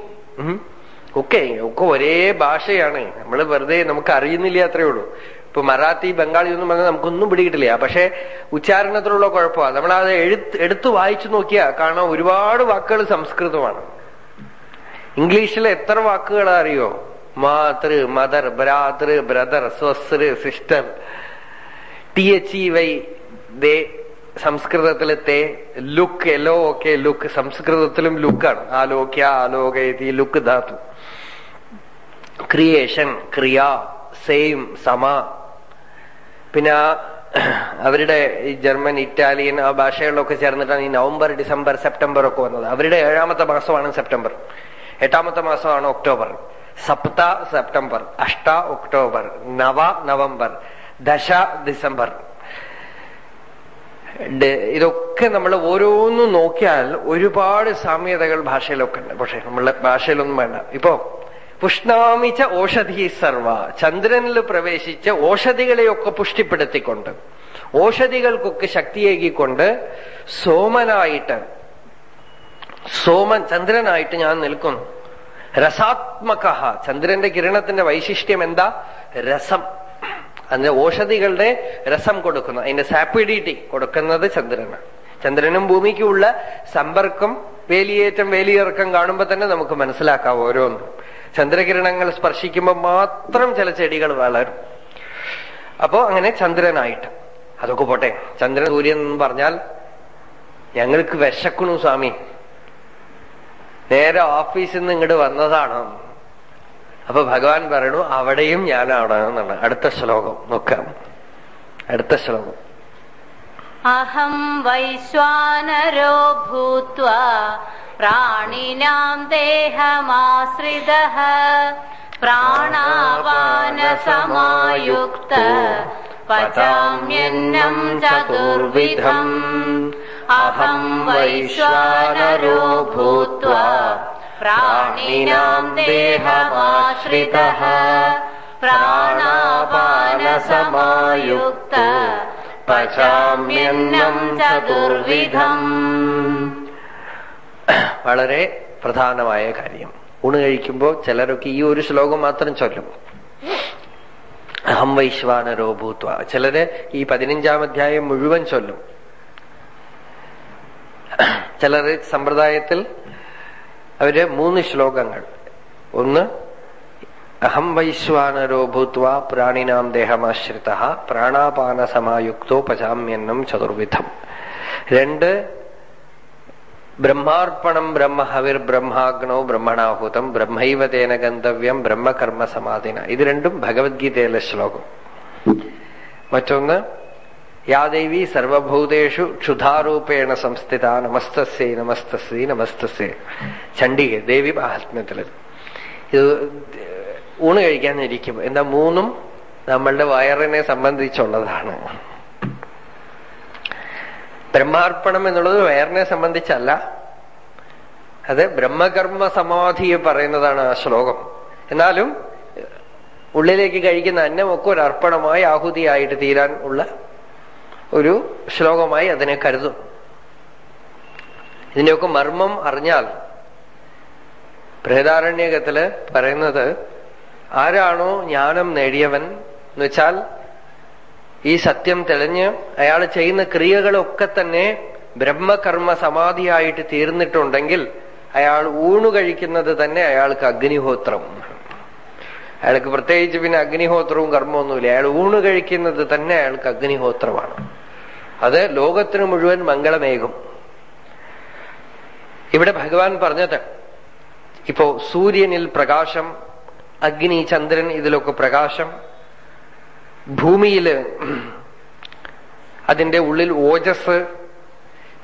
ഒക്കെ ഒക്കെ ഒരേ ഭാഷയാണ്. നമ്മൾ വെറുതെ നമുക്ക് അറിയുന്നില്ല അത്രേ ഉള്ളൂ. ഇപ്പൊ മറാത്തി ബംഗാളി ഒന്നും പറഞ്ഞാൽ നമുക്കൊന്നും പിടികിട്ടില്ല. പക്ഷെ ഉച്ചാരണത്തിലുള്ള കുഴപ്പമാണ് നമ്മൾ അത് എഴുത്ത് എടുത്തു വായിച്ചു നോക്കിയാൽ കാണാൻ ഒരുപാട് വാക്കുകൾ സംസ്കൃതമാണ്. ഇംഗ്ലീഷിൽ എത്ര വാക്കുകൾ അറിയോ? മാതൃ മദർ ബ്രാതൃ brother സ്വസ്ര് sister. T H E Y they സംസ്കൃതത്തിലെ തേ ലുക്ക് എല്ലോ ഒക്കെ ലുക്ക് സംസ്കൃതത്തിലും ലുക്കാണ്. ആലോക്യ ആലോകയതി ലുക്ക് ധാതു. ക്രിയേഷൻ ക്രിയ സെയിം സമ. പിന്നെ അവരുടെ ഈ ജർമ്മൻ ഇറ്റാലിയൻ ആ ഭാഷകളിലൊക്കെ ചേർന്നിട്ടാണ് ഈ നവംബർ ഡിസംബർ സെപ്റ്റംബർ ഒക്കെ വന്നത്. അവരുടെ ഏഴാമത്തെ മാസമാണ് സെപ്റ്റംബർ. എട്ടാമത്തെ മാസമാണ് ഒക്ടോബർ. സപ്ത സെപ്റ്റംബർ അഷ്ട ഒക്ടോബർ നവ നവംബർ ദശ ഡിസംബർ. ഇതൊക്കെ നമ്മൾ ഓരോന്നും നോക്കിയാൽ ഒരുപാട് സാമ്യതകൾ ഭാഷയിലൊക്കെ ഉണ്ട്. പക്ഷെ നമ്മളുടെ ഭാഷയിലൊന്നും വേണ്ട. ഇപ്പോ പുഷ്ണാമിച്ച ഓഷധി സർവ. ചന്ദ്രനിൽ പ്രവേശിച്ച ഓഷധികളെയൊക്കെ പുഷ്ടിപ്പെടുത്തിക്കൊണ്ട് ഓഷധികൾക്കൊക്കെ ശക്തിയേകിക്കൊണ്ട് സോമനായിട്ട് സോമൻ ചന്ദ്രനായിട്ട് ഞാൻ നിൽക്കുന്നു. രസാത്മക ചന്ദ്രന്റെ കിരണത്തിന്റെ വൈശിഷ്ട്യം എന്താ? രസം. അതിന്റെ ഓഷധികളുടെ രസം കൊടുക്കുന്നു. അതിന്റെ സാപ്പിഡിറ്റി കൊടുക്കുന്നത് ചന്ദ്രനാണ്. ചന്ദ്രനും ഭൂമിക്കുമുള്ള സമ്പർക്കം വേലിയേറ്റം വേലിയിറക്കം കാണുമ്പോൾ തന്നെ നമുക്ക് മനസ്സിലാക്കാം ഓരോന്നും. ചന്ദ്രകിരണങ്ങൾ സ്പർശിക്കുമ്പോൾ മാത്രം ചില ചെടികൾ വളരും. അപ്പോ അങ്ങനെ ചന്ദ്രനായിട്ട്. അതൊക്കെ പോട്ടെ. ചന്ദ്രൻ സൂര്യൻ എന്ന് പറഞ്ഞാൽ ഞങ്ങൾക്ക് വിശക്കണു സ്വാമി. നേരെ ഓഫീസിൽ നിന്ന് ഇങ്ങോട്ട് വന്നതാണ്. അപ്പൊ ഭഗവാൻ പറയണു അവിടെയും ഞാനാണ് എന്നാണ്. അടുത്ത ശ്ലോകം നോക്കാം. അടുത്ത ശ്ലോകം. അഹം വൈശ്വാനരോ ഭൂത്വ പ്രാണിനാം ദേഹമാശ്രിത പ്രാണാപാനസമായുക്ത പചാമ്യന്നം ചതുർവിധം. അഹം വൈശ്വാനരോ ഭൂത്വ प्राणिनाम् देहमाश्रितः प्राणापानसमायुक्त പചാമ്യന്നം ചതുർവിധം വളരെ പ്രധാനമായ കാര്യം ഊണ് കഴിക്കുമ്പോൾ ചിലരൊക്കെ ഈ ഒരു ശ്ലോകം മാത്രം ചൊല്ലും അഹം വൈശ്വാനരോ ഭൂത്വ ചിലര് ഈ പതിനഞ്ചാം അധ്യായം മുഴുവൻ ചൊല്ലും ചിലര് സമ്പ്രദായത്തിൽ അവർ മൂന്ന് ശ്ലോകങ്ങൾ. ഒന്ന് അഹം വൈശ്വാനരോ ഭൂത്വ പ്രാണിനാം ദേഹമാശ്രിത പ്രാണാപാന സമായുക്തോ പചാമ്യന്നം ചതുർവിധം. രണ്ട് ബ്രഹ്മാർപ്പണം ബ്രഹ്മഹവിർ ബ്രഹ്മാഗ്നോ ബ്രഹ്മണാഹുതം ബ്രഹ്മൈവതേന ഗന്ധവ്യം ബ്രഹ്മകർമ്മ സമാധിന. ഇത് രണ്ടും ഭഗവത്ഗീതയിലെ ശ്ലോകം. മറ്റൊന്ന് യാദേവി സർവഭൂതേഷു ക്ഷുധാരൂപേണ സംസ്ഥിത നമസ്തസ്യേ നമസ്തസ്യേ നമസ്തസ്യേ ചണ്ഡിക ദേവി മഹാത്മ്യത്തിൽ ഇത് ഊണ് കഴിക്കാനിരിക്കും. എന്താ മൂന്നും നമ്മളുടെ വയറിനെ സംബന്ധിച്ചുള്ളതാണ്. ബ്രഹ്മാർപ്പണം എന്നുള്ളത് വയറിനെ സംബന്ധിച്ചല്ല. അത് ബ്രഹ്മകർമ്മ സമാധിയെ പറയുന്നതാണ് ആ ശ്ലോകം. എന്നാലും ഉള്ളിലേക്ക് കഴിക്കുന്ന അന്നമൊക്കെ ഒരു അർപ്പണമായി ആഹുതിയായിട്ട് തീരാൻ ഉള്ള ഒരു ശ്ലോകമായി അതിനെ കരുതും. ഇതിന്റെയൊക്കെ മർമ്മം അറിഞ്ഞാൽ പ്രേതാരണ്യകത്തിൽ പറയുന്നത് ആരാണോ ജ്ഞാനം നേടിയവൻ എന്ന് വെച്ചാൽ ഈ സത്യം തെളിഞ്ഞ് അയാൾ ചെയ്യുന്ന ക്രിയകളൊക്കെ തന്നെ ബ്രഹ്മകർമ്മ സമാധിയായിട്ട് തീർന്നിട്ടുണ്ടെങ്കിൽ അയാൾ ഊണു കഴിക്കുന്നത് തന്നെ അയാൾക്ക് അഗ്നിഹോത്രം. അയാൾക്ക് പ്രത്യേകിച്ച് പിന്നെ അഗ്നിഹോത്രവും കർമ്മമൊന്നുമില്ല. അയാൾ ഊണ് കഴിക്കുന്നത് തന്നെ അയാൾക്ക് അഗ്നിഹോത്രമാണ്. അത് ലോകത്തിന് മുഴുവൻ മംഗളമേകും. ഇവിടെ ഭഗവാൻ പറഞ്ഞത് ഇപ്പോ സൂര്യനിൽ പ്രകാശം അഗ്നി ചന്ദ്രൻ ഇതിലൊക്കെ പ്രകാശം ഭൂമിയിൽ അതിന്റെ ഉള്ളിൽ ഓജസ്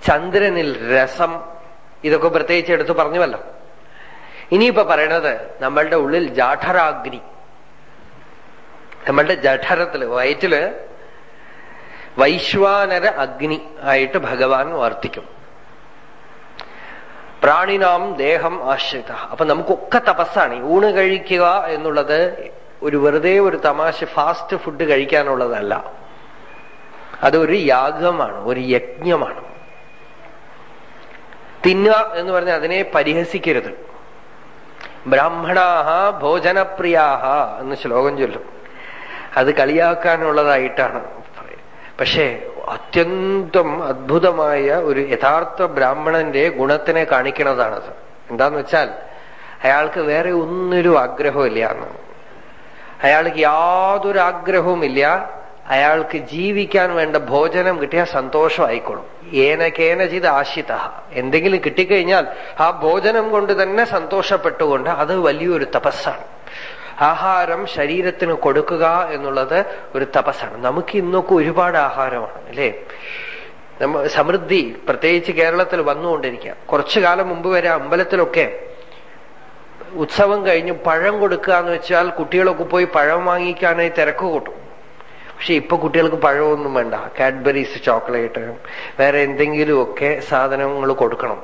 ചന്ദ്രനിൽ രസം ഇതൊക്കെ പ്രത്യേകിച്ച് എടുത്തു പറഞ്ഞുവല്ലോ. ഇനിയിപ്പോ പറയണത് നമ്മളുടെ ഉള്ളിൽ ജാഠരാഗ്നി. നമ്മളുടെ ജഠരത്തിൽ വയറ്റിൽ വൈശ്വാനര അഗ്നി ആയിട്ട് ഭഗവാൻ വർത്തിക്കും. പ്രാണിനാം ദേഹം ആശ്രിത. അപ്പൊ നമുക്കൊക്കെ തപസ്സാണ്. ഊണ് കഴിക്കുക എന്നുള്ളത് ഒരു വെറുതെ ഒരു തമാശ ഫാസ്റ്റ് ഫുഡ് കഴിക്കാനുള്ളതല്ല. അതൊരു യാഗമാണ് ഒരു യജ്ഞമാണ്. തിന്നുക എന്ന് പറഞ്ഞാൽ അതിനെ പരിഹസിക്കരുത്. ബ്രാഹ്മണാഹ ഭോജനപ്രിയാഹ എന്ന് ശ്ലോകം ചൊല്ലും. അത് കളിയാക്കാനുള്ളതായിട്ടാണ്. പക്ഷേ അത്യന്തം അത്ഭുതമായ ഒരു യഥാർത്ഥ ബ്രാഹ്മണന്റെ ഗുണത്തിനെ കാണിക്കണതാണത് എന്താന്ന് വെച്ചാൽ അയാൾക്ക് വേറെ ഒന്നൊരു ആഗ്രഹമില്ല എന്ന് അയാൾക്ക് യാതൊരു ആഗ്രഹവുമില്ല അയാൾക്ക് ജീവിക്കാൻ വേണ്ട ഭോജനം കിട്ടിയാൽ സന്തോഷമായിക്കോളും. ചെയ്ത് ആശിത എന്തെങ്കിലും കിട്ടിക്കഴിഞ്ഞാൽ ആ ഭോജനം കൊണ്ട് തന്നെ സന്തോഷപ്പെട്ടുകൊണ്ട് അത് വലിയൊരു തപസ്സാണ്. ആഹാരം ശരീരത്തിന് കൊടുക്കുക എന്നുള്ളത് ഒരു തപസ്സാണ്. നമുക്ക് ഇന്നൊക്കെ ഒരുപാട് ആഹാരമാണ് അല്ലേ? നമ്മ സമൃദ്ധി പ്രത്യേകിച്ച് കേരളത്തിൽ വന്നുകൊണ്ടിരിക്കുക. കുറച്ചു കാലം മുമ്പ് വരെ അമ്പലത്തിലൊക്കെ ഉത്സവം കഴിഞ്ഞ് പഴം കൊടുക്കുക എന്ന് വെച്ചാൽ കുട്ടികളൊക്കെ പോയി പഴം വാങ്ങിക്കാനായി തിരക്ക് കൂട്ടും. പക്ഷെ ഇപ്പൊ കുട്ടികൾക്ക് പഴമൊന്നും വേണ്ട. കാഡ്ബറീസ് ചോക്ലേറ്റ് വേറെ എന്തെങ്കിലുമൊക്കെ സാധനങ്ങൾ കൊടുക്കണം.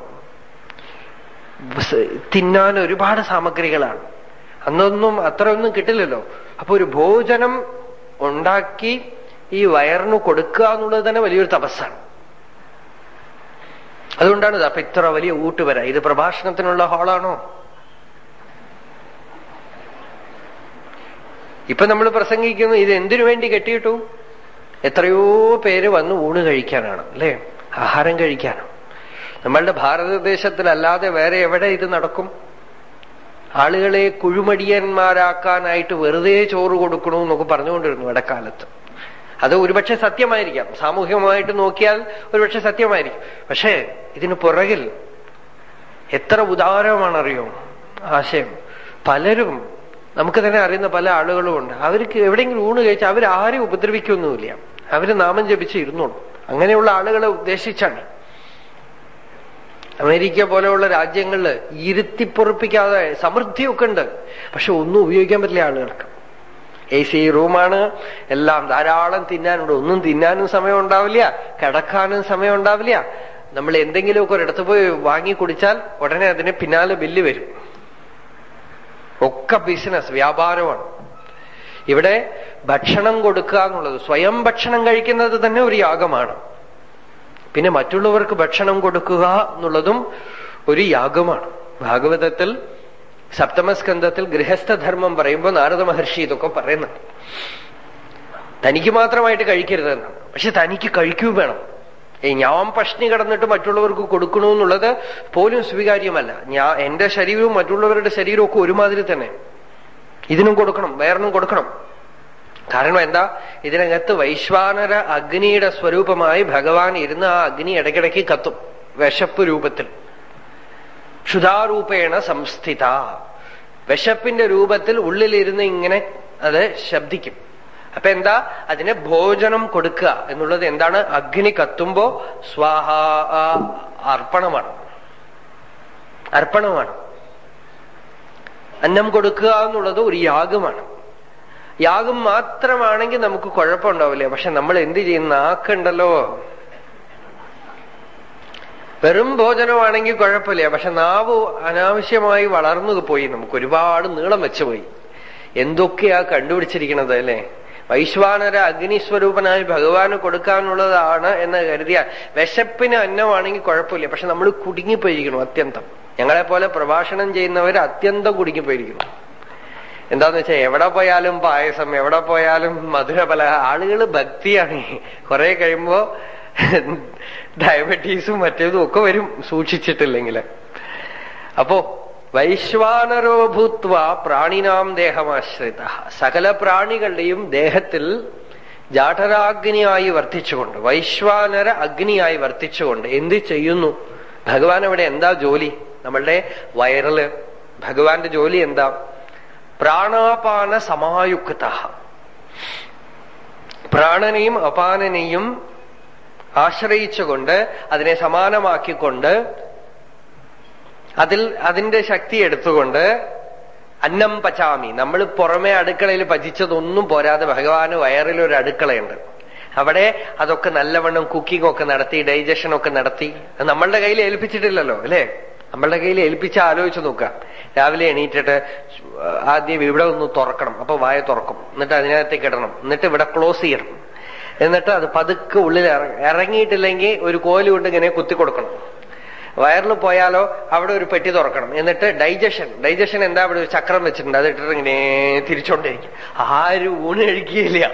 തിന്നാൻ ഒരുപാട് സാമഗ്രികളാണ്. അന്നൊന്നും അത്ര ഒന്നും കിട്ടില്ലല്ലോ. അപ്പൊ ഒരു ഭോജനം ഉണ്ടാക്കി ഈ വയറിന് കൊടുക്കുക എന്നുള്ളത് തന്നെ വലിയൊരു തപസ്സാണ്. അതുകൊണ്ടാണ് അപ്പൊ ഇത്ര വലിയ ഊട്ടുവര ഇത് പ്രഭാഷണത്തിനുള്ള ഹാളാണോ? ഇപ്പൊ നമ്മൾ പ്രസംഗിക്കുന്നു ഇത് എന്തിനു വേണ്ടി കെട്ടിയിട്ടു? എത്രയോ പേര് വന്ന് ഊണ് കഴിക്കാനാണ് അല്ലെ? ആഹാരം കഴിക്കാനാണ്. നമ്മളുടെ ഭാരതദേശത്തിലല്ലാതെ വേറെ എവിടെ ഇത് നടക്കും? ആളുകളെ കുഴുമടിയന്മാരാക്കാനായിട്ട് വെറുതെ ചോറ് കൊടുക്കണു എന്നൊക്കെ പറഞ്ഞുകൊണ്ടിരുന്നു ഇടക്കാലത്ത്. അത് ഒരുപക്ഷെ സത്യമായിരിക്കാം. സാമൂഹികമായിട്ട് നോക്കിയാൽ ഒരുപക്ഷെ സത്യമായിരിക്കും. പക്ഷേ ഇതിന് പുറകിൽ എത്ര ഉദാരമാണറിയോ? ആശയം. പലരും നമുക്ക് തന്നെ അറിയുന്ന പല ആളുകളും ഉണ്ട് അവർക്ക് എവിടെയെങ്കിലും ഊണ് കഴിച്ചാൽ അവരാരെയും ഉപദ്രവിക്കൊന്നുമില്ല. അവർ നാമം ജപിച്ച് ഇരുന്നോളൂ. അങ്ങനെയുള്ള ആളുകളെ ഉദ്ദേശിച്ചാണ് അമേരിക്ക പോലെയുള്ള രാജ്യങ്ങളിൽ ഇരുത്തിപ്പൊറപ്പിക്കാതെ സമൃദ്ധിയൊക്കെ ഉണ്ട്. പക്ഷെ ഒന്നും ഉപയോഗിക്കാൻ പറ്റില്ല ആളുകൾക്ക്. എ സി റൂമാണ്. എല്ലാം ധാരാളം തിന്നാനുണ്ട്. ഒന്നും തിന്നാനും സമയം ഉണ്ടാവില്ല. കിടക്കാനും സമയം ഉണ്ടാവില്ല. നമ്മൾ എന്തെങ്കിലുമൊക്കെ ഒരിടത്ത് പോയി വാങ്ങി കുടിച്ചാൽ ഉടനെ അതിന് പിന്നാലെ ബില്ല് വരും. ഒക്കെ ബിസിനസ് വ്യാപാരമാണ്. ഇവിടെ ഭക്ഷണം കൊടുക്കുക എന്നുള്ളത് സ്വയം ഭക്ഷണം കഴിക്കുന്നത് തന്നെ ഒരു യാഗമാണ്. പിന്നെ മറ്റുള്ളവർക്ക് ഭക്ഷണം കൊടുക്കുക എന്നുള്ളതും ഒരു യാഗമാണ്. ഭാഗവതത്തിൽ സപ്തമസ്കന്ധത്തിൽ ഗൃഹസ്ഥധർമ്മം പറയുമ്പോൾ നാരദ മഹർഷി ഇതൊക്കെ പറയുന്നുണ്ട്. തനിക്ക് മാത്രമായിട്ട് കഴിക്കരുതെന്ന്. പക്ഷെ തനിക്ക് കഴിക്കുകയും വേണം. ഞാൻ പഷ്ണി കടന്നിട്ട് മറ്റുള്ളവർക്ക് കൊടുക്കണമെന്നുള്ളത് പോലും സ്വീകാര്യമല്ല. ഞാൻ എന്റെ ശരീരവും മറ്റുള്ളവരുടെ ശരീരവും ഒക്കെ ഒരുമാതിരി തന്നെ. ഇതിനും കൊടുക്കണം വേറെന്നും കൊടുക്കണം. കാരണം എന്താ? ഇതിനകത്ത് വൈശ്വാനര അഗ്നിയുടെ സ്വരൂപമായി ഭഗവാൻ ഇരുന്ന് ആ അഗ്നി ഇടയ്ക്കിടയ്ക്ക് കത്തും വിശപ്പ് രൂപത്തിൽ. ക്ഷുതാരൂപേണ സംസ്ഥിത. വിശപ്പിന്റെ രൂപത്തിൽ ഉള്ളിലിരുന്ന് ഇങ്ങനെ അത് ശബ്ദിക്കും. അപ്പൊ എന്താ? അതിന് ഭോജനം കൊടുക്കുക എന്നുള്ളത് എന്താണ്? അഗ്നി കത്തുമ്പോ സ്വാഹ അർപ്പണമാണ്. അർപ്പണമാണ്. അന്നം കൊടുക്കുക എന്നുള്ളത് ഒരു യാഗമാണ്. യാഗം മാത്രമാണെങ്കിൽ നമുക്ക് കുഴപ്പമുണ്ടാവില്ല. പക്ഷെ നമ്മൾ എന്ത് ചെയ്യും നാക്കുണ്ടല്ലോ. വെറും ഭോജനമാണെങ്കിൽ കുഴപ്പമില്ല. പക്ഷെ നാവ് അനാവശ്യമായി വളർന്നു പോയി. നമുക്ക് ഒരുപാട് നീളം വെച്ചുപോയി എന്തൊക്കെയാ കണ്ടുപിടിച്ചിരിക്കണത് അല്ലേ? വൈശ്വാനര അഗ്നിസ്വരൂപനായി ഭഗവാന് കൊടുക്കാനുള്ളതാണ് എന്ന് കരുതിയ വിശപ്പിന് അന്നമാണെങ്കിൽ കുഴപ്പമില്ല. പക്ഷെ നമ്മൾ കുടുങ്ങിപ്പോയിരിക്കണം അത്യന്തം. ഞങ്ങളെ പോലെ പ്രഭാഷണം ചെയ്യുന്നവർ അത്യന്തം കുടുങ്ങിപ്പോയിരിക്കണം എന്താന്ന് വെച്ചാൽ എവിടെ പോയാലും പായസം എവിടെ പോയാലും മധുര പല ആളുകൾ ഭക്തിയാണ്. കുറെ കഴിയുമ്പോ ഡയബറ്റീസും മറ്റേതും ഒക്കെ വരും സൂക്ഷിച്ചിട്ടില്ലെങ്കിൽ അപ്പോ വൈശ്വാനരോ ഭൂത്വ പ്രാണിനാം ദേഹമാശ്രിത. സകല പ്രാണികളുടെയും ദേഹത്തിൽ ജാഠരാഗ്നിയായി വർത്തിച്ചുകൊണ്ട് വൈശ്വാനര അഗ്നിയായി വർത്തിച്ചുകൊണ്ട് എന്ത് ചെയ്യുന്നു? ഭഗവാൻ അവിടെ എന്താ ജോലി? നമ്മളുടെ വയറൽ ഭഗവാന്റെ ജോലി എന്താ? പ്രാണാപാന സമായുക്ത. പ്രാണനെയും അപാനനെയും ആശ്രയിച്ചുകൊണ്ട് അതിനെ സമാനമാക്കിക്കൊണ്ട് അതിൽ അതിന്റെ ശക്തി എടുത്തുകൊണ്ട് അന്നം പച്ചാമി നമ്മൾ പുറമെ അടുക്കളയിൽ പചിച്ചതൊന്നും പോരാതെ ഭഗവാന് വയറിൽ ഒരു അടുക്കളയുണ്ട്. അവിടെ അതൊക്കെ നല്ലവണ്ണം കുക്കിംഗ് ഒക്കെ നടത്തി ഡൈജഷൻ ഒക്കെ നടത്തി നമ്മളുടെ കയ്യിൽ ഏൽപ്പിച്ചിട്ടില്ലല്ലോ അല്ലെ? നമ്മളുടെ കയ്യിൽ ഏൽപ്പിച്ച് ആലോചിച്ച് നോക്കുക. രാവിലെ എണീറ്റിട്ട് ആദ്യം ഇവിടെ ഒന്ന് തുറക്കണം. അപ്പൊ വായ തുറക്കും. എന്നിട്ട് അതിനകത്തേക്ക് ഇടണം. എന്നിട്ട് ഇവിടെ ക്ലോസ് ചെയ്യണം. എന്നിട്ട് അത് പതുക്കെ ഉള്ളിൽ ഇറങ്ങി ഇറങ്ങിയിട്ടില്ലെങ്കിൽ ഒരു കോൽ കൊണ്ട് ഇങ്ങനെ കുത്തി കൊടുക്കണം. വയറിൽ പോയാലോ അവിടെ ഒരു പെട്ടി തുറക്കണം. എന്നിട്ട് ഡൈജഷൻ ഡൈജഷൻ എന്താ അവിടെ ഒരു ചക്രം വെച്ചിട്ടുണ്ട്. അത് ഇട്ടിട്ട് ഇങ്ങനെ തിരിച്ചോണ്ടിരിക്കും. ആരും ഊണ് കഴിക്കുകയില്ല.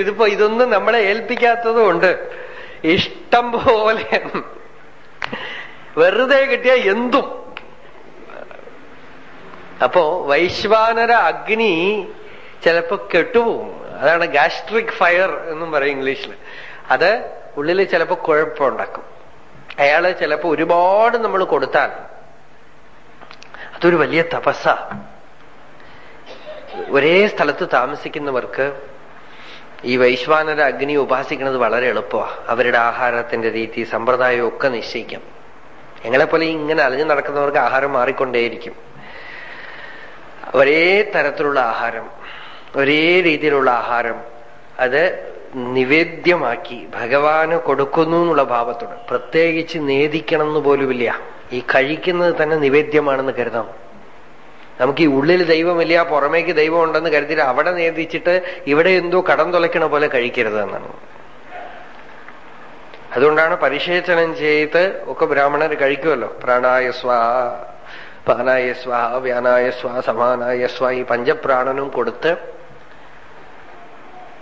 ഇതിപ്പോ ഇതൊന്നും നമ്മളെ ഏൽപ്പിക്കാത്തത് കൊണ്ട് ഇഷ്ടം പോലെ. വെറുതെ കിട്ടിയ എന്തും. അപ്പോ വൈശ്വാനര അഗ്നി ചിലപ്പോ കെട്ടുപോകും. അതാണ് ഗാസ്ട്രിക് ഫയർ എന്നും പറയും ഇംഗ്ലീഷിൽ അത് ഉള്ളിൽ ചിലപ്പോ കുഴപ്പമുണ്ടാക്കും. അയാൾ ചിലപ്പോ ഒരുപാട് നമ്മൾ കൊടുത്താൽ അതൊരു വലിയ തപസ്സ. ഒരേ സ്ഥലത്ത് താമസിക്കുന്നവർക്ക് ഈ വൈശ്വാനര അഗ്നി ഉപാസിക്കുന്നത് വളരെ എളുപ്പമാണ് അവരുടെ ആഹാരത്തിന്റെ രീതി സമ്പ്രദായം ഒക്കെ നിശ്ചയിക്കാം. ഞങ്ങളെപ്പോലെ ഇങ്ങനെ അലഞ്ഞു നടക്കുന്നവർക്ക് ആഹാരം മാറിക്കൊണ്ടേയിരിക്കും. ഒരേ തരത്തിലുള്ള ആഹാരം ഒരേ രീതിയിലുള്ള ആഹാരം അത് നിവേദ്യമാക്കി ഭഗവാന് കൊടുക്കുന്നു എന്നുള്ള ഭാവത്തോട് പ്രത്യേകിച്ച് നേദിക്കണം എന്ന് പോലുമില്ല ഈ കഴിക്കുന്നത് തന്നെ നിവേദ്യമാണെന്ന് കരുതാം. നമുക്ക് ഈ ഉള്ളിൽ ദൈവമില്ല പുറമേക്ക് ദൈവം ഉണ്ടെന്ന് കരുതിയിട്ട് അവിടെ നേദിച്ചിട്ട് ഇവിടെ എന്തോ കടം തുളയ്ക്കണ പോലെ കഴിക്കരുത് എന്നാണ്. അതുകൊണ്ടാണ് പരിശേചനം ചെയ്ത് ഒക്കെ ബ്രാഹ്മണർ കഴിക്കുമല്ലോ. പ്രാണായ സ്വാഹ പാനായ സ്വാഹ വ്യാനായ സ്വ സമാനായ സ്വ ഈ പഞ്ചപ്രാണനും കൊടുത്ത്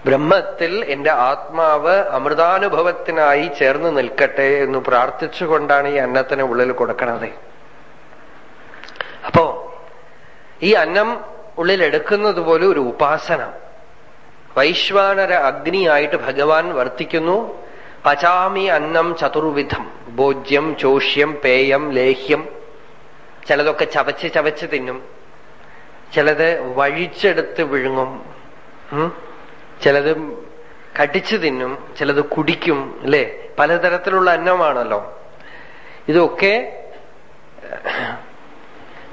ബ്രഹ്മത്തിൽ എന്റെ ആത്മാവ് അമൃതാനുഭവത്തിനായി ചേർന്ന് നിൽക്കട്ടെ എന്ന് പ്രാർത്ഥിച്ചുകൊണ്ടാണ് ഈ അന്നത്തിന് ഉള്ളിൽ കൊടുക്കണത്. അപ്പോ ഈ അന്നം ഉള്ളിൽ എടുക്കുന്നത് പോലെ ഒരു ഉപാസന. വൈശ്വാനര അഗ്നിയായിട്ട് ഭഗവാൻ വർത്തിക്കുന്നു. പചാമി അന്നം ചതുർവിധം. ഭോജ്യം ചോഷ്യം പേയം ലേഹ്യം ചിലതൊക്കെ ചവച്ച് ചവച്ച് തിന്നും. ചിലത് വഴിച്ചെടുത്ത് വിഴുങ്ങും? ചിലത് കടിച്ചു തിന്നും ചിലത് കുടിക്കും അല്ലേ? പലതരത്തിലുള്ള അന്നമാണല്ലോ. ഇതൊക്കെ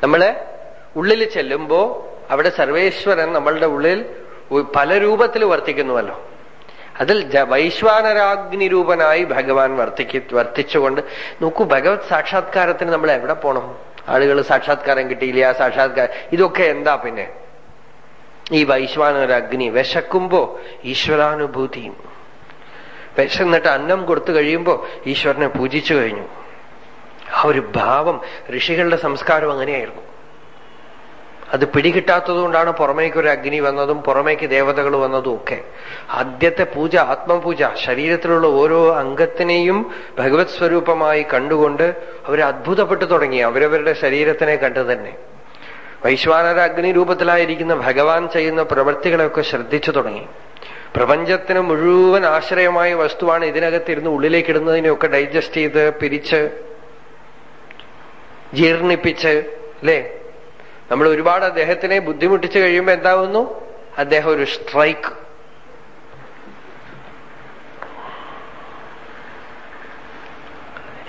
നമ്മൾ ഉള്ളിൽ ചെല്ലുമ്പോ അവിടെ സർവേശ്വരൻ നമ്മളുടെ ഉള്ളിൽ പല രൂപത്തിൽ വർത്തിക്കുന്നുവല്ലോ. അതിൽ ജ- വൈശ്വാനരാഗ്നി രൂപനായി ഭഗവാൻ വർത്തിക്ക് വർത്തിച്ചുകൊണ്ട് നോക്കൂ ഭഗവത് സാക്ഷാത്കാരത്തിന് നമ്മൾ എവിടെ പോണം? ആളുകൾ സാക്ഷാത്കാരം കിട്ടിയില്ല സാക്ഷാത്കാരം. ഇതൊക്കെ എന്താ പിന്നെ? ഈ വൈശ്വാനരാഗ്നി വിശക്കുമ്പോ ഈശ്വരാനുഭൂതിയും വിശന്നിട്ട് അന്നം കൊടുത്തു കഴിയുമ്പോ ഈശ്വരനെ പൂജിച്ചു കഴിഞ്ഞു. ആ ഒരു ഭാവം ഋഷികളുടെ സംസ്കാരം അങ്ങനെയായിരുന്നു. അത് പിടികിട്ടാത്തതുകൊണ്ടാണ് പുറമേക്ക് ഒരു അഗ്നി വന്നതും പുറമേക്ക് ദേവതകൾ വന്നതും ഒക്കെ. ആദ്യത്തെ പൂജ ആത്മപൂജ ശരീരത്തിലുള്ള ഓരോ അംഗത്തിനെയും ഭഗവത് സ്വരൂപമായി കണ്ടുകൊണ്ട് അവർ അത്ഭുതപ്പെട്ടു തുടങ്ങി. അവരവരുടെ ശരീരത്തിനെ കണ്ടു തന്നെ. വൈശ്വാനര അഗ്നി രൂപത്തിലായിരിക്കുന്ന ഭഗവാൻ ചെയ്യുന്ന പ്രവൃത്തികളെയൊക്കെ ശ്രദ്ധിച്ചു തുടങ്ങി. പ്രപഞ്ചത്തിന് മുഴുവൻ ആശ്രയമായ വസ്തുവാണ് ഇതിനകത്തിരുന്ന് ഉള്ളിലേക്ക് ഇടുന്നതിനെയൊക്കെ ഡൈജസ്റ്റ് ചെയ്ത് പിരിച്ച് ജീർണിപ്പിച്ച് അല്ലേ? നമ്മൾ ഒരുപാട് അദ്ദേഹത്തിനെ ബുദ്ധിമുട്ടിച്ചു കഴിയുമ്പോൾ എന്താവുന്നു? അദ്ദേഹം ഒരു സ്ട്രൈക്ക്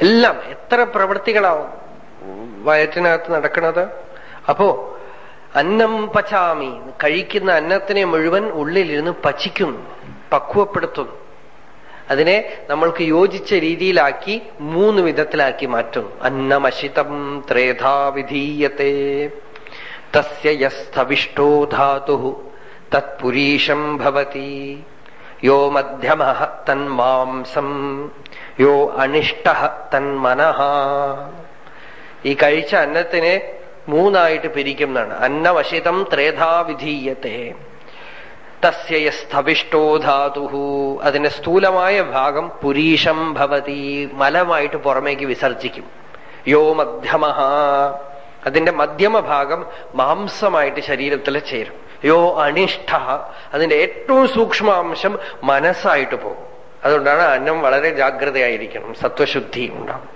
എല്ലാം എത്ര പ്രവൃത്തികളാവും? വയറ്റിനകത്ത് നടക്കുന്നത് അപ്പോ അന്നം പച്ചാമി കഴിക്കുന്ന അന്നത്തിനെ മുഴുവൻ ഉള്ളിലിരുന്ന് പച്ചിക്കുന്നു പക്വപ്പെടുത്തുന്നു അതിനെ നമ്മൾക്ക് യോജിച്ച രീതിയിലാക്കി മൂന്ന് വിധത്തിലാക്കി മാറ്റും. അന്നമശിതം ത്രേധാ വിധീയത്തെ. തസ്യ യസ്ഥവിഷ്ടോ ധാതു തത്പുരീഷം ഭവതി യോ മധ്യമ തന്മാംസം യോ അനിഷ്ട തന്മനഃ ഈ കഴിച്ച അന്നത്തിനെ മൂന്നായിട്ട് പിരിക്കും എന്നാണ് അന്നവശിതം ത്രേധാ വിധീയത്തെ. തസ്യ സ്ഥവിഷ്ടോ ധാതു. അതിന്റെ സ്ഥൂലമായ ഭാഗം പുരീഷം ഭവതി. മലമായിട്ട് പുറമേക്ക് വിസർജിക്കും. യോ മധ്യമ അതിന്റെ മധ്യമ ഭാഗം മാംസമായിട്ട് ശരീരത്തിൽ ചേരും. യോ അനിഷ്ഠ. അതിന്റെ ഏറ്റവും സൂക്ഷ്മാംശം മനസ്സായിട്ട് പോകും. അതുകൊണ്ടാണ് അന്നം വളരെ ജാഗ്രതയായിരിക്കണം. സത്വശുദ്ധി ഉണ്ടാവും.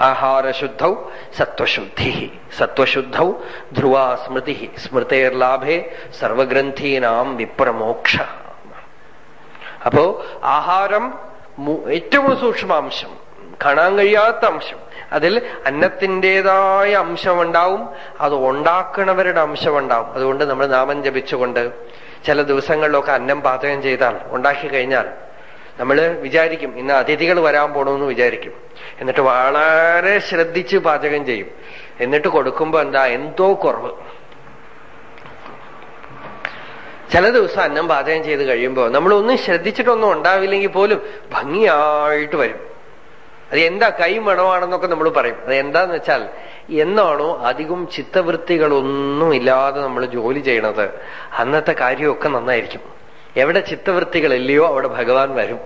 ആഹാരശുദ്ധൗ സത്വശുദ്ധി. സത്വശുദ്ധൗ ധ്രുവാ സ്മൃതി. സ്മൃതേർലാഭേ സർവഗ്രന്ഥീനാം വിപ്രമോക്ഷ. അപ്പോ ആഹാരം ഏറ്റവും സൂക്ഷ്മാംശം. കാണാൻ കഴിയാത്ത അംശം. അതിൽ അന്നത്തിന്റെതായ അംശമുണ്ടാവും അത് ഉണ്ടാക്കണവരുടെ അംശമുണ്ടാവും. അതുകൊണ്ട് നമ്മൾ നാമം ജപിച്ചുകൊണ്ട് ചില ദിവസങ്ങളിലൊക്കെ അന്നം പാചകം ചെയ്താൽ ഉണ്ടാക്കി കഴിഞ്ഞാൽ നമ്മൾ വിചാരിക്കും ഇന്ന് അതിഥികൾ വരാൻ പോണമെന്ന് വിചാരിക്കും. എന്നിട്ട് വളരെ ശ്രദ്ധിച്ച് പാചകം ചെയ്യും. എന്നിട്ട് കൊടുക്കുമ്പോ എന്താ എന്തോ കുറവ്. ചില ദിവസം അന്നം പാചകം ചെയ്ത് കഴിയുമ്പോൾ നമ്മളൊന്നും ശ്രദ്ധിച്ചിട്ടൊന്നും ഉണ്ടാവില്ലെങ്കിൽ പോലും ഭംഗിയായിട്ട് വരും. അത് എന്താ കൈ മണമാണെന്നൊക്കെ നമ്മൾ പറയും. അത് എന്താന്ന് വെച്ചാൽ എന്നാണോ അധികം ചിത്തവൃത്തികളൊന്നും ഇല്ലാതെ നമ്മൾ ജോലി ചെയ്യണത് അന്നത്തെ കാര്യമൊക്കെ നന്നായിരിക്കും. എവിടെ ചിത്തവൃത്തികളില്ലയോ അവിടെ ഭഗവാൻ വരും.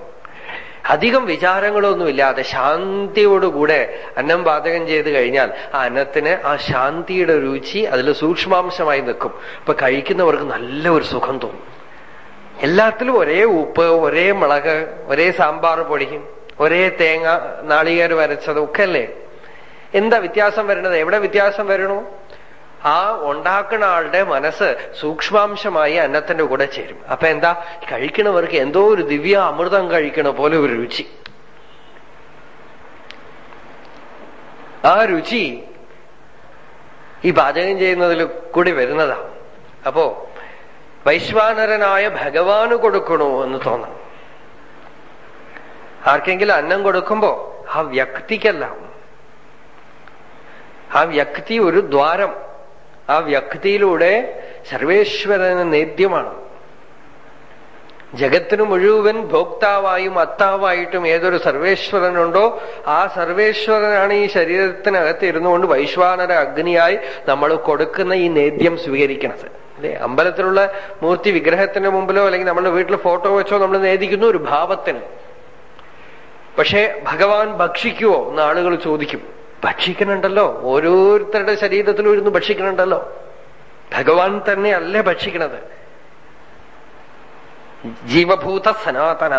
അധികം വിചാരങ്ങളൊന്നും വിചാരങ്ങളൊന്നുമില്ലാതെ ശാന്തിയോടുകൂടെ അന്നം പാചകം ചെയ്ത് കഴിഞ്ഞാൽ ആ അന്നത്തിന് ആ ശാന്തിയുടെ രുചി അതിൽ സൂക്ഷ്മാംശമായി നിൽക്കും. അപ്പൊ കഴിക്കുന്നവർക്ക് നല്ല ഒരു സുഖം തോന്നും. എല്ലാത്തിലും ഒരേ ഉപ്പ് ഒരേ മുളക് ഒരേ സാമ്പാർ പൊടിക്കും ഒരേ തേങ്ങ നാളികേർ വരച്ചത് ഒക്കെ അല്ലേ എന്താ വ്യത്യാസം വരുന്നത്? എവിടെ വ്യത്യാസം വരണു? ആ ഉണ്ടാക്കുന്ന ആളുടെ മനസ്സ് സൂക്ഷ്മാംശമായി അന്നത്തിന്റെ കൂടെ ചേരും. അപ്പൊ എന്താ? കഴിക്കണവർക്ക് എന്തോ ഒരു ദിവ്യ അമൃതം കഴിക്കണ പോലെ ഒരു രുചി. ആ രുചി ഈ പാചകം ചെയ്യുന്നതിൽ കൂടി വരുന്നതാ. അപ്പോ വൈശ്വാനരനായ ഭഗവാന് കൊടുക്കണോ എന്ന് തോന്നണം ആർക്കെങ്കിലും അന്നം കൊടുക്കുമ്പോ ആ വ്യക്തിക്കല്ല. ആ വ്യക്തി ഒരു ദ്വാരം. ആ വ്യക്തിയിലൂടെ സർവേശ്വരന് നേദ്യമാണ്. ജഗത്തിന് മുഴുവൻ ഭോക്താവായും അത്താവായിട്ടും ഏതൊരു സർവേശ്വരനുണ്ടോ ആ സർവേശ്വരനാണ് ഈ ശരീരത്തിനകത്ത് ഇരുന്നു കൊണ്ട് വൈശ്വാനര അഗ്നിയായി നമ്മൾ കൊടുക്കുന്ന ഈ നേദ്യം സ്വീകരിക്കണത്. അല്ലെ? അമ്പലത്തിലുള്ള മൂർത്തി വിഗ്രഹത്തിന്റെ മുമ്പിലോ അല്ലെങ്കിൽ നമ്മുടെ വീട്ടിൽ ഫോട്ടോ വെച്ചോ നമ്മൾ നേദിക്കുന്നു ഒരു ഭാവത്തിന്. പക്ഷേ ഭഗവാൻ ഭക്ഷിക്കുവോ എന്ന് ആളുകൾ ചോദിക്കും. ഭക്ഷിക്കണുണ്ടല്ലോ. ഓരോരുത്തരുടെ ശരീരത്തിലും ഇരുന്ന് ഭക്ഷിക്കണുണ്ടല്ലോ. ഭഗവാൻ തന്നെ അല്ലേ ഭക്ഷിക്കണത്? ജീവഭൂത സനാതന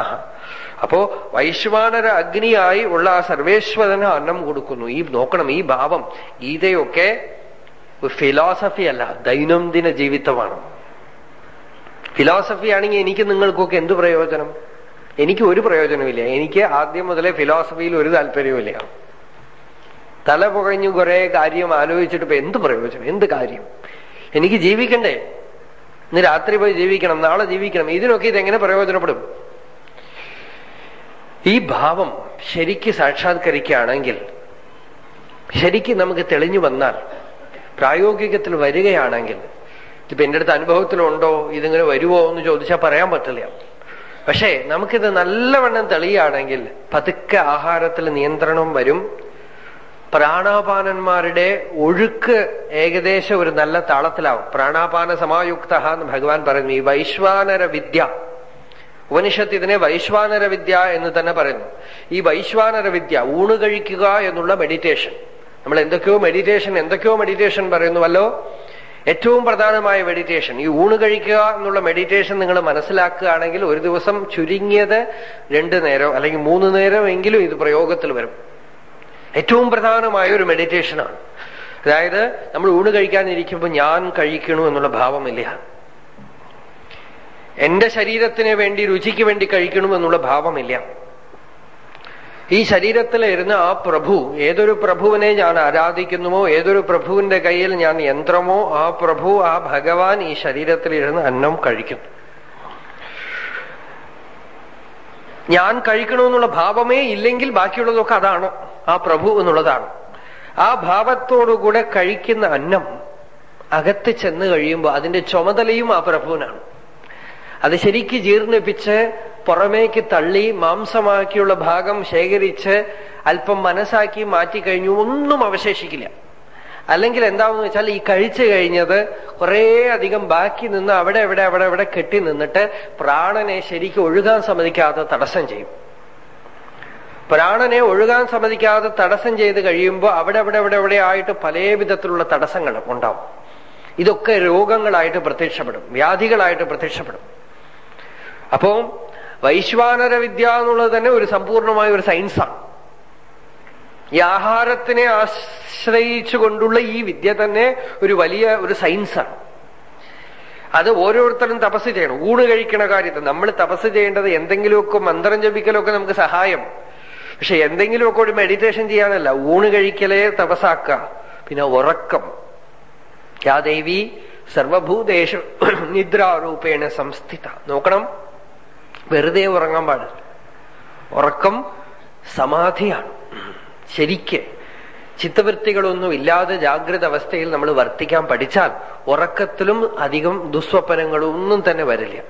അപ്പോ വൈശ്വാനര അഗ്നിയായി ഉള്ള ആ സർവേശ്വരന് അന്നം കൊടുക്കുന്നു. ഈ നോക്കണം ഈ ഭാവം. ഗീതയൊക്കെ ഫിലോസഫി അല്ല ദൈനംദിന ജീവിതമാണ്. ഫിലോസഫി ആണെങ്കിൽ എനിക്ക് നിങ്ങൾക്കൊക്കെ എന്ത് പ്രയോജനം? എനിക്ക് ഒരു പ്രയോജനമില്ല എനിക്ക് ആദ്യം മുതലേ ഫിലോസഫിയിൽ ഒരു താല്പര്യവുമില്ല. തല പുകഞ്ഞു കുറെ കാര്യം ആലോചിച്ചിട്ട് ഇപ്പൊ എന്ത് പ്രയോജനം? എന്ത് കാര്യം? എനിക്ക് ജീവിക്കണ്ടേ? ഇന്ന് രാത്രി പോയി ജീവിക്കണം നാളെ ജീവിക്കണം. ഇതിനൊക്കെ ഇതെങ്ങനെ പ്രയോജനപ്പെടും? ഈ ഭാവം ശരിക്ക് സാക്ഷാത്കരിക്കുകയാണെങ്കിൽ ശരിക്ക് നമുക്ക് തെളിഞ്ഞു വന്നാൽ പ്രായോഗികത്തിൽ വരികയാണെങ്കിൽ ഇപ്പൊ എന്റെ അടുത്ത് അനുഭവത്തിലുണ്ടോ? ഇതിങ്ങനെ വരുമോ എന്ന് ചോദിച്ചാൽ പറയാൻ പറ്റില്ല. പക്ഷേ നമുക്കിത് നല്ലവണ്ണം തെളിയുകയാണെങ്കിൽ പതുക്കെ ആഹാരത്തിൽ നിയന്ത്രണം വരും. പ്രാണാപാനന്മാരുടെ ഒഴുക്ക് ഏകദേശം ഒരു നല്ല താളത്തിലാവും. പ്രാണാപാന സമായുക്ത എന്ന് ഭഗവാൻ പറയുന്നു. ഈ വൈശ്വാനര വിദ്യ ഉപനിഷത്ത് ഇതിനെ വൈശ്വാനര വിദ്യ എന്ന് തന്നെ പറയുന്നു. ഈ വൈശ്വാനര വിദ്യ ഊണ് കഴിക്കുക എന്നുള്ള മെഡിറ്റേഷൻ നമ്മൾ എന്തൊക്കെയോ മെഡിറ്റേഷൻ എന്തൊക്കെയോ മെഡിറ്റേഷൻ പറയുന്നുവല്ലോ. ഏറ്റവും പ്രധാനമായ മെഡിറ്റേഷൻ ഈ ഊണ് കഴിക്കുക എന്നുള്ള മെഡിറ്റേഷൻ നിങ്ങൾ മനസ്സിലാക്കുകയാണെങ്കിൽ ഒരു ദിവസം ചുരുങ്ങിയത് രണ്ടു നേരം അല്ലെങ്കിൽ മൂന്ന് നേരം എങ്കിലും ഇത് പ്രയോഗത്തിൽ വരും. ഏറ്റവും പ്രധാനമായ ഒരു മെഡിറ്റേഷനാണ് അതായത് നമ്മൾ ഊണ് കഴിക്കാനിരിക്കുമ്പോൾ ഞാൻ കഴിക്കണു എന്നുള്ള ഭാവമില്ല. എന്റെ ശരീരത്തിന് വേണ്ടി രുചിക്ക് വേണ്ടി കഴിക്കണം എന്നുള്ള ഭാവമില്ല. ഈ ശരീരത്തിലിരുന്ന് ആ പ്രഭു ഏതൊരു പ്രഭുവിനെ ഞാൻ ആരാധിക്കുന്നുവോ ഏതൊരു പ്രഭുവിന്റെ കയ്യിൽ ഞാൻ യന്ത്രമോ ആ പ്രഭു ആ ഭഗവാൻ ഈ ശരീരത്തിലിരുന്ന് അന്നം കഴിക്കുന്നു ഞാൻ കഴിക്കണമെന്നുള്ള ഭാവമേ ഇല്ലെങ്കിൽ ബാക്കിയുള്ളതൊക്കെ അതാണ്. ആ പ്രഭു എന്നുള്ളതാണ്. ആ ഭാവത്തോടുകൂടെ കഴിക്കുന്ന അന്നം അകത്ത് ചെന്ന് കഴിയുമ്പോൾ അതിന്റെ ചുമതലയും ആ പ്രഭുവിനാണ്. അത് ശരിക്ക് ജീർണിപ്പിച്ച് പുറമേക്ക് തള്ളി മാംസമാക്കിയുള്ള ഭാഗം ശേഖരിച്ച് അല്പം മനസ്സാക്കി മാറ്റി കഴിഞ്ഞു ഒന്നും അവശേഷിക്കില്ല. അല്ലെങ്കിൽ എന്താവെന്ന് വെച്ചാൽ ഈ കഴിച്ചു കഴിഞ്ഞത് കുറേ അധികം ബാക്കി നിന്ന് അവിടെ എവിടെ അവിടെ എവിടെ കെട്ടി നിന്നിട്ട് പ്രാണനെ ശരിക്കും ഒഴുകാൻ സമ്മതിക്കാതെ തടസ്സം ചെയ്യും. പ്രാണനെ ഒഴുകാൻ സമ്മതിക്കാതെ തടസ്സം ചെയ്ത് കഴിയുമ്പോൾ അവിടെ അവിടെ അവിടെ എവിടെ ആയിട്ട് പല വിധത്തിലുള്ള തടസ്സങ്ങൾ ഉണ്ടാവും. ഇതൊക്കെ രോഗങ്ങളായിട്ട് പ്രത്യക്ഷപ്പെടും. വ്യാധികളായിട്ട് പ്രത്യക്ഷപ്പെടും. അപ്പോ വൈശ്വാനര വിദ്യ എന്നുള്ളത് തന്നെ ഒരു സമ്പൂർണമായ ഒരു സയൻസാണ്. ഈ ആഹാരത്തിനെ ആശ്രയിച്ചു കൊണ്ടുള്ള ഈ വിദ്യ തന്നെ ഒരു വലിയ ഒരു സയൻസാണ്. അത് ഓരോരുത്തരും തപസ് ചെയ്യണം. ഊണ് കഴിക്കണ കാര്യത്തിൽ നമ്മൾ തപസ് ചെയ്യേണ്ടത് എന്തെങ്കിലുമൊക്കെ മന്ത്രം ജപിക്കലൊക്കെ നമുക്ക് സഹായം. പക്ഷെ എന്തെങ്കിലുമൊക്കെ ഒരു മെഡിറ്റേഷൻ ചെയ്യാനല്ല. ഊണ് കഴിക്കലേ തപസാക്ക. പിന്നെ ഉറക്കം. യാദേവി സർവഭൂതേഷു നിദ്രാരൂപേണ സംസ്ഥിത. നോക്കണം. വെറുതെ ഉറങ്ങാൻ പാടില്ല. ഉറക്കം സമാധിയാണ്. ശരിക്ക് ചിത്തവൃത്തികളൊന്നും ഇല്ലാതെ ജാഗ്രത അവസ്ഥയിൽ നമ്മൾ വർത്തിക്കാൻ പഠിച്ചാൽ ഉറക്കത്തിലും അധികം ദുസ്വപ്നങ്ങളൊന്നും തന്നെ വരില്ല.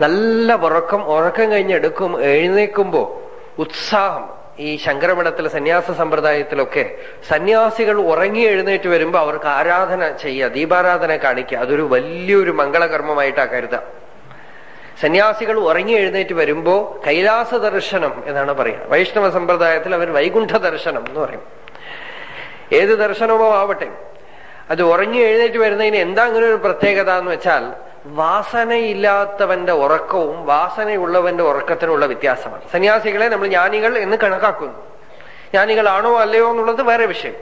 നല്ല ഉറക്കം ഉറക്കം കഴിഞ്ഞെടുക്കും എഴുന്നേക്കുമ്പോ ഉത്സാഹം ഈ ശങ്കരമഠത്തിലെ സന്യാസ സമ്പ്രദായത്തിലൊക്കെ സന്യാസികൾ ഉറങ്ങി എഴുന്നേറ്റ് വരുമ്പോ അവർക്ക് ആരാധന ചെയ്യുക ദീപാരാധന കാണിക്കുക. അതൊരു വലിയൊരു മംഗളകർമ്മമായിട്ടാ കരുതാം. സന്യാസികൾ ഉറങ്ങി എഴുന്നേറ്റ് വരുമ്പോ കൈലാസ ദർശനം എന്നാണ് പറയുക വൈഷ്ണവ സമ്പ്രദായത്തിൽ അവർ വൈകുണ്ഠ ദർശനം എന്ന് പറയും. ഏത് ദർശനമോ ആവട്ടെ. അത് ഉറങ്ങി എഴുന്നേറ്റ് വരുന്നതിന് എന്താ അങ്ങനെ ഒരു പ്രത്യേകത എന്ന് വെച്ചാൽ വാസനയില്ലാത്തവന്റെ ഉറക്കവും വാസനയുള്ളവന്റെ ഉറക്കത്തിനുള്ള വ്യത്യാസമാണ്. സന്യാസികളെ നമ്മൾ ജ്ഞാനികൾ എന്ന് കണക്കാക്കുന്നു. ജ്ഞാനികളാണോ അല്ലയോ എന്നുള്ളത് വേറെ വിഷയം.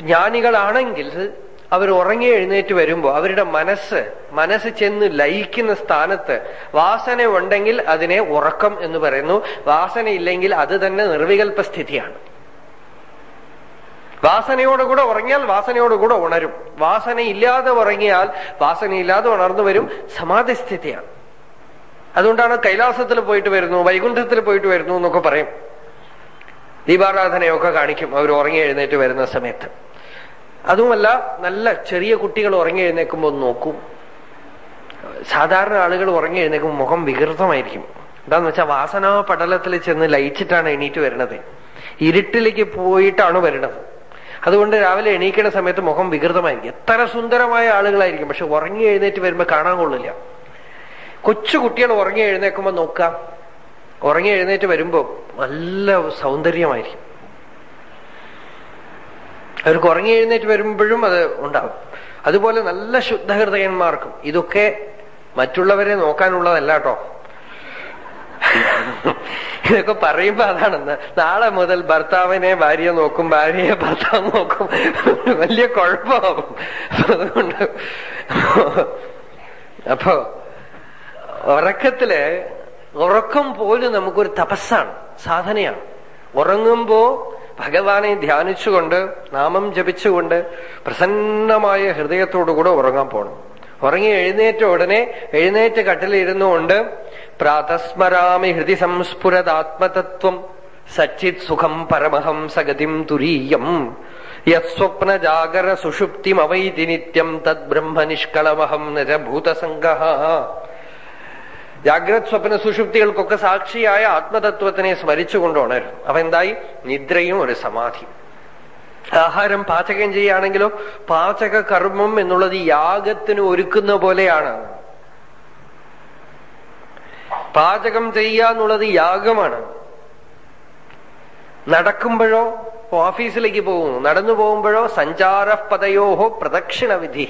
ജ്ഞാനികളാണെങ്കിൽ അവർ ഉറങ്ങി എഴുന്നേറ്റ് വരുമ്പോ അവരുടെ മനസ്സ് മനസ്സ് ചെന്ന് ലയിക്കുന്ന സ്ഥാനത്ത് വാസന ഉണ്ടെങ്കിൽ അതിനെ ഉറക്കം എന്ന് പറയുന്നു. വാസന ഇല്ലെങ്കിൽ അത് തന്നെ നിർവികൽപ്പ സ്ഥിതിയാണ്. വാസനയോടുകൂടെ ഉറങ്ങിയാൽ വാസനയോടുകൂടെ ഉണരും. വാസന ഇല്ലാതെ ഉറങ്ങിയാൽ വാസനയില്ലാതെ ഉണർന്നു വരും. സമാധിസ്ഥിതിയാണ്. അതുകൊണ്ടാണ് കൈലാസത്തിൽ പോയിട്ട് വരുന്നു വൈകുണ്ഠത്തിൽ പോയിട്ട് വരുന്നു എന്നൊക്കെ പറയും. ദീപാരാധനയൊക്കെ കാണിക്കും. അവർ ഉറങ്ങി എഴുന്നേറ്റ് വരുന്ന സമയത്ത്. അതുമല്ല നല്ല ചെറിയ കുട്ടികൾ ഉറങ്ങി എഴുന്നേക്കുമ്പോൾ നോക്കും. സാധാരണ ആളുകൾ ഉറങ്ങി എഴുന്നേക്കുമ്പോൾ മുഖം വികൃതമായിരിക്കും. എന്താന്ന് വെച്ചാൽ വാസനാ പടലത്തിൽ ചെന്ന് ലയിച്ചിട്ടാണ് എണീറ്റ് വരുന്നത്. ഇരുട്ടിലേക്ക് പോയിട്ടാണ് വരുന്നത്. അതുകൊണ്ട് രാവിലെ എണീക്കുന്ന സമയത്ത് മുഖം വികൃതമായിരിക്കും. എത്ര സുന്ദരമായ ആളുകളായിരിക്കും. പക്ഷെ ഉറങ്ങി എഴുന്നേറ്റ് വരുമ്പോൾ കാണാൻ കൊള്ളില്ല. കൊച്ചു കുട്ടികൾ ഉറങ്ങി എഴുന്നേക്കുമ്പോൾ നോക്കാം. ഉറങ്ങി എഴുന്നേറ്റ് വരുമ്പോൾ നല്ല സൗന്ദര്യമായിരിക്കും. അവർക്ക് ഉറങ്ങി എഴുന്നേറ്റ് വരുമ്പോഴും അത് ഉണ്ടാവും അതുപോലെ നല്ല ശുദ്ധഹൃദയന്മാർക്കും. ഇതൊക്കെ മറ്റുള്ളവരെ നോക്കാനുള്ളതല്ല കേട്ടോ ഇതൊക്കെ പറയുമ്പോ അതാണെന്ന് നാളെ മുതൽ ഭർത്താവിനെ ഭാര്യ നോക്കും ഭാര്യയെ ഭർത്താവ് നോക്കും. വലിയ കുഴപ്പമാവും. അതുകൊണ്ട് അപ്പോ ഉറക്കത്തിൽ ഉറക്കം പോലും നമുക്കൊരു തപസ്സാണ് സാധനയാണ്. ഉറങ്ങുമ്പോ ഭഗവാനെ ധ്യാനിച്ചുകൊണ്ട് നാമം ജപിച്ചുകൊണ്ട് പ്രസന്നമായ ഹൃദയത്തോടുകൂടെ ഉറങ്ങാൻ പോകണം ഉറങ്ങി എഴുന്നേറ്റ ഉടനെ എഴുന്നേറ്റ് കട്ടിലിരുന്നുകൊണ്ട് പ്രാതസ്മരാമി ഹൃദി സംസ്ഫുരതാത്മതത്വം സച്ചിത് സുഖം പരമഹം സഗതിം തുരീയം. യസ്വപ്ന ജാഗര സുഷുപ്തിമവൈതി നിത്യം തദ്ബ്രഹ്മ നിഷ്കളമഹം നരഭൂതസംഗ ജാഗ്രത് സ്വപ്ന സുഷുപ്തികൾക്കൊക്കെ സാക്ഷിയായ ആത്മതത്വത്തിനെ സ്മരിച്ചുകൊണ്ട് ഉണരും അപ്പൊ എന്തായി? നിദ്രയും ഒരു സമാധി. ആഹാരം പാചകം ചെയ്യുകയാണെങ്കിലോ പാചക കർമ്മം എന്നുള്ളത് യാഗത്തിന് ഒരുക്കുന്ന പോലെയാണ്. പാചകം ചെയ്യുക എന്നുള്ളത് യാഗമാണ്. നടക്കുമ്പോഴോ ഓഫീസിലേക്ക് പോകുന്നു. നടന്നു പോകുമ്പോഴോ സഞ്ചാര പദയോഹോ പ്രദക്ഷിണ വിധി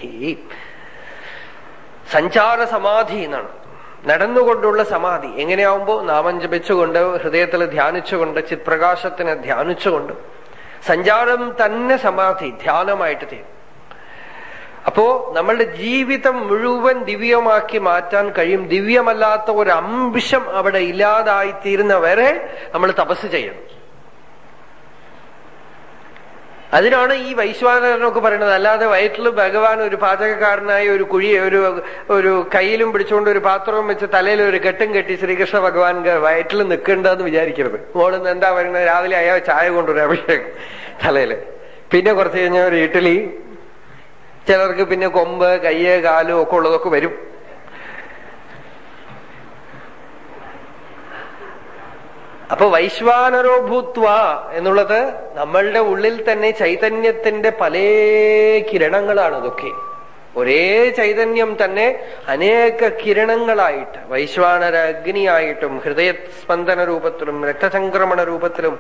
സഞ്ചാര സമാധി എന്നാണ്. നടന്നുകൊണ്ടുള്ള സമാധി എങ്ങനെയാവുമ്പോ നാമം ജപിച്ചുകൊണ്ട് ഹൃദയത്തിൽ ധ്യാനിച്ചുകൊണ്ട് ചിത്പ്രകാശത്തിനെ ധ്യാനിച്ചുകൊണ്ട് സഞ്ചാരം തന്നെ സമാധി ധ്യാനമായിട്ട് തീരും. അപ്പോ നമ്മളുടെ ജീവിതം മുഴുവൻ ദിവ്യമാക്കി മാറ്റാൻ കഴിയും. ദിവ്യമല്ലാത്ത ഒരു അംശം അവിടെ ഇല്ലാതായി തീരുന്നവരെ നമ്മൾ തപസ് ചെയ്യണം. അതിനാണ് ഈ വൈശ്വാനരനൊക്കെ പറയുന്നത്. അല്ലാതെ വയറ്റിൽ ഭഗവാൻ ഒരു പാചകക്കാരനായി ഒരു കുഴി ഒരു ഒരു കയ്യിലും പിടിച്ചുകൊണ്ട് ഒരു പാത്രവും വെച്ച് തലയിൽ ഒരു കെട്ടും കെട്ടി ശ്രീകൃഷ്ണ ഭഗവാൻ വയറ്റിൽ നിൽക്കണ്ടെന്ന് വിചാരിക്കരുത്. മോളിന്ന് എന്താ പറയുന്നത് രാവിലെ അയാൾ ചായ കൊണ്ടുവരും അഭിഷേകം തലയിൽ. പിന്നെ കുറച്ച് കഴിഞ്ഞാൽ ഒരു ഇഡ്ഡലി. ചിലർക്ക് പിന്നെ കൊമ്പ് കയ്യ് കാലും ഒക്കെ ഉള്ളതൊക്കെ വരും. അപ്പൊ വൈശ്വാനരോ ഭൂത്വ എന്നുള്ളത് നമ്മളുടെ ഉള്ളിൽ തന്നെ ചൈതന്യത്തിന്റെ പല കിരണങ്ങളാണ് ഇതൊക്കെ. ഒരേ ചൈതന്യം തന്നെ അനേക കിരണങ്ങളായിട്ട് വൈശ്വാനര അഗ്നിയായിട്ടും ഹൃദയ സ്പന്ദന രൂപത്തിലും രക്തസംക്രമണ രൂപത്തിലും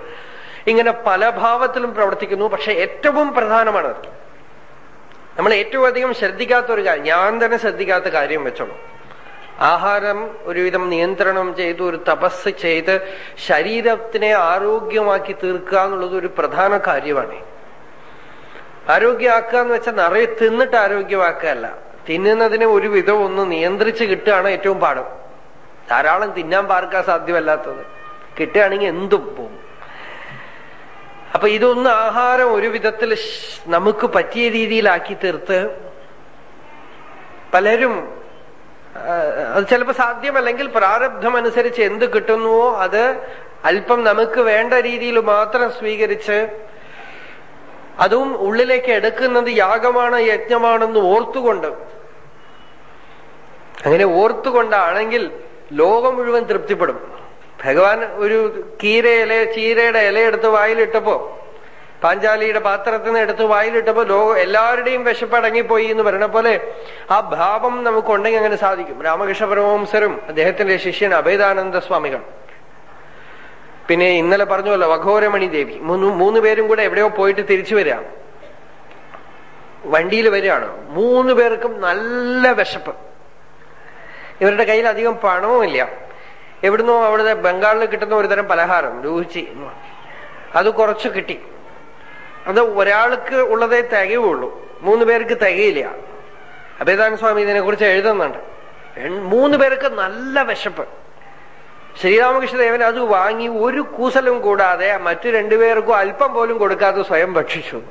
ഇങ്ങനെ പല ഭാവത്തിലും പ്രവർത്തിക്കുന്നു. പക്ഷെ ഏറ്റവും പ്രധാനമാണ് നമ്മൾ ഏറ്റവും അധികം ശ്രദ്ധിക്കാത്ത ഒരു കാര്യം ഞാൻ തന്നെ ശ്രദ്ധിക്കാത്ത കാര്യം വെച്ചോളൂ. ആഹാരം ഒരുവിധം നിയന്ത്രണം ചെയ്ത് ഒരു തപസ് ചെയ്ത് ശരീരത്തിനെ ആരോഗ്യമാക്കി തീർക്കുക എന്നുള്ളത് ഒരു പ്രധാന കാര്യമാണ്. ആരോഗ്യമാക്കുക എന്ന് വെച്ചാൽ നിറയെ തിന്നിട്ട് ആരോഗ്യമാക്കുകയല്ല. തിന്നുന്നതിനെ ഒരു വിധം ഒന്ന് നിയന്ത്രിച്ച് കിട്ടുകയാണ് ഏറ്റവും പാടും ധാരാളം തിന്നാൻ പാർക്കാൻ സാധ്യമല്ലാത്തത്. കിട്ടുകയാണെങ്കിൽ എന്തും പോകും അപ്പൊ ഇതൊന്ന് ആഹാരം ഒരു വിധത്തിൽ നമുക്ക് പറ്റിയ രീതിയിലാക്കി തീർത്ത് പലരും അത് ചിലപ്പോൾ സാധ്യമല്ലെങ്കിൽ പ്രാരബ്ധം അനുസരിച്ച് എന്ത് കിട്ടുന്നുവോ അത് അല്പം നമുക്ക് വേണ്ട രീതിയിൽ മാത്രം സ്വീകരിച്ച് അതും ഉള്ളിലേക്ക് എടുക്കുന്നത് യാഗമാണ് യജ്ഞമാണെന്ന് ഓർത്തുകൊണ്ട്. അങ്ങനെ ഓർത്തുകൊണ്ടാണെങ്കിൽ ലോകം മുഴുവൻ തൃപ്തിപ്പെടും. ഭഗവാൻ ഒരു കീര ഇല ചീരയുടെ ഇലയെടുത്ത് വായിലിട്ടപ്പോ പാഞ്ചാലിയുടെ പാത്രത്തിൽ നിന്ന് എടുത്ത് വായിലിട്ടപ്പോ ലോക എല്ലാവരുടെയും വിശപ്പടങ്ങിപ്പോയി എന്ന് പറയണ പോലെ ആ ഭാവം നമുക്കുണ്ടെങ്കിൽ അങ്ങനെ സാധിക്കും. രാമകൃഷ്ണ പരമവംസരും അദ്ദേഹത്തിന്റെ ശിഷ്യൻ അഭേദാനന്ദ സ്വാമികൾ. പിന്നെ ഇന്നലെ പറഞ്ഞല്ലോ വഘോരമണി ദേവി. മൂന്ന് മൂന്ന് പേരും കൂടെ എവിടെയോ പോയിട്ട് തിരിച്ചു വരിക. വണ്ടിയിൽ വരികയാണ്. മൂന്ന് പേർക്കും നല്ല വിശപ്പ്. ഇവരുടെ കയ്യിൽ അധികം പണവുമില്ല എവിടുന്നോ അവിടുത്തെ ബംഗാളിൽ കിട്ടുന്ന ഒരുതരം പലഹാരം രൂചി. അത് കുറച്ച് കിട്ടി. അത് ഒരാൾക്ക് ഉള്ളതേ തികയുള്ളൂ. മൂന്ന് പേർക്ക് തികയില്ല. അഭേദാന സ്വാമി ഇതിനെ കുറിച്ച് എഴുതുന്നുണ്ട് മൂന്ന് പേർക്ക് നല്ല വിശപ്പ്. ശ്രീരാമകൃഷ്ണദേവൻ അത് വാങ്ങി ഒരു കൂസലും കൂടാതെ മറ്റു രണ്ടുപേർക്കും അല്പം പോലും കൊടുക്കാതെ സ്വയം ഭക്ഷിച്ചു.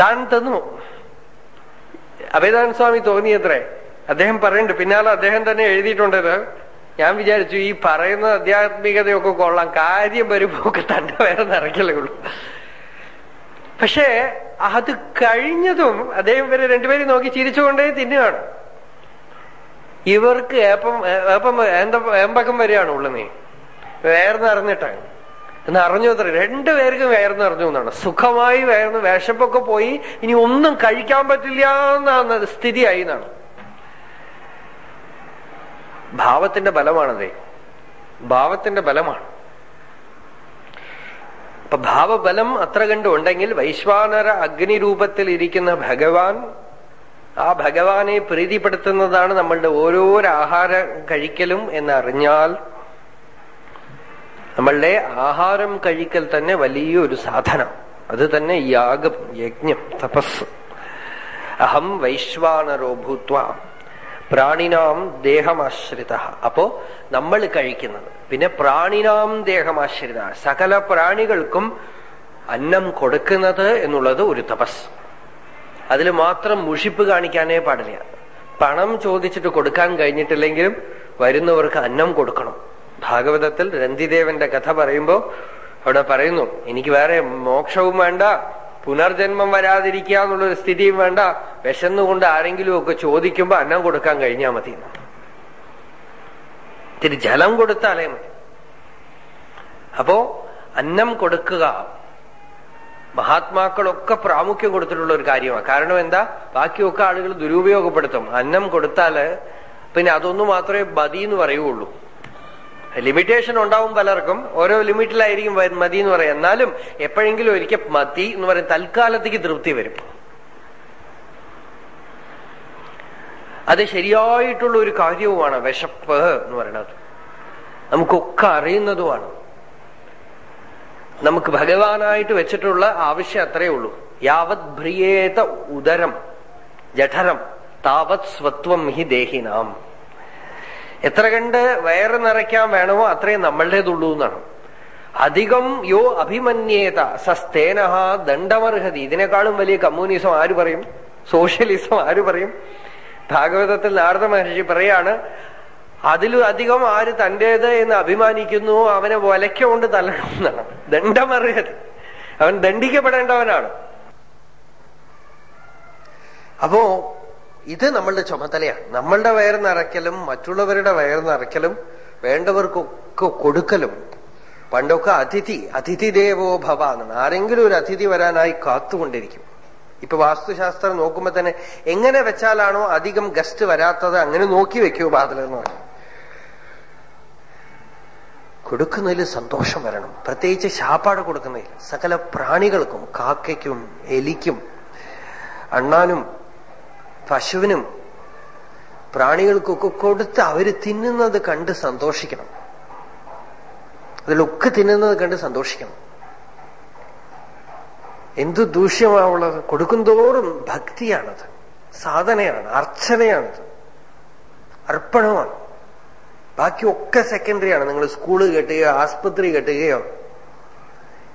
താൻ തന്നു. അഭേദാനസ്വാമി തോന്നിയത്രേ. അദ്ദേഹം പറയുന്നുണ്ട് പിന്നാലെ അദ്ദേഹം തന്നെ എഴുതിയിട്ടുണ്ടത്. ഞാൻ വിചാരിച്ചു ഈ പറയുന്ന ആധ്യാത്മികതയൊക്കെ കൊള്ളാം. കാര്യം വരുമ്പോ ഒക്കെ തന്റെ വേറെ നിറയ്ക്കലേ ഉള്ളൂ. പക്ഷേ അത് കഴിഞ്ഞതും അദ്ദേഹം ഇവരെ രണ്ടുപേരും നോക്കി ചിരിച്ചുകൊണ്ടേ തിന്നുകയാണ്. ഇവർക്ക് ഏപ്പം ഏപ്പം എന്താ ഏമ്പക്കം വരികയാണ് ഉള്ളുന്നേ. വേർന്നറിഞ്ഞിട്ടാണ് എന്ന് അറിഞ്ഞു അത്ര രണ്ടുപേർക്കും വേർന്നറിഞ്ഞു എന്നാണ്. സുഖമായി വേർന്ന് വിശപ്പൊക്കെ പോയി ഇനി ഒന്നും കഴിക്കാൻ പറ്റില്ല എന്നാണ് സ്ഥിതിയായി എന്നാണ്. ഭാവത്തിന്റെ ബലമാണതേ. ഭാവത്തിന്റെ ബലമാണ്. അപ്പൊ ഭാവബലം അത്ര കണ്ടുണ്ടെങ്കിൽ വൈശ്വാനര അഗ്നിരൂപത്തിൽ ഇരിക്കുന്ന ഭഗവാൻ ആ ഭഗവാനെ പ്രീതിപ്പെടുത്തുന്നതാണ് നമ്മളുടെ ഓരോരോ ആഹാരം കഴിക്കലും എന്നറിഞ്ഞാൽ നമ്മളുടെ ആഹാരം കഴിക്കൽ തന്നെ വലിയൊരു സാധന. അത് തന്നെ യാഗം യജ്ഞം തപസ്. അഹം വൈശ്വാനരോ ഭൂത്വ. പ്രാണിനാം ദേഹമാശ്രിത. അപ്പോ നമ്മൾ കഴിക്കുന്നത്. പിന്നെ പ്രാണിനാം ദേഹമാശ്രിത. സകല പ്രാണികൾക്കും അന്നം കൊടുക്കുന്നത് എന്നുള്ളത് ഒരു തപസ്. അതിൽ മാത്രം മുഷിപ്പ് കാണിക്കാനേ പാടില്ല. പണം ചോദിച്ചിട്ട് കൊടുക്കാൻ കഴിഞ്ഞിട്ടില്ലെങ്കിലും വരുന്നവർക്ക് അന്നം കൊടുക്കണം. ഭാഗവതത്തിൽ രന്തിദേവന്റെ കഥ പറയുമ്പോ അവിടെ പറയുന്നു എനിക്ക് വേറെ മോക്ഷവും വേണ്ട. പുനർജന്മം വരാതിരിക്കുക എന്നുള്ളൊരു സ്ഥിതിയും വേണ്ട. വിശന്നുകൊണ്ട് ആരെങ്കിലും ഒക്കെ ചോദിക്കുമ്പോ അന്നം കൊടുക്കാൻ കഴിഞ്ഞാ മതി. ഇത്തിരി ജലം കൊടുത്താലേ മതി. അപ്പോ അന്നം കൊടുക്കുക മഹാത്മാക്കളൊക്കെ പ്രാമുഖ്യം കൊടുത്തിട്ടുള്ള ഒരു കാര്യമാണ്. കാരണം എന്താ? ബാക്കിയൊക്കെ ആളുകൾ ദുരുപയോഗപ്പെടുത്തും. അന്നം കൊടുത്താൽ പിന്നെ അതൊന്നു മാത്രമേ ബതി എന്ന് പറയുള്ളൂ. ലിമിറ്റേഷൻ ഉണ്ടാവും പലർക്കും. ഓരോ ലിമിറ്റിലായിരിക്കും മതി എന്ന് പറയാം. എന്നാലും എപ്പോഴെങ്കിലും ഒരിക്കൽ മതി എന്ന് പറയും തൽക്കാലത്തേക്ക് തൃപ്തി വരും. അത് ശരിയായിട്ടുള്ള ഒരു കാര്യവുമാണ് വിശപ്പ് എന്ന് പറയുന്നത്. നമുക്കൊക്കെ അറിയുന്നതുമാണ്. നമുക്ക് ഭഗവാനായിട്ട് വെച്ചിട്ടുള്ള ആവശ്യം അത്രയേ ഉള്ളൂ. യാവത് ഭ്രിയേത ഉദരം ജഠരം താവത് സ്വത്വം ഹി ദേഹിനാം എത്ര കണ്ട് വയറ് നിറയ്ക്കാൻ വേണമോ അത്രയും നമ്മളുടേതുള്ളൂ എന്നാണ്. അധികം യോ അഭിമന്യേത സസ്തേനഹ ദണ്ഡമർഹതി. ഇതിനേക്കാളും വലിയ കമ്മ്യൂണിസം ആര് പറയും? സോഷ്യലിസം ആര് പറയും? ഭാഗവതത്തിൽ നാരദ മഹർഷി പറയാണ് അതിലും അധികം ആര് തന്റേത് എന്ന് അഭിമാനിക്കുന്നു അവനെ വലയ്ക്കൊണ്ട് തല്ലണം ദണ്ഡമർഹതി. അവൻ ദണ്ഡിക്കപ്പെടേണ്ടവനാണ്. അപ്പോ ഇത് നമ്മളുടെ ചുമതലയാണ്. നമ്മളുടെ വയർ നിറയ്ക്കലും മറ്റുള്ളവരുടെ വയർ നിറയ്ക്കലും വേണ്ടവർക്കൊക്കെ കൊടുക്കലും. പണ്ടൊക്കെ അതിഥി അതിഥി ദേവോ ഭവ എന്നാണ്. ആരെങ്കിലും ഒരു അതിഥി വരാനായി കാത്തുകൊണ്ടിരിക്കും. ഇപ്പൊ വാസ്തുശാസ്ത്രം നോക്കുമ്പോ തന്നെ എങ്ങനെ വെച്ചാലാണോ അധികം ഗസ്റ്റ് വരാത്തത് അങ്ങനെ നോക്കി വെക്കൂ ബാദലെന്ന് പറയും കൊടുക്കുന്നതിൽ സന്തോഷം വരണം. പ്രത്യേകിച്ച് ശാപ്പാട് കൊടുക്കുന്നതിൽ. സകല പ്രാണികൾക്കും കാക്കയ്ക്കും എലിക്കും അണ്ണാനും പശുവിനും പ്രാണികൾക്കൊക്കെ കൊടുത്ത് അവർ തിന്നുന്നത് കണ്ട് സന്തോഷിക്കണം. അതിലൊക്കെ തിന്നുന്നത് കണ്ട് സന്തോഷിക്കണം. എന്തു ദൂഷ്യമാവുള്ളത് കൊടുക്കുന്തോറും ഭക്തിയാണത്. സാധനയാണ് അർച്ചനയാണത്. അർപ്പണമാണ്. ബാക്കിയൊക്കെ സെക്കൻഡറിയാണ്. നിങ്ങൾ സ്കൂൾ കെട്ടുകയോ ആസ്പത്രി കെട്ടുകയോ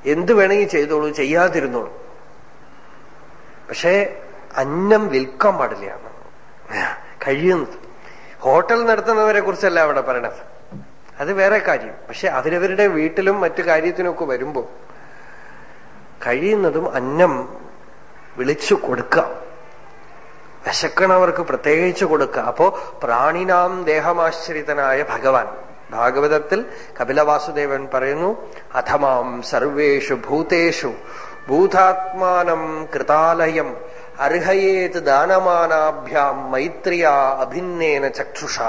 എന്ത് വേണമെങ്കിൽ ചെയ്തോളൂ ചെയ്യാതിരുന്നോളൂ. പക്ഷേ അന്നം വിൽക്കാൻ പാടില്ല. കഴിയുന്നത് ഹോട്ടൽ നടത്തുന്നവരെ കുറിച്ചല്ല അവിടെ പറയണത്. അത് വേറെ കാര്യം. പക്ഷെ അവരവരുടെ വീട്ടിലും മറ്റു കാര്യത്തിനൊക്കെ വരുമ്പോ കഴിയുന്നതും അന്നം വിളിച്ചു കൊടുക്കാം. വിശക്കണവർക്ക് പ്രത്യേകിച്ച് കൊടുക്കുക അപ്പോ പ്രാണിനാം ദേഹമാശ്രിതനായ ഭഗവാൻ. ഭാഗവതത്തിൽ കപിലവാസുദേവൻ പറയുന്നു അഥമാം സർവേഷു ഭൂതേഷു ഭൂതാത്മാനം കൃതാലയം അർഹയേത് ദാനമാനാഭ്യാം മൈത്രിയ അഭിന്നേന ചക്ഷുഷ.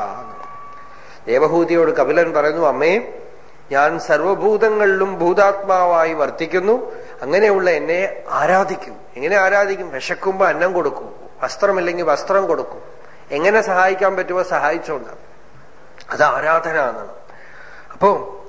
ദേവഭൂതിയോട് കപിലൻ പറയുന്നു അമ്മേ ഞാൻ സർവഭൂതങ്ങളിലും ഭൂതാത്മാവായി വർത്തിക്കുന്നു. അങ്ങനെയുള്ള എന്നെ ആരാധിക്കും. എങ്ങനെ ആരാധിക്കും? വിശക്കുമ്പോ അന്നം കൊടുക്കും. വസ്ത്രമില്ലെങ്കിൽ വസ്ത്രം കൊടുക്കും. എങ്ങനെ സഹായിക്കാൻ പറ്റുമോ സഹായിച്ചോണ്ടാണ് അത് ആരാധന എന്നാണ്. അപ്പോ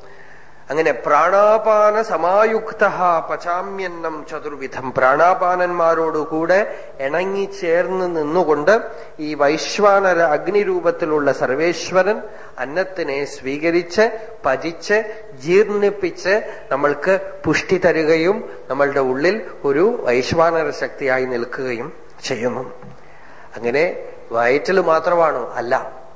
അങ്ങനെ പ്രാണാപാന സമായുക്ത പചാമ്യന്നം ചതുർവിധം പ്രാണാപാനന്മാരോടുകൂടെ ഇണങ്ങി ചേർന്ന് നിന്നുകൊണ്ട് ഈ വൈശ്വാനര അഗ്നിരൂപത്തിലുള്ള സർവേശ്വരൻ അന്നത്തിനെ സ്വീകരിച്ച് പചിച്ച് ജീർണിപ്പിച്ച് നമ്മൾക്ക് പുഷ്ടി തരുകയും നമ്മളുടെ ഉള്ളിൽ ഒരു വൈശ്വാനര ശക്തിയായി നിൽക്കുകയും ചെയ്യുന്നു. അങ്ങനെ വയറ്റിൽ മാത്രമാണോ? അല്ല.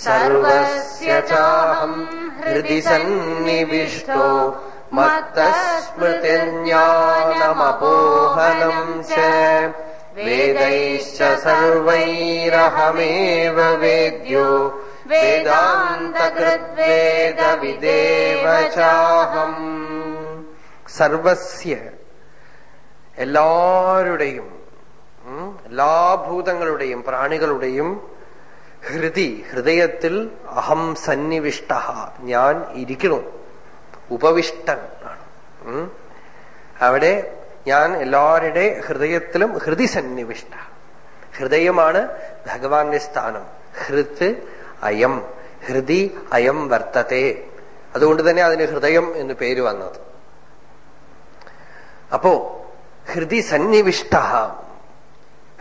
सर्वस्य चाहम् हृदि सन्निविष्टो मत्तस्मृतिर्ज्ञानमपोहनम् च वेदैश्च सर्वैरहमेव वेद्यो वेदान्तकृद्वेदविदेव चाहम् സർവസ്യ ചാഹം ഹൃദി സന്നിവിഷ്ടോ മത്തസ്മൃതിജ്ഞാനമപോഹനം ച വേദൈശ്ച സർവൈരഹമേവ വേദ്യോ വേദാന്തകൃദ്വേദവിദേവ ചാഹം സർവസ്യ എല്ലാവരുടെയും ഉം, എല്ലാ ഭൂതങ്ങളുടെയും പ്രാണികളുടെയും ഹൃദി ഹൃദയത്തിൽ അഹം സന്നിവിഷ്ട ഞാൻ ഇരിക്കുന്നു ഉപവിഷ്ടൻ ആണ്. അവിടെ ഞാൻ എല്ലാവരുടെ ഹൃദയത്തിലും ഹൃദി സന്നിവിഷ്ട. ഹൃദയമാണ് ഭഗവാന്റെ സ്ഥാനം. ഹൃത് അയം. ഹൃദി അയം വർത്തത്തെ. അതുകൊണ്ട് തന്നെ അതിന് ഹൃദയം എന്ന് പേര് വന്നത്. അപ്പോ ഹൃദി സന്നിവിഷ്ട.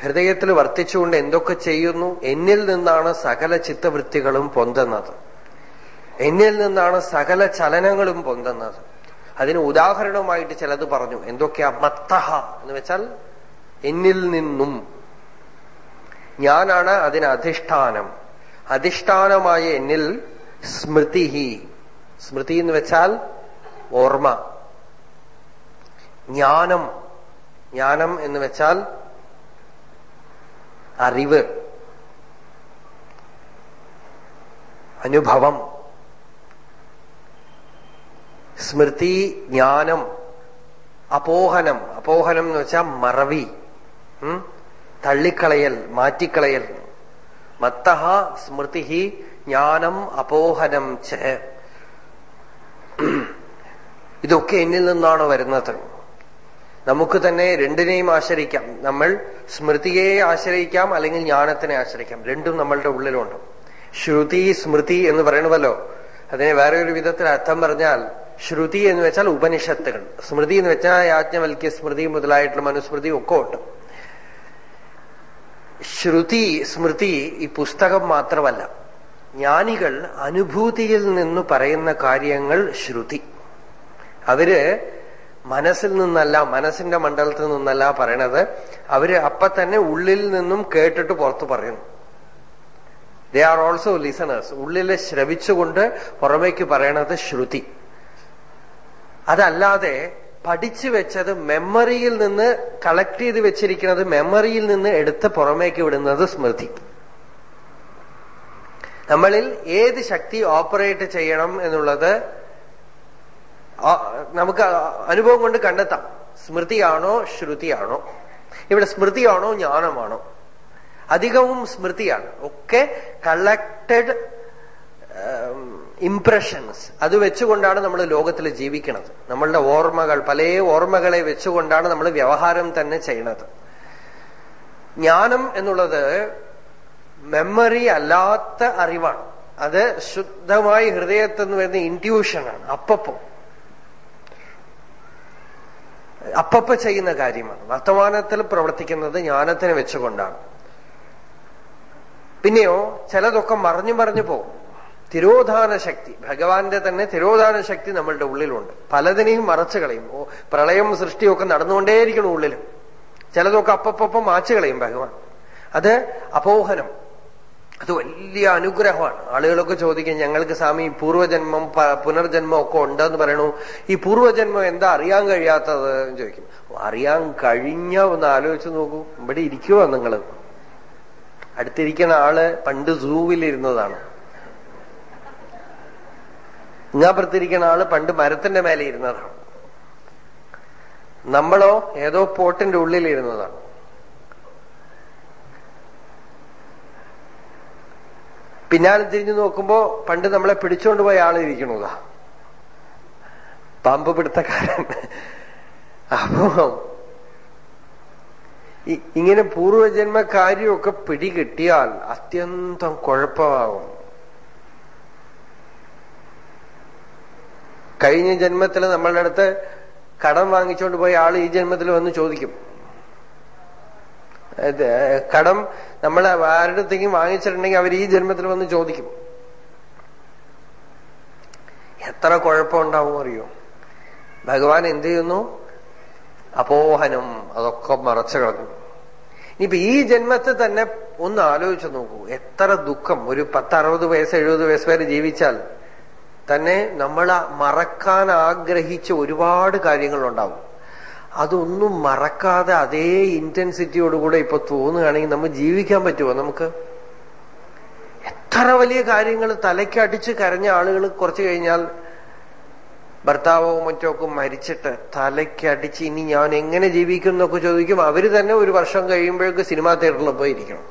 ഹൃദയത്തിൽ വർത്തിച്ചുകൊണ്ട് എന്തൊക്കെ ചെയ്യുന്നു? എന്നിൽ നിന്നാണ് സകല ചിത്തവൃത്തികളും പൊന്തുന്നത്. എന്നിൽ നിന്നാണ് സകല ചലനങ്ങളും പൊന്തുന്നത്. അതിന് ഉദാഹരണമായിട്ട് ചിലത് പറഞ്ഞു. എന്തൊക്കെയാ? മത്തഹ എന്ന് വെച്ചാൽ എന്നിൽ നിന്നും. ഞാനാണ് അതിന് അധിഷ്ഠാനം. അധിഷ്ഠാനമായ എന്നിൽ സ്മൃതി സ്മൃതി എന്ന് വെച്ചാൽ ഓർമ്മ. ജ്ഞാനം. ജ്ഞാനം എന്ന് വെച്ചാൽ അറിവ് അനുഭവം സ്മൃതി ജ്ഞാനം അപോഹനം. അപോഹനം എന്ന് വെച്ചാൽ മറവി തള്ളിക്കളയൽ മാറ്റിക്കളയൽ. മത്തഹ സ്മൃതി ജ്ഞാനം അപോഹനം ഇതൊക്കെ എന്നിൽ നിന്നാണ് വരുന്നത്. നമുക്ക് തന്നെ രണ്ടിനെയും ആശ്രയിക്കാം. നമ്മൾ സ്മൃതിയെ ആശ്രയിക്കാം അല്ലെങ്കിൽ ജ്ഞാനത്തിനെ ആശ്രയിക്കാം. രണ്ടും നമ്മളുടെ ഉള്ളിലുണ്ട്. ശ്രുതി സ്മൃതി എന്ന് പറയണമല്ലോ. അതിനെ വേറെ ഒരു വിധത്തിൽ അർത്ഥം പറഞ്ഞാൽ ശ്രുതി എന്ന് വെച്ചാൽ ഉപനിഷത്തുകൾ. സ്മൃതി എന്ന് വെച്ചാൽ യാജ്ഞവൽക്യ സ്മൃതി മുതലായിട്ടുള്ള മനുസ്മൃതി ഒക്കെ ഉണ്ട്. ശ്രുതി സ്മൃതി ഈ പുസ്തകം മാത്രമല്ല. ജ്ഞാനികൾ അനുഭൂതിയിൽ നിന്ന് പറയുന്ന കാര്യങ്ങൾ ശ്രുതി. അവർ മനസ്സിൽ നിന്നല്ല മനസ്സിന്റെ മണ്ഡലത്തിൽ നിന്നല്ല പറയണത്. അവർ അപ്പൊ തന്നെ ഉള്ളിൽ നിന്നും കേട്ടിട്ട് പുറത്തു പറയുന്നു. ദേ ആർ ഓൾസോ ലിസണേഴ്സ് ഉള്ളിൽ ശ്രവിച്ചുകൊണ്ട് പുറമേക്ക് പറയണത് ശ്രുതി. അതല്ലാതെ പഠിച്ചു വെച്ചത് മെമ്മറിയിൽ നിന്ന് കളക്ട് ചെയ്ത് വെച്ചിരിക്കുന്നത് മെമ്മറിയിൽ നിന്ന് എടുത്ത് പുറമേക്ക് വിടുന്നത് സ്മൃതി. നമ്മളിൽ ഏത് ശക്തി ഓപ്പറേറ്റ് ചെയ്യണം എന്നുള്ളത് നമുക്ക് അനുഭവം കൊണ്ട് കണ്ടെത്താം. സ്മൃതിയാണോ ശ്രുതിയാണോ? ഇവിടെ സ്മൃതിയാണോ ജ്ഞാനമാണോ? അധികവും സ്മൃതിയാണ്. ഒക്കെ കളക്റ്റഡ് ഇംപ്രഷൻസ് അത് വെച്ചുകൊണ്ടാണ് നമ്മൾ ലോകത്തിൽ ജീവിക്കുന്നത്. നമ്മളുടെ ഓർമ്മകൾ പല ഓർമ്മകളെ വെച്ചുകൊണ്ടാണ് നമ്മൾ വ്യവഹാരം തന്നെ ചെയ്യുന്നത് ജ്ഞാനം എന്നുള്ളത് മെമ്മറി അല്ലാത്ത അറിവാണ്. അത് ശുദ്ധമായി ഹൃദയത്തിൽ നിന്ന് വരുന്ന ഇന്റ്യൂഷനാണ് അപ്പപ്പോ. അപ്പപ്പ ചെയ്യുന്ന കാര്യമാണ്. വർത്തമാനത്തിൽ പ്രവർത്തിക്കുന്നത് ജ്ഞാനത്തിന് വെച്ചുകൊണ്ടാണ്. പിന്നെയോ ചിലതൊക്കെ മറിഞ്ഞു മറിഞ്ഞു പോകും. തിരോധാന ശക്തി. ഭഗവാന്റെ തന്നെ തിരോധാന ശക്തി നമ്മളുടെ ഉള്ളിലുണ്ട്. പലതിനെയും മറച്ചു കളയും. പ്രളയം സൃഷ്ടിയൊക്കെ നടന്നുകൊണ്ടേയിരിക്കണം ഉള്ളിലും. ചിലതൊക്കെ അപ്പപ്പം മാച്ചു കളയും ഭഗവാൻ. അത് അപോഹനം. അത് വലിയ അനുഗ്രഹമാണ്. ആളുകളൊക്കെ ചോദിക്കും ഞങ്ങൾക്ക് സ്വാമി പൂർവജന്മം പുനർജന്മം ഒക്കെ ഉണ്ടെന്ന് പറയണു. ഈ പൂർവജന്മം എന്താ അറിയാൻ കഴിയാത്തത്? എന്ന് ചോദിക്കും. അറിയാൻ കഴിഞ്ഞ? ഒന്ന് ആലോചിച്ച് നോക്കൂ. ഇവിടെ ഇരിക്കുവോ നിങ്ങൾ അടുത്തിരിക്കുന്ന ആൾ പണ്ട് സൂവിലിരുന്നതാണ്. ഇങ്ങാപ്പുറത്തിരിക്കുന്ന ആൾ പണ്ട് മരത്തിന്റെ മേലെ ഇരുന്നതാണ്. നമ്മളോ ഏതോ പോട്ടിന്റെ ഉള്ളിലിരുന്നതാണ്. പിന്നാലെ തിരിഞ്ഞു നോക്കുമ്പോ പണ്ട് നമ്മളെ പിടിച്ചോണ്ട് പോയ ആളിരിക്കണതാ പാമ്പ് പിടുത്തക്കാരൻ. അപ്പോ ഇങ്ങനെ പൂർവജന്മ കാര്യമൊക്കെ പിടികിട്ടിയാൽ അത്യന്തം കുഴപ്പമാകും കഴിഞ്ഞ ജന്മത്തിൽ നമ്മളുടെ അടുത്ത് കടം വാങ്ങിച്ചുകൊണ്ട് പോയ ആൾ ഈ ജന്മത്തിൽ വന്ന് ചോദിക്കും. കടം നമ്മൾ ആരുടെത്തേക്കും വാങ്ങിച്ചിട്ടുണ്ടെങ്കിൽ അവർ ഈ ജന്മത്തിൽ വന്ന് ചോദിക്കും. എത്ര കുഴപ്പമുണ്ടാവും അറിയോ? ഭഗവാൻ എന്ത് ചെയ്യുന്നു? അപോഹനം അതൊക്കെ മറച്ചു കളഞ്ഞു. ഇനിയിപ്പൊ ഈ ജന്മത്തിൽ തന്നെ ഒന്ന് ആലോചിച്ചു നോക്കൂ. എത്ര ദുഃഖം. ഒരു പത്തറുപത് വയസ്സ് എഴുപത് വയസ്സ് വരെ ജീവിച്ചാൽ തന്നെ നമ്മൾ മറക്കാൻ ആഗ്രഹിച്ച ഒരുപാട് കാര്യങ്ങളുണ്ടാവും. അതൊന്നും മറക്കാതെ അതേ ഇന്റൻസിറ്റിയോടുകൂടെ ഇപ്പൊ തോന്നുകയാണെങ്കിൽ നമ്മൾ ജീവിക്കാൻ പറ്റുമോ നമുക്ക്? എത്ര വലിയ കാര്യങ്ങൾ തലയ്ക്കടിച്ച് കരഞ്ഞ ആളുകൾ കുറച്ചു കഴിഞ്ഞാൽ ഭർത്താവോ മറ്റോ ഒക്കെ മരിച്ചിട്ട് തലയ്ക്കടിച്ച് ഇനി ഞാൻ എങ്ങനെ ജീവിക്കും എന്നൊക്കെ ചോദിക്കും. അവർ തന്നെ ഒരു വർഷം കഴിയുമ്പോഴേക്ക് സിനിമാ തിയേറ്ററിൽ പോയിരിക്കണം.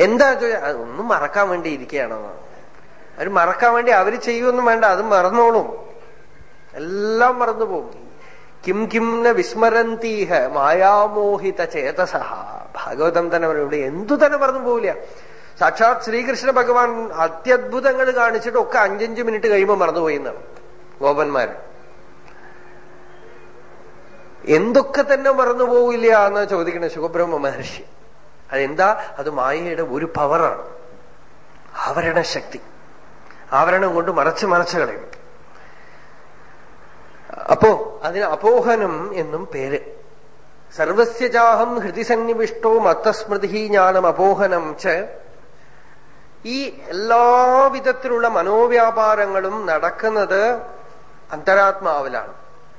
എന്താ ചോദിച്ചാൽ ഒന്നും മറക്കാൻ വേണ്ടി ഇരിക്കുകയാണെന്ന് അവർ മറക്കാൻ വേണ്ടി അവർ ചെയ്യുമെന്നും വേണ്ട അതും മറന്നോളും. എല്ലാം മറന്നു പോകും. കിം കിം ന വിസ്മരന്തീഹ മായാമോഹിത ചേതസഹ ഭാഗവതം തന്നെ ഇവിടെ എന്തു തന്നെ മറന്നു പോവില്ല. സാക്ഷാത് ശ്രീകൃഷ്ണ ഭഗവാൻ അത്യത്ഭുതങ്ങൾ കാണിച്ചിട്ട് ഒക്കെ അഞ്ചഞ്ച് മിനിറ്റ് കഴിയുമ്പോൾ മറന്നുപോയി എന്നാണ് ഗോപന്മാര് എന്തൊക്കെ തന്നെ മറന്നു പോവില്ല എന്ന് ചോദിക്കണേ ശുഖബ്രഹ്മ മഹർഷി. അതെന്താ? അത് മായയുടെ ഒരു പവറാണ് ആവരണ ശക്തി ആവരണം കൊണ്ട് മറച്ച് മറച്ചു കളയും. അപ്പോ അതിന് അപോഹനം എന്നും പേര്. സർവസ്യജാഹം ഹൃദിസന്നിവിഷ്ടോ മത്തസ്മൃതി ജ്ഞാനം അപോഹനം ച. ഈ എല്ലാവിധത്തിലുള്ള മനോവ്യാപാരങ്ങളും നടക്കുന്നത് അന്തരാത്മാവിലാണ്.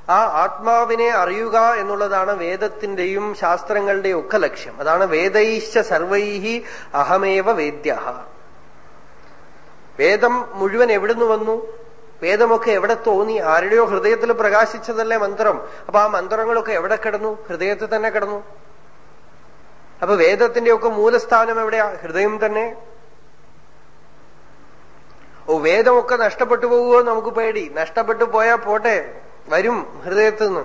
ആ ആത്മാവിനെ അറിയുക എന്നുള്ളതാണ് വേദത്തിന്റെയും ശാസ്ത്രങ്ങളുടെയും ഒക്കെ ലക്ഷ്യം. അതാണ് വേദൈശ്ച സർവൈഹി അഹമേവ വേദ്യ വേദം മുഴുവൻ എവിടുന്ന് വന്നു? വേദമൊക്കെ എവിടെ തോന്നി? ആരുടെയോ ഹൃദയത്തിൽ പ്രകാശിച്ചതല്ലേ മന്ത്രം. അപ്പൊ ആ മന്ത്രങ്ങളൊക്കെ എവിടെ കിടന്നു? ഹൃദയത്തിൽ തന്നെ കിടന്നു. അപ്പൊ വേദത്തിന്റെയൊക്കെ മൂലസ്ഥാനം എവിടെയാ? ഹൃദയം തന്നെ. ഓ വേദമൊക്കെ നഷ്ടപ്പെട്ടു പോകുമോ നമുക്ക് പേടി. നഷ്ടപ്പെട്ടു പോയാ പോട്ടെ. വരും ഹൃദയത്തിൽ നിന്ന്.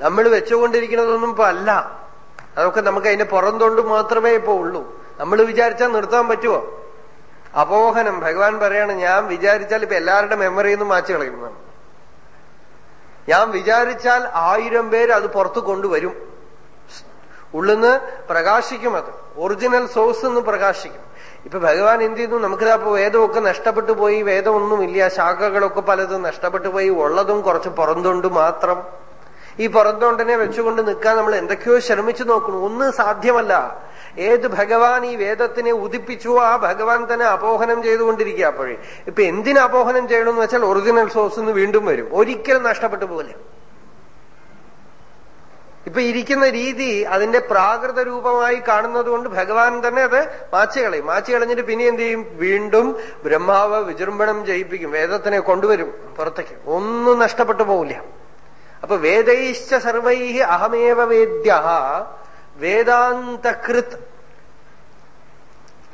നമ്മൾ വെച്ചുകൊണ്ടിരിക്കുന്നതൊന്നും ഇപ്പൊ അല്ല. അതൊക്കെ നമുക്ക് അതിന്റെ പുറം തൊണ്ട് മാത്രമേ ഇപ്പൊ ഉള്ളൂ. നമ്മൾ വിചാരിച്ചാൽ നിർത്താൻ പറ്റുമോ അപോഹനം ഭഗവാൻ പറയാണ് ഞാൻ വിചാരിച്ചാൽ ഇപ്പൊ എല്ലാവരുടെ മെമ്മറിയിൽ നിന്ന് മാറ്റി കളയുന്നതാണ് ഞാൻ വിചാരിച്ചാൽ ആയിരം പേര് അത് പുറത്തു കൊണ്ടുവരും. ഉള്ളിന്ന് പ്രകാശിക്കും അത്. ഒറിജിനൽ സോഴ്സ് നിന്ന് പ്രകാശിക്കും. ഇപ്പൊ ഭഗവാൻ എന്ത് ചെയ്യുന്നു? നമുക്കിതാ ഇപ്പൊ വേദമൊക്കെ നഷ്ടപ്പെട്ടു പോയി. വേദമൊന്നുമില്ല. ശാഖകളൊക്കെ പലതും നഷ്ടപ്പെട്ടു പോയി. ഉള്ളതും കുറച്ച് പുറന്തുണ്ട് മാത്രം. ഈ പുറന്തുണ്ടിനെ വെച്ചുകൊണ്ട് നിൽക്കാൻ നമ്മൾ എന്തൊക്കെയോ ശ്രമിച്ചു നോക്കണം ഒന്നും സാധ്യമല്ല. ഏത് ഭഗവാൻ ഈ വേദത്തിനെ ഉദിപ്പിച്ചുവോ ആ ഭഗവാൻ തന്നെ അപോഹനം ചെയ്തുകൊണ്ടിരിക്കുക അപ്പോഴേ. ഇപ്പൊ എന്തിനു അപോഹനം ചെയ്യണമെന്ന് വെച്ചാൽ ഒറിജിനൽ സോഴ്സ് നിന്ന് വീണ്ടും വരും. ഒരിക്കലും നഷ്ടപ്പെട്ടു പോലെ ഇപ്പൊ ഇരിക്കുന്ന രീതി അതിന്റെ പ്രാകൃത രൂപമായി കാണുന്നത് കൊണ്ട് ഭഗവാൻ തന്നെ അത് മാച്ചു കളയും മാച്ചു കളഞ്ഞിട്ട് പിന്നെ എന്ത് ചെയ്യും? വീണ്ടും ബ്രഹ്മാവ് വിജൃംഭണം ചെയ്യിപ്പിക്കും. വേദത്തിനെ കൊണ്ടുവരും പുറത്തേക്ക്. ഒന്നും നഷ്ടപ്പെട്ടു പോവില്ല അപ്പൊ വേദൈശ്ച സർവൈ അഹമേവ വേദ്യ വേദാന്തകൃത്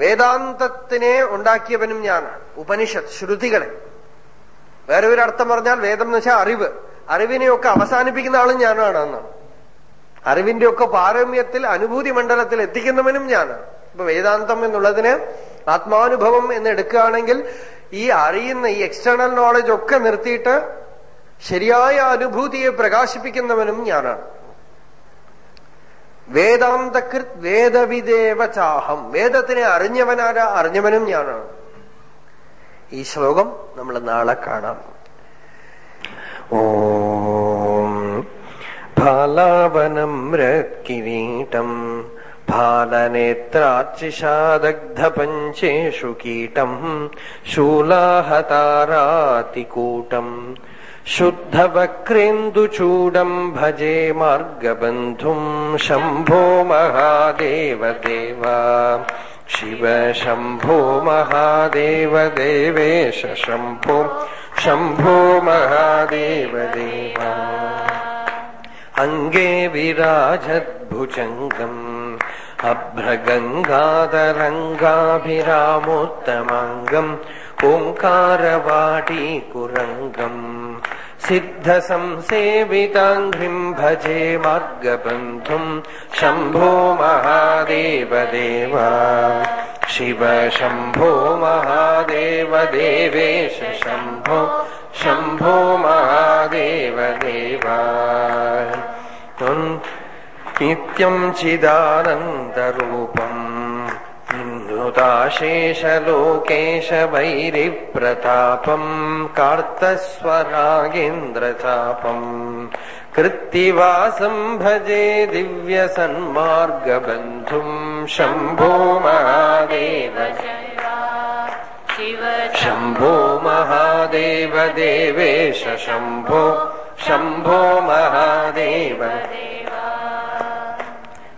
വേദാന്തത്തിനെ ഉണ്ടാക്കിയവനും ഞാനാണ് ഉപനിഷത്ത് ശ്രുതികളെ. വേറെ ഒരു അർത്ഥം പറഞ്ഞാൽ വേദം എന്ന് വെച്ചാൽ അറിവ്. അറിവിനെയൊക്കെ അവസാനിപ്പിക്കുന്ന ആളും ഞാനാണ് എന്നാണ് അറിവിന്റെ ഒക്കെ പാരമ്യത്തിൽ അനുഭൂതി മണ്ഡലത്തിൽ എത്തിക്കുന്നവനും ഞാനാണ് ഇപ്പൊ വേദാന്തം എന്നുള്ളതിന് ആത്മാനുഭവം എന്ന് എടുക്കുകയാണെങ്കിൽ ഈ അറിയുന്ന ഈ എക്സ്റ്റേണൽ നോളജ് ഒക്കെ നിർത്തിയിട്ട് ശരിയായ അനുഭൂതിയെ പ്രകാശിപ്പിക്കുന്നവനും ഞാനാണ്. വേദാന്തകൃത് വേദവിദേവ ചാഹം വേദത്തിനെ അറിഞ്ഞവനാരാ അറിഞ്ഞവനും ഞാനാണ് ഈ ശ്ലോകം നമ്മൾ നാളെ കാണാം ഓം ഫാലാവനം രക്കിരീടം फालनेत्रार्चिषादग्धपञ्चेषु कीटम् शूलाहतारातिकूटम् शुद्धवक्रेन्दुचूडम् भजे मार्गबन्धुम् शम्भो महादेव देव शिव शम्भो महादेव देवेश शम्भो शम्भो महादेव देवा अङ्गे विराजद्भुजङ्गम् अभ्रगङ्गाधरङ्गाभिरामोत्तमाङ्गम् ओङ्कारवाटीकुरङ्गम् सिद्धसंसेविताङ्घ्रिम् भजे मार्गबन्धुम् शम्भो महादेवदेव। शिव शम्भो महादेवदेवेश शम्भो शम्भो महादेवदेवान् नित्यम् चिदानन्दरूपम् निन्दुताशेषलोकेश वैरिप्रतापम् कार्तस्वरागेन्द्रचापम् कृत्तिवासम् भजे दिव्यसन्मार्गबन्धुम् शम्भो महादेव शम्भो महादेव देवेश शम्भो शम्भो महादेव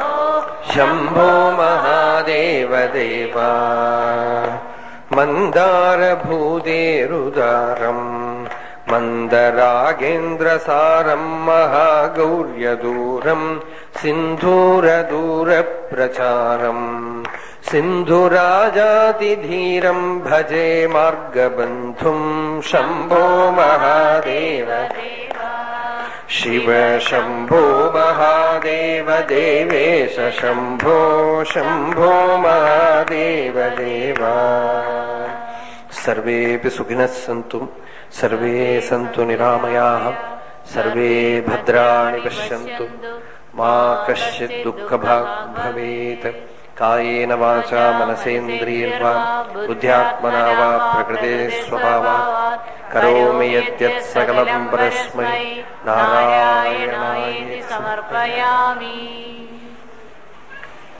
शम्भो शम्भो महादेव देवा मन्दारभूतेरुदारम्। मन्दरागेन्द्रसारम् महागौर्यदूरम्। सिन्धूरदूरप्रचारम्। सिन्धुराजातिधीरम् भजे मार्गबन्धुम्। शम्भो महादेव शिव शम्भो महादेव, देवेश शम्भो शम्भो महादेव, देवा। सर्वेऽपि सुखिनः सन्तु, सर्वे सन्तु निरामयाः, सर्वे भद्राणि पश्यन्तु। मा कश्चित् दुःखभाग् भवेत्। कायेन वाचा मनसेन्द्रियर्वा बुद्ध्यात्मना वा प्रकृते स्वभावात् करोमि यद्यत् सकलम् परस्मै नारायणाय समर्पयामि।